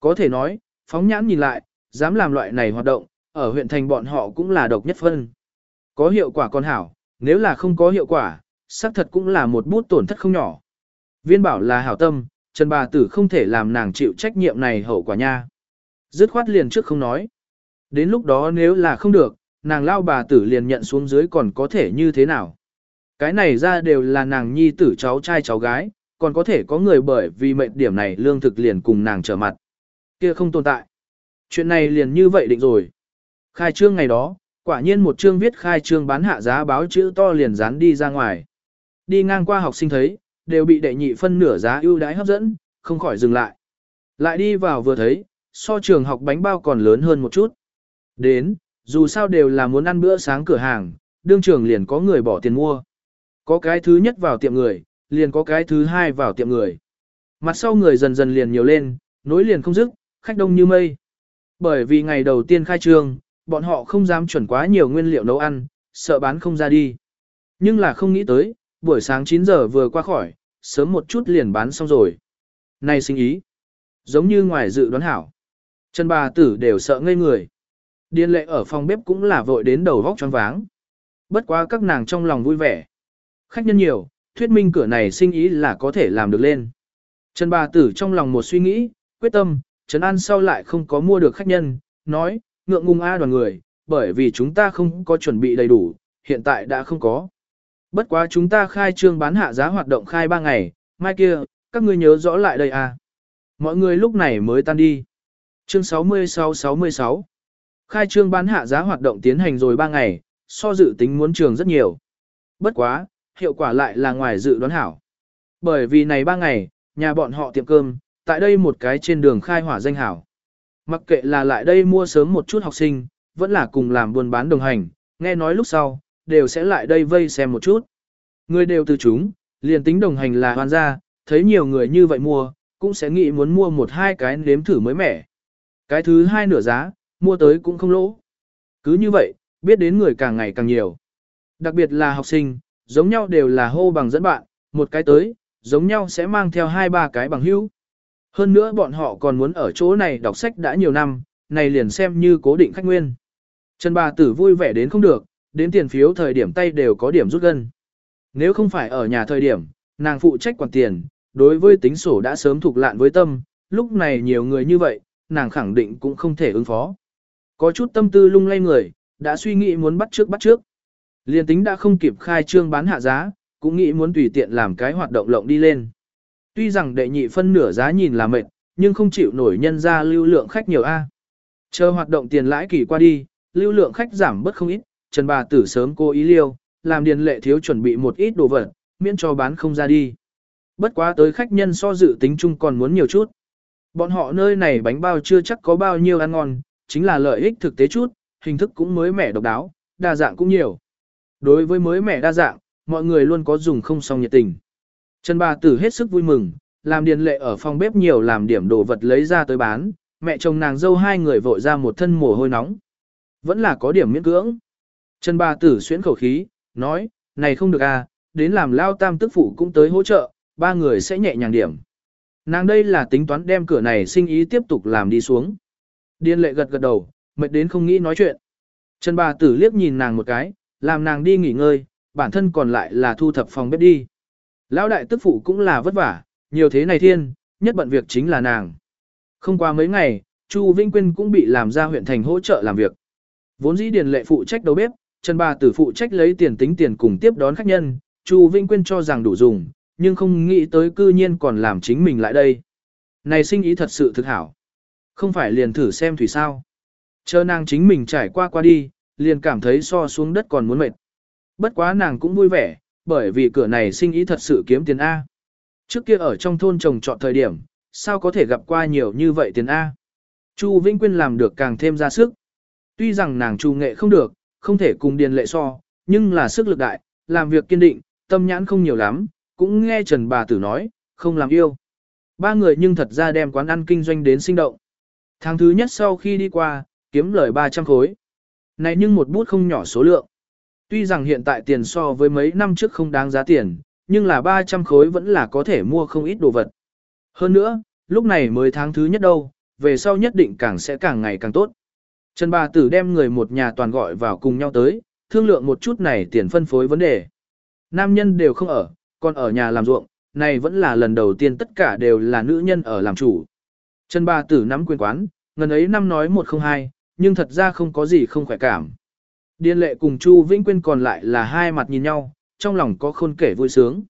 Có thể nói, phóng nhãn nhìn lại, dám làm loại này hoạt động, ở huyện thành bọn họ cũng là độc nhất phân. Có hiệu quả còn hảo, nếu là không có hiệu quả, xác thật cũng là một bút tổn thất không nhỏ. Viên bảo là hảo tâm, Trần bà tử không thể làm nàng chịu trách nhiệm này hậu quả nha. Dứt khoát liền trước không nói. Đến lúc đó nếu là không được, nàng lao bà tử liền nhận xuống dưới còn có thể như thế nào. Cái này ra đều là nàng nhi tử cháu trai cháu gái, còn có thể có người bởi vì mệnh điểm này lương thực liền cùng nàng trở mặt. Kia không tồn tại. Chuyện này liền như vậy định rồi. Khai trương ngày đó, quả nhiên một chương viết khai trương bán hạ giá báo chữ to liền dán đi ra ngoài. Đi ngang qua học sinh thấy, đều bị đệ nhị phân nửa giá ưu đãi hấp dẫn, không khỏi dừng lại. Lại đi vào vừa thấy, so trường học bánh bao còn lớn hơn một chút. Đến, dù sao đều là muốn ăn bữa sáng cửa hàng, đương trường liền có người bỏ tiền mua. Có cái thứ nhất vào tiệm người, liền có cái thứ hai vào tiệm người. Mặt sau người dần dần liền nhiều lên, nối liền không dứt, khách đông như mây. Bởi vì ngày đầu tiên khai trương, bọn họ không dám chuẩn quá nhiều nguyên liệu nấu ăn, sợ bán không ra đi. Nhưng là không nghĩ tới, buổi sáng 9 giờ vừa qua khỏi, sớm một chút liền bán xong rồi. Này sinh ý, giống như ngoài dự đoán hảo. Chân bà tử đều sợ ngây người. Điên lệ ở phòng bếp cũng là vội đến đầu vóc choáng váng. Bất quá các nàng trong lòng vui vẻ. Khách nhân nhiều, thuyết minh cửa này sinh ý là có thể làm được lên. Trần bà tử trong lòng một suy nghĩ, quyết tâm, Trần An sau lại không có mua được khách nhân, nói, ngượng ngùng A đoàn người, bởi vì chúng ta không có chuẩn bị đầy đủ, hiện tại đã không có. Bất quá chúng ta khai trương bán hạ giá hoạt động khai 3 ngày, mai kia, các ngươi nhớ rõ lại đây à. Mọi người lúc này mới tan đi. Chương 66-66 Khai trương bán hạ giá hoạt động tiến hành rồi 3 ngày, so dự tính muốn trường rất nhiều. Bất quá, hiệu quả lại là ngoài dự đoán hảo. Bởi vì này 3 ngày, nhà bọn họ tiệm cơm, tại đây một cái trên đường khai hỏa danh hảo. Mặc kệ là lại đây mua sớm một chút học sinh, vẫn là cùng làm buôn bán đồng hành, nghe nói lúc sau, đều sẽ lại đây vây xem một chút. Người đều từ chúng, liền tính đồng hành là hoàn gia, thấy nhiều người như vậy mua, cũng sẽ nghĩ muốn mua một hai cái nếm thử mới mẻ. Cái thứ hai nửa giá, mua tới cũng không lỗ. Cứ như vậy, biết đến người càng ngày càng nhiều. Đặc biệt là học sinh, giống nhau đều là hô bằng dẫn bạn, một cái tới, giống nhau sẽ mang theo hai ba cái bằng hữu. Hơn nữa bọn họ còn muốn ở chỗ này đọc sách đã nhiều năm, này liền xem như cố định khách nguyên. Trần bà tử vui vẻ đến không được, đến tiền phiếu thời điểm tay đều có điểm rút gân. Nếu không phải ở nhà thời điểm, nàng phụ trách quản tiền, đối với tính sổ đã sớm thuộc lạn với tâm, lúc này nhiều người như vậy, nàng khẳng định cũng không thể ứng phó. Có chút tâm tư lung lay người, đã suy nghĩ muốn bắt trước bắt trước. Liên tính đã không kịp khai trương bán hạ giá, cũng nghĩ muốn tùy tiện làm cái hoạt động lộng đi lên. Tuy rằng đệ nhị phân nửa giá nhìn là mệt, nhưng không chịu nổi nhân ra lưu lượng khách nhiều A. Chờ hoạt động tiền lãi kỳ qua đi, lưu lượng khách giảm bớt không ít, Trần bà tử sớm cô ý liêu, làm điền lệ thiếu chuẩn bị một ít đồ vật, miễn cho bán không ra đi. Bất quá tới khách nhân so dự tính chung còn muốn nhiều chút. Bọn họ nơi này bánh bao chưa chắc có bao nhiêu ăn ngon, chính là lợi ích thực tế chút, hình thức cũng mới mẻ độc đáo, đa dạng cũng nhiều. Đối với mới mẻ đa dạng, mọi người luôn có dùng không xong nhiệt tình. Trần bà tử hết sức vui mừng, làm điền lệ ở phòng bếp nhiều làm điểm đồ vật lấy ra tới bán, mẹ chồng nàng dâu hai người vội ra một thân mồ hôi nóng. Vẫn là có điểm miễn cưỡng. Trần bà tử xuyến khẩu khí, nói, này không được à, đến làm lao tam tức phụ cũng tới hỗ trợ, ba người sẽ nhẹ nhàng điểm. Nàng đây là tính toán đem cửa này sinh ý tiếp tục làm đi xuống. Điên lệ gật gật đầu, mệt đến không nghĩ nói chuyện. Trần bà tử liếc nhìn nàng một cái, làm nàng đi nghỉ ngơi, bản thân còn lại là thu thập phòng bếp đi. Lão đại tức phụ cũng là vất vả, nhiều thế này thiên, nhất bận việc chính là nàng. Không qua mấy ngày, Chu Vinh Quyên cũng bị làm ra huyện thành hỗ trợ làm việc. Vốn dĩ điền lệ phụ trách đầu bếp, Trần bà tử phụ trách lấy tiền tính tiền cùng tiếp đón khách nhân, Chu Vinh Quyên cho rằng đủ dùng, nhưng không nghĩ tới cư nhiên còn làm chính mình lại đây. Này sinh ý thật sự thực hảo. Không phải liền thử xem thủy sao. Chờ nàng chính mình trải qua qua đi, liền cảm thấy so xuống đất còn muốn mệt. Bất quá nàng cũng vui vẻ, bởi vì cửa này sinh ý thật sự kiếm tiền A. Trước kia ở trong thôn trồng trọt thời điểm, sao có thể gặp qua nhiều như vậy tiền A. Chu Vĩnh Quyên làm được càng thêm ra sức. Tuy rằng nàng trù nghệ không được, không thể cùng điền lệ so, nhưng là sức lực đại, làm việc kiên định, tâm nhãn không nhiều lắm, cũng nghe Trần bà tử nói, không làm yêu. Ba người nhưng thật ra đem quán ăn kinh doanh đến sinh động. Tháng thứ nhất sau khi đi qua, kiếm lời 300 khối. Này nhưng một bút không nhỏ số lượng. Tuy rằng hiện tại tiền so với mấy năm trước không đáng giá tiền, nhưng là 300 khối vẫn là có thể mua không ít đồ vật. Hơn nữa, lúc này mới tháng thứ nhất đâu, về sau nhất định càng sẽ càng ngày càng tốt. Trần bà tử đem người một nhà toàn gọi vào cùng nhau tới, thương lượng một chút này tiền phân phối vấn đề. Nam nhân đều không ở, còn ở nhà làm ruộng, này vẫn là lần đầu tiên tất cả đều là nữ nhân ở làm chủ. Trần bà tử nắm quyền quán, ngần ấy năm nói một không hai, nhưng thật ra không có gì không khỏe cảm. Điên lệ cùng Chu Vĩnh Quyên còn lại là hai mặt nhìn nhau, trong lòng có khôn kể vui sướng.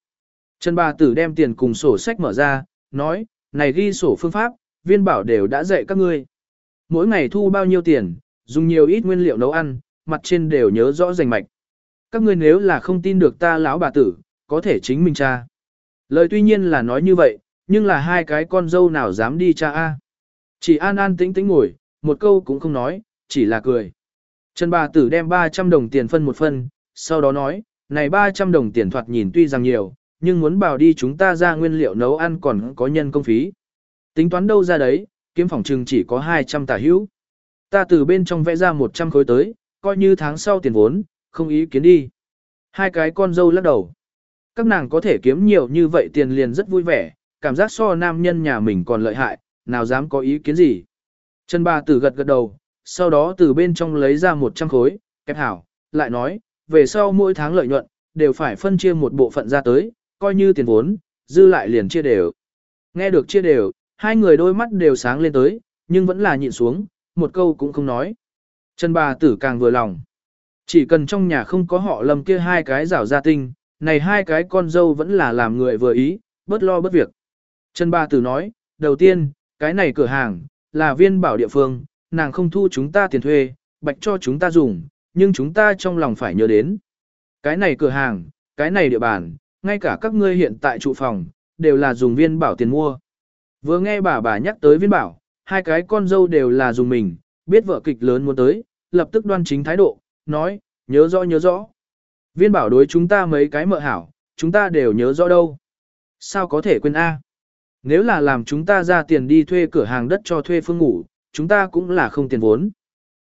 Trần bà tử đem tiền cùng sổ sách mở ra, nói, này ghi sổ phương pháp, viên bảo đều đã dạy các ngươi. Mỗi ngày thu bao nhiêu tiền, dùng nhiều ít nguyên liệu nấu ăn, mặt trên đều nhớ rõ rành mạch. Các ngươi nếu là không tin được ta lão bà tử, có thể chính mình tra. Lời tuy nhiên là nói như vậy, nhưng là hai cái con dâu nào dám đi cha a? Chỉ an an tĩnh tĩnh ngồi, một câu cũng không nói, chỉ là cười. Trần bà tử đem 300 đồng tiền phân một phân, sau đó nói, này 300 đồng tiền thoạt nhìn tuy rằng nhiều, nhưng muốn bảo đi chúng ta ra nguyên liệu nấu ăn còn có nhân công phí. Tính toán đâu ra đấy, kiếm phòng trừng chỉ có 200 tả hữu. Ta từ bên trong vẽ ra 100 khối tới, coi như tháng sau tiền vốn, không ý kiến đi. Hai cái con dâu lắc đầu. Các nàng có thể kiếm nhiều như vậy tiền liền rất vui vẻ, cảm giác so nam nhân nhà mình còn lợi hại, nào dám có ý kiến gì. Trần bà tử gật gật đầu, sau đó từ bên trong lấy ra 100 khối, kẹp hảo, lại nói, về sau mỗi tháng lợi nhuận, đều phải phân chia một bộ phận ra tới, coi như tiền vốn, dư lại liền chia đều. Nghe được chia đều, hai người đôi mắt đều sáng lên tới, nhưng vẫn là nhịn xuống, một câu cũng không nói. Trần bà tử càng vừa lòng. Chỉ cần trong nhà không có họ lầm kia hai cái rảo gia tinh, này hai cái con dâu vẫn là làm người vừa ý, bớt lo bớt việc. Trần Ba tử nói, đầu tiên, cái này cửa hàng, là viên bảo địa phương, nàng không thu chúng ta tiền thuê, bạch cho chúng ta dùng, nhưng chúng ta trong lòng phải nhớ đến. Cái này cửa hàng, cái này địa bàn, ngay cả các ngươi hiện tại trụ phòng, đều là dùng viên bảo tiền mua. Vừa nghe bà bà nhắc tới viên bảo, hai cái con dâu đều là dùng mình, biết vợ kịch lớn muốn tới, lập tức đoan chính thái độ, nói, nhớ rõ nhớ rõ. Viên bảo đối chúng ta mấy cái mợ hảo, chúng ta đều nhớ rõ đâu. Sao có thể quên A? Nếu là làm chúng ta ra tiền đi thuê cửa hàng đất cho thuê phương ngủ, chúng ta cũng là không tiền vốn.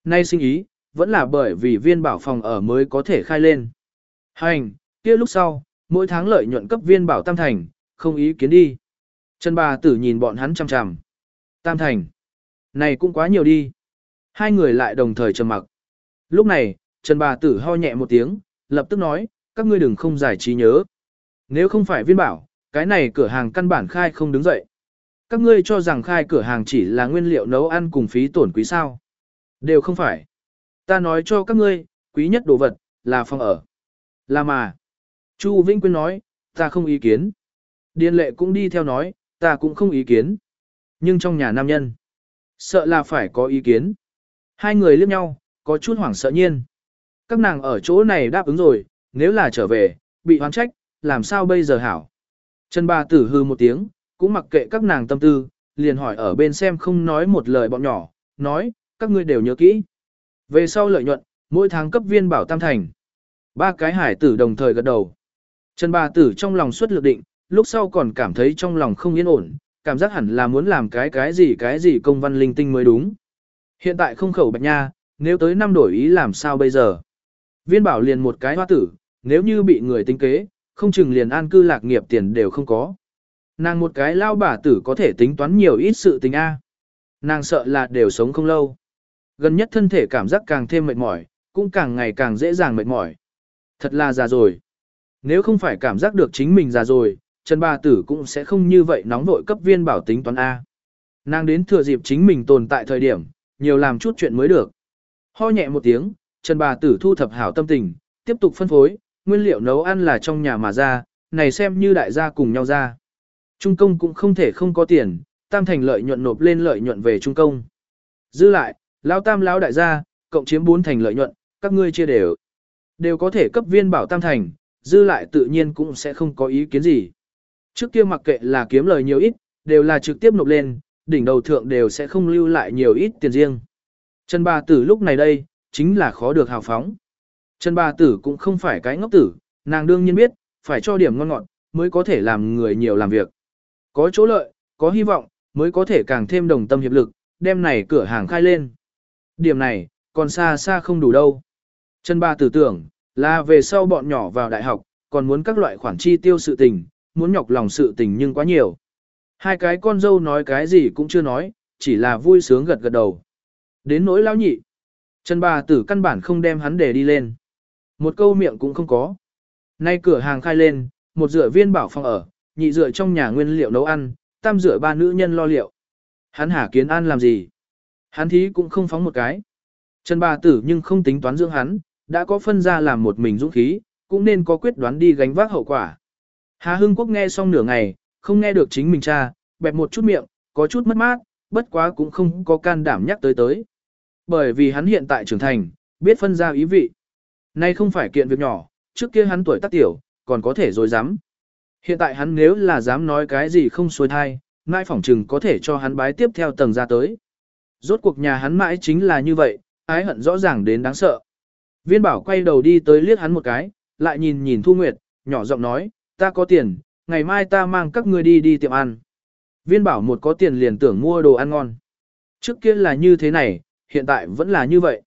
Nay sinh ý, vẫn là bởi vì viên bảo phòng ở mới có thể khai lên. Hành, kia lúc sau, mỗi tháng lợi nhuận cấp viên bảo tam thành, không ý kiến đi. Trần bà tử nhìn bọn hắn chằm chằm. Tam thành. Này cũng quá nhiều đi. Hai người lại đồng thời trầm mặc. Lúc này, Trần bà tử ho nhẹ một tiếng, lập tức nói, các ngươi đừng không giải trí nhớ. Nếu không phải viên bảo, cái này cửa hàng căn bản khai không đứng dậy. Các ngươi cho rằng khai cửa hàng chỉ là nguyên liệu nấu ăn cùng phí tổn quý sao. Đều không phải. Ta nói cho các ngươi, quý nhất đồ vật, là phòng ở. Là mà. Chu Vĩnh Quyên nói, ta không ý kiến. Điền lệ cũng đi theo nói, ta cũng không ý kiến. Nhưng trong nhà nam nhân, sợ là phải có ý kiến. Hai người liếc nhau, có chút hoảng sợ nhiên. Các nàng ở chỗ này đáp ứng rồi, nếu là trở về, bị hoán trách, làm sao bây giờ hảo. Trần bà tử hư một tiếng, cũng mặc kệ các nàng tâm tư, liền hỏi ở bên xem không nói một lời bọn nhỏ, nói, các ngươi đều nhớ kỹ. Về sau lợi nhuận, mỗi tháng cấp viên bảo tam thành. Ba cái hải tử đồng thời gật đầu. Trần bà tử trong lòng suất lực định, lúc sau còn cảm thấy trong lòng không yên ổn, cảm giác hẳn là muốn làm cái cái gì cái gì công văn linh tinh mới đúng. Hiện tại không khẩu bạch nha, nếu tới năm đổi ý làm sao bây giờ? Viên bảo liền một cái hoa tử, nếu như bị người tính kế, không chừng liền an cư lạc nghiệp tiền đều không có. Nàng một cái lao bà tử có thể tính toán nhiều ít sự tình A. Nàng sợ là đều sống không lâu. Gần nhất thân thể cảm giác càng thêm mệt mỏi, cũng càng ngày càng dễ dàng mệt mỏi. Thật là già rồi. Nếu không phải cảm giác được chính mình già rồi, Trần Bà Tử cũng sẽ không như vậy nóng vội cấp viên bảo tính toán A. Nàng đến thừa dịp chính mình tồn tại thời điểm, nhiều làm chút chuyện mới được. Ho nhẹ một tiếng, Trần Bà Tử thu thập hảo tâm tình, tiếp tục phân phối, nguyên liệu nấu ăn là trong nhà mà ra, này xem như đại gia cùng nhau ra. Trung công cũng không thể không có tiền, tam thành lợi nhuận nộp lên lợi nhuận về trung công. Dư lại, lão tam lão đại gia, cộng chiếm bốn thành lợi nhuận, các ngươi chia đều. Đều có thể cấp viên bảo tam thành, dư lại tự nhiên cũng sẽ không có ý kiến gì. Trước kia mặc kệ là kiếm lời nhiều ít, đều là trực tiếp nộp lên, đỉnh đầu thượng đều sẽ không lưu lại nhiều ít tiền riêng. Trần bà tử lúc này đây, chính là khó được hào phóng. Trần bà tử cũng không phải cái ngốc tử, nàng đương nhiên biết, phải cho điểm ngon ngọt, mới có thể làm người nhiều làm việc. Có chỗ lợi, có hy vọng, mới có thể càng thêm đồng tâm hiệp lực, đem này cửa hàng khai lên. Điểm này, còn xa xa không đủ đâu. Trần Ba tử tưởng, là về sau bọn nhỏ vào đại học, còn muốn các loại khoản chi tiêu sự tình, muốn nhọc lòng sự tình nhưng quá nhiều. Hai cái con dâu nói cái gì cũng chưa nói, chỉ là vui sướng gật gật đầu. Đến nỗi lão nhị. Trần Ba tử căn bản không đem hắn để đi lên. Một câu miệng cũng không có. Nay cửa hàng khai lên, một rửa viên bảo phòng ở, nhị rửa trong nhà nguyên liệu nấu ăn, tam rửa ba nữ nhân lo liệu. Hắn hả kiến an làm gì? Hắn thí cũng không phóng một cái. Trần bà tử nhưng không tính toán dưỡng hắn, đã có phân ra làm một mình dũng khí, cũng nên có quyết đoán đi gánh vác hậu quả. Hà Hưng Quốc nghe xong nửa ngày, không nghe được chính mình cha, bẹp một chút miệng, có chút mất mát, bất quá cũng không có can đảm nhắc tới tới. Bởi vì hắn hiện tại trưởng thành, biết phân ra ý vị. Nay không phải kiện việc nhỏ, trước kia hắn tuổi tác tiểu, còn có thể dối dám. Hiện tại hắn nếu là dám nói cái gì không xuôi thai, mãi phỏng chừng có thể cho hắn bái tiếp theo tầng ra tới. Rốt cuộc nhà hắn mãi chính là như vậy, ái hận rõ ràng đến đáng sợ. Viên bảo quay đầu đi tới liếc hắn một cái, lại nhìn nhìn Thu Nguyệt, nhỏ giọng nói, ta có tiền, ngày mai ta mang các ngươi đi đi tiệm ăn. Viên bảo một có tiền liền tưởng mua đồ ăn ngon. Trước kia là như thế này, hiện tại vẫn là như vậy.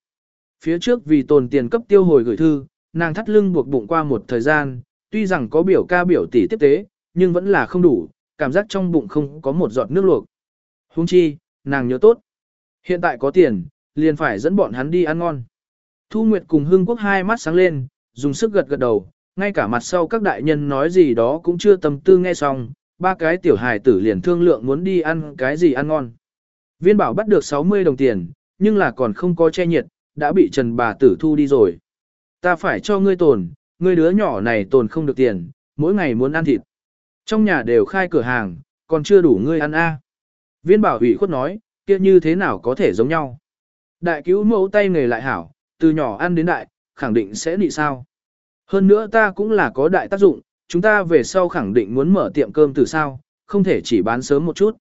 Phía trước vì tồn tiền cấp tiêu hồi gửi thư, nàng thắt lưng buộc bụng qua một thời gian, tuy rằng có biểu ca biểu tỷ tiếp tế, nhưng vẫn là không đủ, cảm giác trong bụng không có một giọt nước luộc. Huống chi, nàng nhớ tốt. Hiện tại có tiền, liền phải dẫn bọn hắn đi ăn ngon. Thu Nguyệt cùng Hưng Quốc hai mắt sáng lên, dùng sức gật gật đầu, ngay cả mặt sau các đại nhân nói gì đó cũng chưa tâm tư nghe xong, ba cái tiểu hài tử liền thương lượng muốn đi ăn cái gì ăn ngon. Viên bảo bắt được 60 đồng tiền, nhưng là còn không có che nhiệt, đã bị Trần bà tử thu đi rồi. Ta phải cho ngươi tồn, ngươi đứa nhỏ này tồn không được tiền, mỗi ngày muốn ăn thịt. Trong nhà đều khai cửa hàng, còn chưa đủ ngươi ăn a. Viên bảo ủy khuất nói, kia như thế nào có thể giống nhau. Đại cứu mẫu tay nghề lại hảo, từ nhỏ ăn đến đại, khẳng định sẽ bị sao. Hơn nữa ta cũng là có đại tác dụng, chúng ta về sau khẳng định muốn mở tiệm cơm từ sao, không thể chỉ bán sớm một chút.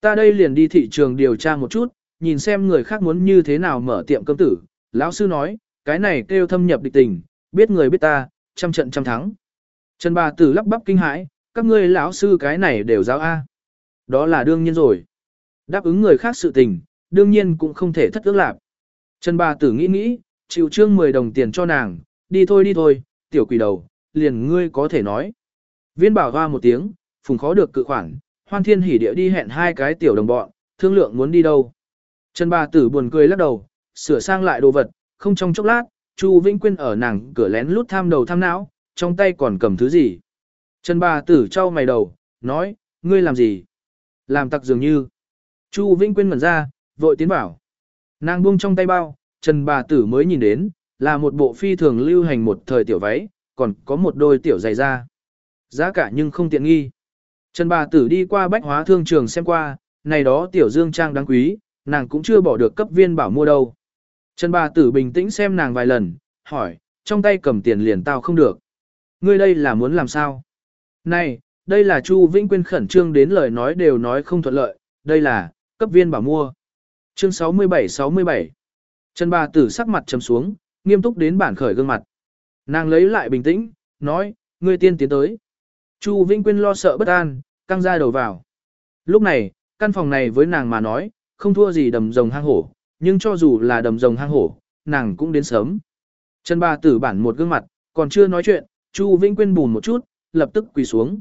Ta đây liền đi thị trường điều tra một chút, nhìn xem người khác muốn như thế nào mở tiệm cơm tử. Lão sư nói, cái này kêu thâm nhập địch tình, biết người biết ta, trăm trận trăm thắng. Trần bà tử lắp bắp kinh hãi, các ngươi lão sư cái này đều giáo A. Đó là đương nhiên rồi. Đáp ứng người khác sự tình, đương nhiên cũng không thể thất ước lạc. Trần bà tử nghĩ nghĩ, chịu trương 10 đồng tiền cho nàng, đi thôi đi thôi, tiểu quỷ đầu, liền ngươi có thể nói. Viên bảo hoa một tiếng, phùng khó được cự khoản, hoan thiên hỉ địa đi hẹn hai cái tiểu đồng bọn, thương lượng muốn đi đâu. Trần bà tử buồn cười lắc đầu, sửa sang lại đồ vật, không trong chốc lát, Chu Vĩnh Quyên ở nàng cửa lén lút tham đầu tham não, trong tay còn cầm thứ gì. Trần bà tử trao mày đầu, nói, ngươi làm gì? Làm tặc dường như. Chu Vĩnh Quyên mở ra, vội tiến bảo. Nàng buông trong tay bao, Trần bà tử mới nhìn đến, là một bộ phi thường lưu hành một thời tiểu váy, còn có một đôi tiểu giày da. Giá cả nhưng không tiện nghi. Trần bà tử đi qua bách hóa thương trường xem qua, này đó tiểu dương trang đáng quý, nàng cũng chưa bỏ được cấp viên bảo mua đâu. Trần bà tử bình tĩnh xem nàng vài lần, hỏi, trong tay cầm tiền liền tao không được. Ngươi đây là muốn làm sao? Này, đây là Chu Vĩnh Quyên khẩn trương đến lời nói đều nói không thuận lợi, đây là, cấp viên bảo mua. Chương 67-67 Trần bà tử sắc mặt trầm xuống, nghiêm túc đến bản khởi gương mặt. Nàng lấy lại bình tĩnh, nói, ngươi tiên tiến tới. Chu Vĩnh Quyên lo sợ bất an, căng ra đầu vào. Lúc này, căn phòng này với nàng mà nói, không thua gì đầm rồng hang hổ, nhưng cho dù là đầm rồng hang hổ, nàng cũng đến sớm. Trần Ba tử bản một gương mặt, còn chưa nói chuyện, Chu Vĩnh Quyên bùn một chút, lập tức quỳ xuống.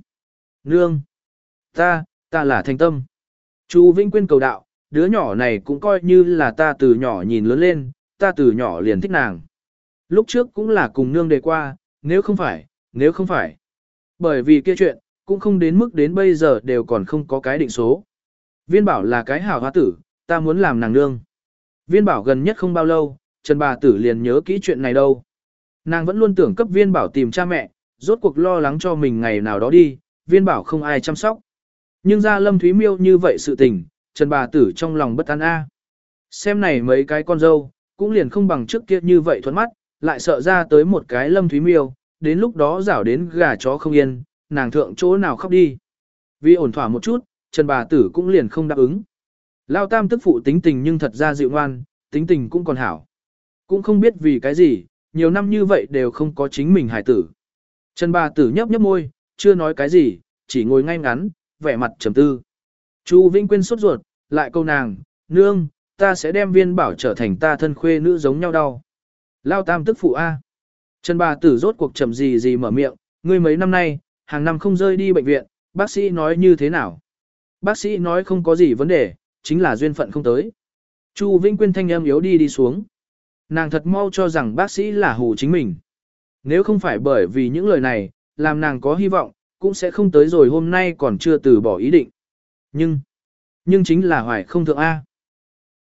Nương! Ta, ta là Thanh tâm. Chu Vĩnh Quyên cầu đạo, đứa nhỏ này cũng coi như là ta từ nhỏ nhìn lớn lên, ta từ nhỏ liền thích nàng. Lúc trước cũng là cùng nương đề qua, nếu không phải, nếu không phải. Bởi vì kia chuyện, cũng không đến mức đến bây giờ đều còn không có cái định số. Viên bảo là cái hảo hoa tử, ta muốn làm nàng nương. Viên bảo gần nhất không bao lâu, Trần bà tử liền nhớ kỹ chuyện này đâu. Nàng vẫn luôn tưởng cấp viên bảo tìm cha mẹ, rốt cuộc lo lắng cho mình ngày nào đó đi, viên bảo không ai chăm sóc. Nhưng ra lâm thúy miêu như vậy sự tình, Trần bà tử trong lòng bất an a. Xem này mấy cái con dâu, cũng liền không bằng trước kia như vậy thuẫn mắt, lại sợ ra tới một cái lâm thúy miêu, đến lúc đó rảo đến gà chó không yên, nàng thượng chỗ nào khóc đi. Vì ổn thỏa một chút, Trần bà tử cũng liền không đáp ứng. Lao tam tức phụ tính tình nhưng thật ra dịu ngoan, tính tình cũng còn hảo. Cũng không biết vì cái gì, nhiều năm như vậy đều không có chính mình hài tử. Trần bà tử nhấp nhấp môi, chưa nói cái gì, chỉ ngồi ngay ngắn, vẻ mặt trầm tư. Chu Vĩnh Quyên sốt ruột, lại câu nàng, nương, ta sẽ đem viên bảo trở thành ta thân khuê nữ giống nhau đau. Lao tam tức phụ A. Trần bà tử rốt cuộc trầm gì gì mở miệng, ngươi mấy năm nay, hàng năm không rơi đi bệnh viện, bác sĩ nói như thế nào? Bác sĩ nói không có gì vấn đề, chính là duyên phận không tới. Chu Vĩnh Quyên thanh âm yếu đi đi xuống. Nàng thật mau cho rằng bác sĩ là hù chính mình. Nếu không phải bởi vì những lời này, làm nàng có hy vọng, cũng sẽ không tới rồi hôm nay còn chưa từ bỏ ý định. Nhưng, nhưng chính là hoài không thượng A.